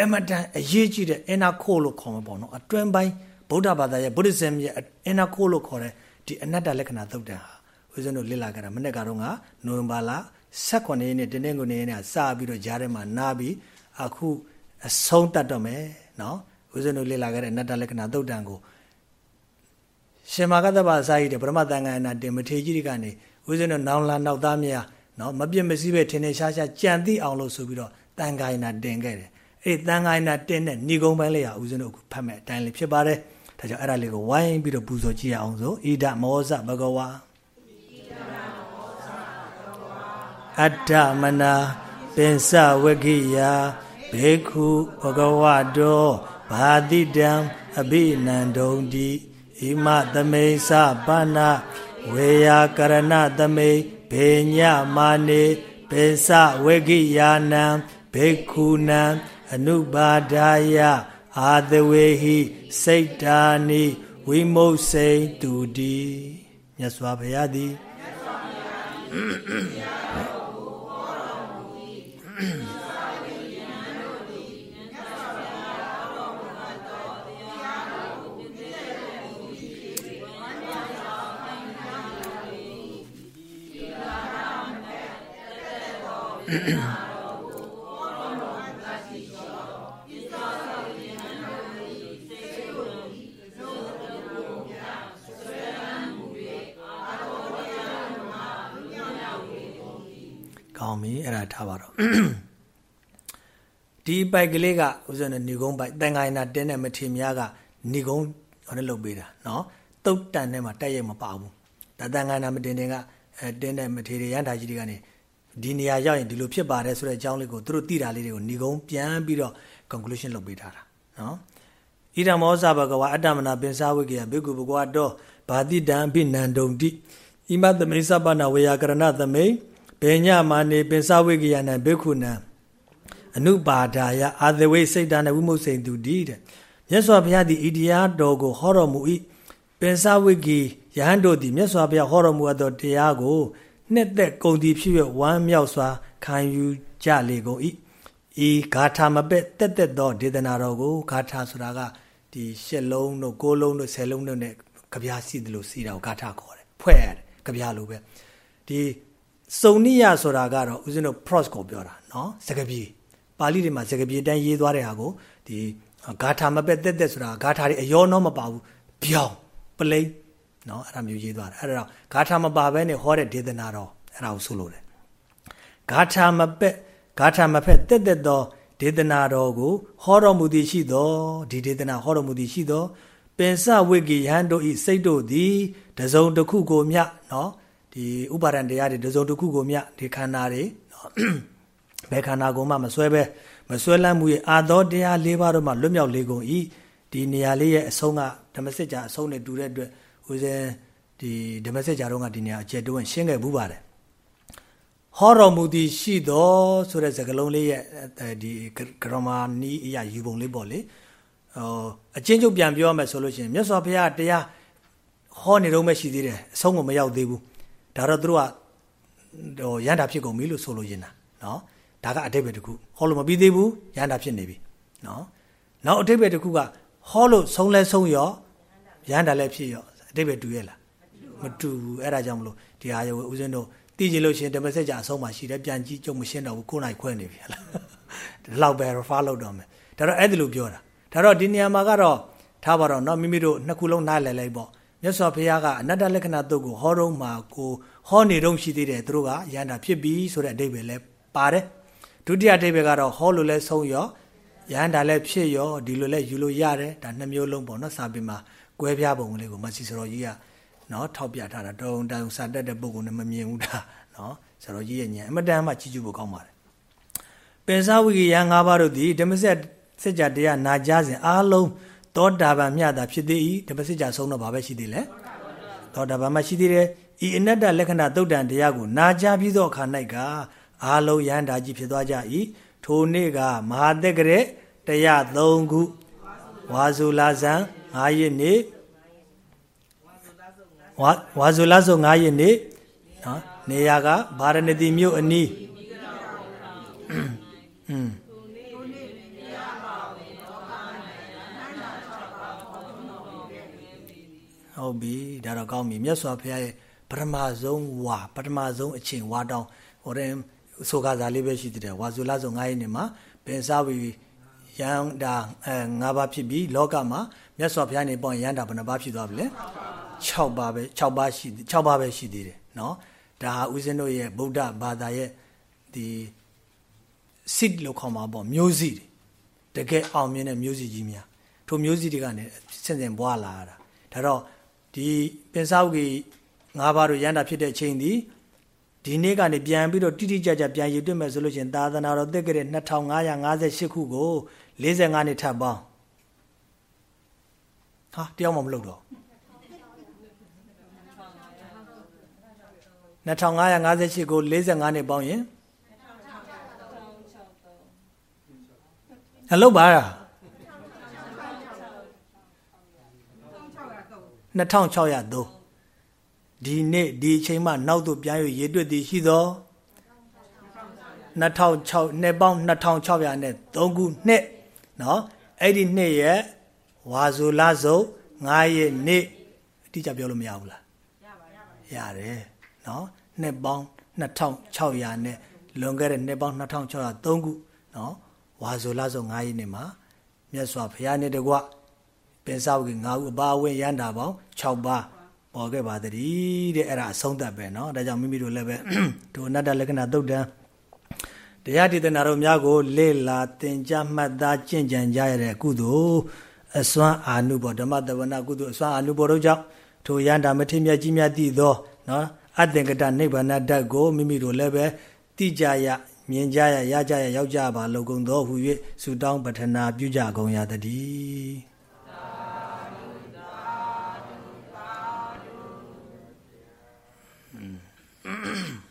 အမတန်အရေးကြီးတဲ့အနာခိုလို့ခေါ်မှာပေါ့နော်အတွင်းပိုင်းဗုဒ္ဓဘာသာရဲ့ Buddhism ရဲ့အနာခိုလို့ခေါ်တဲ့ဒီအနတ္တလက္ခဏာသုတ်တန်ဟာ ဦးဇင်းတို့လေ့လာခဲ့တာမနေ့ကတော့ကနိုဝင်ဘာလ18ရက်နေ့တင်းတင်းကိုနေနေစပြီးတော့ဂျားထဲမှာနားပြီးအခုအဆုံးတတ်တော့မယ်နော်ဦးဇင်းတို့လေ့လာခဲ့တဲ့အနတ္တလက္ခဏာသုတ်တန်ကိုရှင်မာကတ္တပါစာရိတဲ့ပရမတန်ခါနာတင်မထေကြီးတွေကနေဦးဇင်းတို့နောင်လာနောက်သားများနော်မပြစ်မစည်းပဲထင်ထင်ရှားရှားကြံသိအောင်လို့ဆိုပြီးတော့တန်ခိုင်နာတင်ခဲ့တယ်အဲ့ဒီတန်ခိုင်နာတင်တဲ့ဏီကုံပိုင်းလေးဟာဦးဇင်းတို့အခုဖတ်မဲ့အတိုင်းလေးဖြစ်ပါတယ်ဒါကြောင့်အဲ့ဒါလေးကိုဝိုင်းပြီးတော့ပူဇော်ကြည့်ရအောင်ဆိုဣဒမောဇဘဂဝါ အတ္တမနာပင်စဝကိယဘေခုဘဂဝတောဘာတိတံအဘိနန္ဒုံတိဣမသမိသပနာဝေယကရဏသမိဘေညမာနေပေစဝေကိယာနံဘေခုနံအနုပါဒာယအာသဝေဟိစိတ်တာနိဝိမုတ်စိန်တူတိမြတ်စွာဘုရားသည်မြတ်စွာဘုရား Mm-hmm. ကောင်းပြီအဲ့ဒါထားပါတော့ဒီပိုက်ကလေးကဥစဉ်နေကုန်းပိုက်တန်ခိုင်နာတင်းတဲ့မထေများကနေကုန်းဟိုနဲ့လုပ်ပေးတာနော်တုတ်တန်ထဲမှာတက်ရိုက်မပါဘူးဒါတန်ခိုင်နာမတင်တင်ကအဲတင်းတဲ့မထေရရန်တာကြီးတွေကနေဒီနေရာရောက်ရင်ဒီလိုဖြစ်ပါတယ်ဆိုတဲ့အကြောင်းလေးကိုသူတို့သိတာလေးတွေကိုဏီကုံပြန်ပြီးတော့ conclusion လုပ်ပေးထားတာနော်ဣဒံမောဇဘဂဝါအတ္တမနာပင်စာဝိကေယဘေကုဘဂဝါတောဘာတိတံအភិနန္ဒုံတိဣမသမိစပနာဝေယကရဏသမိ ဘေညမာနေပင်စာဝိကေယနံဘေခုနံအနုပါဒာယအာသဝိစိတ်တနဝိမုတ်စိန်တုတိတဲ့မြတ်စွာဘုရားသည်ဣတိယတော်ကိုဟောတော်မူ၏ပင်စာဝိကေယဟန်တို့သည်မြတ်စွာဘုရားဟောတော်မူသောတရားကိုနှစ်သက်ကုန်သည်ဖြစ်၍ဝမ်းမြောက်စွာခံယူကြလေကုန်၏ဤဂါထာမပက်တက်တက်သောဒေသနာတော်ကိုဂါထာဆိုတာကဒီရှစ်လုံးတို့ကိုးလုံးတို့ဆယ်လုံးတို့နဲ့ကြပြားစီတယ်လို့စီတာကိုဂါထာခေါ်တယ်ဖွဲ့ရတယ်ကြပြားလိုပဲဒီ စုံနိယဆိုတာကတော့ဦးဇင်းတို့ pros ကိုပြောတာเนาะစကားပြေပါဠိတွေမှာစကားပြေတန်းရေးသွားတဲ့ဟာကိုဒီဂါထာမပက်တက်တက်ဆိုတာဂါထာတွေအယောနောမပါဘူးပြောင်းပလိန်နော်အဲ့ဒါမျိုးရေးသွားတယ်အဲ့ဒါတော့ဂါထာမပါဘဲနဲ့ဟောတဲ့ဒေသနာတော်အဲ့ဒါကိုဆိုလို့တယ်ဂါထာမပက်ဂါထာမဖက်တက်တက်သောဒေသနာတော်ကိုဟောတော်မူသည်ရှိသောဒီဒေသနာဟောတော်မူသည်ရှိသောပင်စဝိကိယဟန်တို့ဤစိတ်တို့သည်တစုံတစ်ခုကိုမြနော် ဒီဥပါဒံတရားတွေတစုံတစ်ခုကိုမြဒီခန္ဓာတွေနော်ဘယ်ခန္ဓာကိုမှမဆွဲပဲမဆွဲလန်းမှုရဲ့အာသောတရား၄ပါးတို့မှလွတ်မြောက်လေကုန်ဤဒီနေရာလေးရဲ့အဆုံးကဓမ္မစစ်ကြာအဆုံးနဲ့တူတဲ့အတွက်ဦးဇင်းဒီဓမ္မစစ်ကြာတော့ကဒီနေရာအကျယ်တွန်းရှင်းခဲ့ဘူးပါတယ်ဟောတော်မူသည်ရှိတော်ဆိုတဲ့စကားလုံးလေးရဲ့ဒီဂရမာနီးအရာယူပုံလေးပေါ့လေဟောအချင်းချုပ်ပြန်ပြောရမယ်ဆိုလို့ရှိရင်မြတ်စွာဘုရားတရားဟောနေတော့မှရှိသေးတယ်အဆုံးကိုမရောက်သေးဘူး ဒါတော့သူတို့ကဟိုရန်တာဖြစ်ကုန်ပြီလို့ဆိုလို့ရင်တာနော်ဒါကအတိတ်ပဲတခုဟောလို့မပြီးသေးဘူးရန်တာဖြစ်နေပြီနော်နောက်အတိတ်ပဲတခုကဟောလို့ဆုံးလဲဆုံးရောရန်တာလည်းဖြစ်ရောအတိတ်ပဲတူရဲ့လားမတူဘူးအဲ့ဒါကြောင့်မလို့ဒီဟာရေဦးဇင်းတို့သိကြလို့ရှင်ဓမ္မစကြာအဆုံးမှာရှိတယ်ပြန်ကြည့်ကြုံမရှင်းတော့ဘူးကိုယ်နိုင်ခွဲနေပြီဟလားဒီလောက်ပဲ refer လုပ်တော့မယ်ဒါတော့အဲ့ဒီလိုပြောတာဒါတော့ဒီနေရာမှာကတော့ထားပါတော့เนาะမိမိတို့နှစ်ခုလုံးနားလည်လိုက်ပေါ့ မြတ်စွာဘုရားကအနတ္တလက္ခဏာတုတ်ကိုဟောတော့မှာကိုဟောနေတော့ရှိသေးတယ်သူတို့ကယန္တာဖြစ်ပြီဆိုတဲ့အဓိပ္ပာယ်လဲပါတယ်ဒုတိယအဓိပ္ပာယ်ကတော့ဟောလို့လဲဆုံးရောယန္တာလဲဖြစ်ရောဒီလိုလဲယူလို့ရတယ်ဒါနှမျိုးလုံးပေါ့နော်စာပေမှာကွဲပြားပုံလေးကိုမဆီစရောကြီးကနော်ထောက်ပြထားတာတုံတုံစာတက်တဲ့ပုံကိုမမြင်ဘူးဒါနော်စရောကြီးရဲ့ဉာဏ်အမတန်မှကြီးကျူးဖို့ကောင်းပါတယ်ပင်စဝိကယံ၅ပါးတို့သည်ဓမ္မစက်စัจ जा တရားနာကြစဉ်အားလုံး သောတာပန်မြတ်တာဖြစ်သေး၏ဓမ္မစကြာဆုံးတော့ဘာပဲရှိသေးလဲသောတာပန်မှရှိသေးတယ်ဤအနတ္တလက္ခဏာသုတ်တန်တရားကိုနာကြားပြီးသောအခါ၌ကအားလုံးယန္တာကြီးဖြစ်သွားကြ၏ထိုနေ့ကမဟာတက္ကရေတရား၃ခုဝါဇူလာဇံ၅ရက်နေ့ဝါဝါဇူလာဆို9ရက်နေ့နော်နေရာကဗာရဏသီမြို့အနီးอืม ဟုတ်ပြီဒါတော့ကောင်းပြီမြတ်စွာဘုရားရဲ့ပထမဆုံးဝါပထမဆုံးအချိန်ဝါတောင်းဟိုရင်ဆိုကားစားလေးပဲရှိသေးတယ်ဝါဇူလာဆို9ရက်နေ့မှာပင်စားပြီးရန်တာအဲ9ပါးဖြစ်ပြီးလောကမှာမြတ်စွာဘုရားနေပေါ့ရန်တာဘယ်နှပါးဖြစ်သွားပြီလဲ6ပါးပဲ6ပါးရှိ6ပါးပဲရှိသေးတယ်เนาะဒါဟာဦးဇင်းတို့ရဲ့ဗုဒ္ဓဘာသာရဲ့ဒီ seed လို့ခေါ်မှာပေါ့မျိုးစီတကယ်အောင်မြင်တဲ့မျိုးစီကြီးများထိုမျိုးစီတွေကနေဆင်ဆင်ပွားလာတာဒါတော့ ဒီပင်စားဥကြီး၅ပါးတို့ရန်တာဖြစ်တဲ့အချိန်ဒီဒီနေ့ကနေပြန်ပြီးတော့တိတိကျကျပြန်ရည်တွေ့မယ်ဆိုလို့ရှိရင်သာသနာတော်တက်ကြတဲ့2558ခုကို45နှစ်ထပ်ပေါင်းဟာတယောက်မှမလုပ်တော့2558ကို45နှစ်ပေါင်းရင်အလုပ်ပါလား 2603ဒီနေ့ဒီအချိန်မှနောက်သို့ပြန်၍ရေတွက်သည်ရှိသော2006နှစ်ပေါင်း2600နဲ့3ခုနှစ်เนาะအဲ့ဒီနှစ်ရဲ့ဝါဇူလစုံ9ရက်နေ့အတိအကျပြောလို့မရဘူးလားရပါရပါရတယ်เนาะနှစ်ပေါင်း2600နဲ့လွန်ခဲ့တဲ့နှစ်ပေါင်း2603ခုเนาะဝါဇူလစုံ9ရက်နေ့မှာမြတ်စွာဘုရားနဲ့တကွ ပင်စားဝကြီး9ခုအပါအဝင်ရန်တာပေါင်း6ပါးပေါ်ခဲ့ပါတည်းတဲ့အဲ့ဒါအဆုံးသတ်ပဲเนาะဒါကြောင့်မိမိတို့လည်းပဲဒုအနတ္တလက္ခဏာသုတ်တံတရားဒေသနာတော်များကိုလေ့လာသင်ကြားမှတ်သားကျင့်ကြံကြရတဲ့ကုသိုလ်အစွမ်းအာနုဘောဓမ္မတဝနာကုသိုလ်အစွမ်းအာနုဘောတို့ကြောင့်ထိုယန္တာမထေမြတ်ကြီးမြတ်တည်သောเนาะအသင်္ကတနိဗ္ဗာန်ဓာတ်ကိုမိမိတို့လည်းပဲတိကြရမြင်ကြရရကြရရောက်ကြပါလောကုံသောဟု၍ဆုတောင်းပတနာပြုကြကုန်ရတည်း 嗯。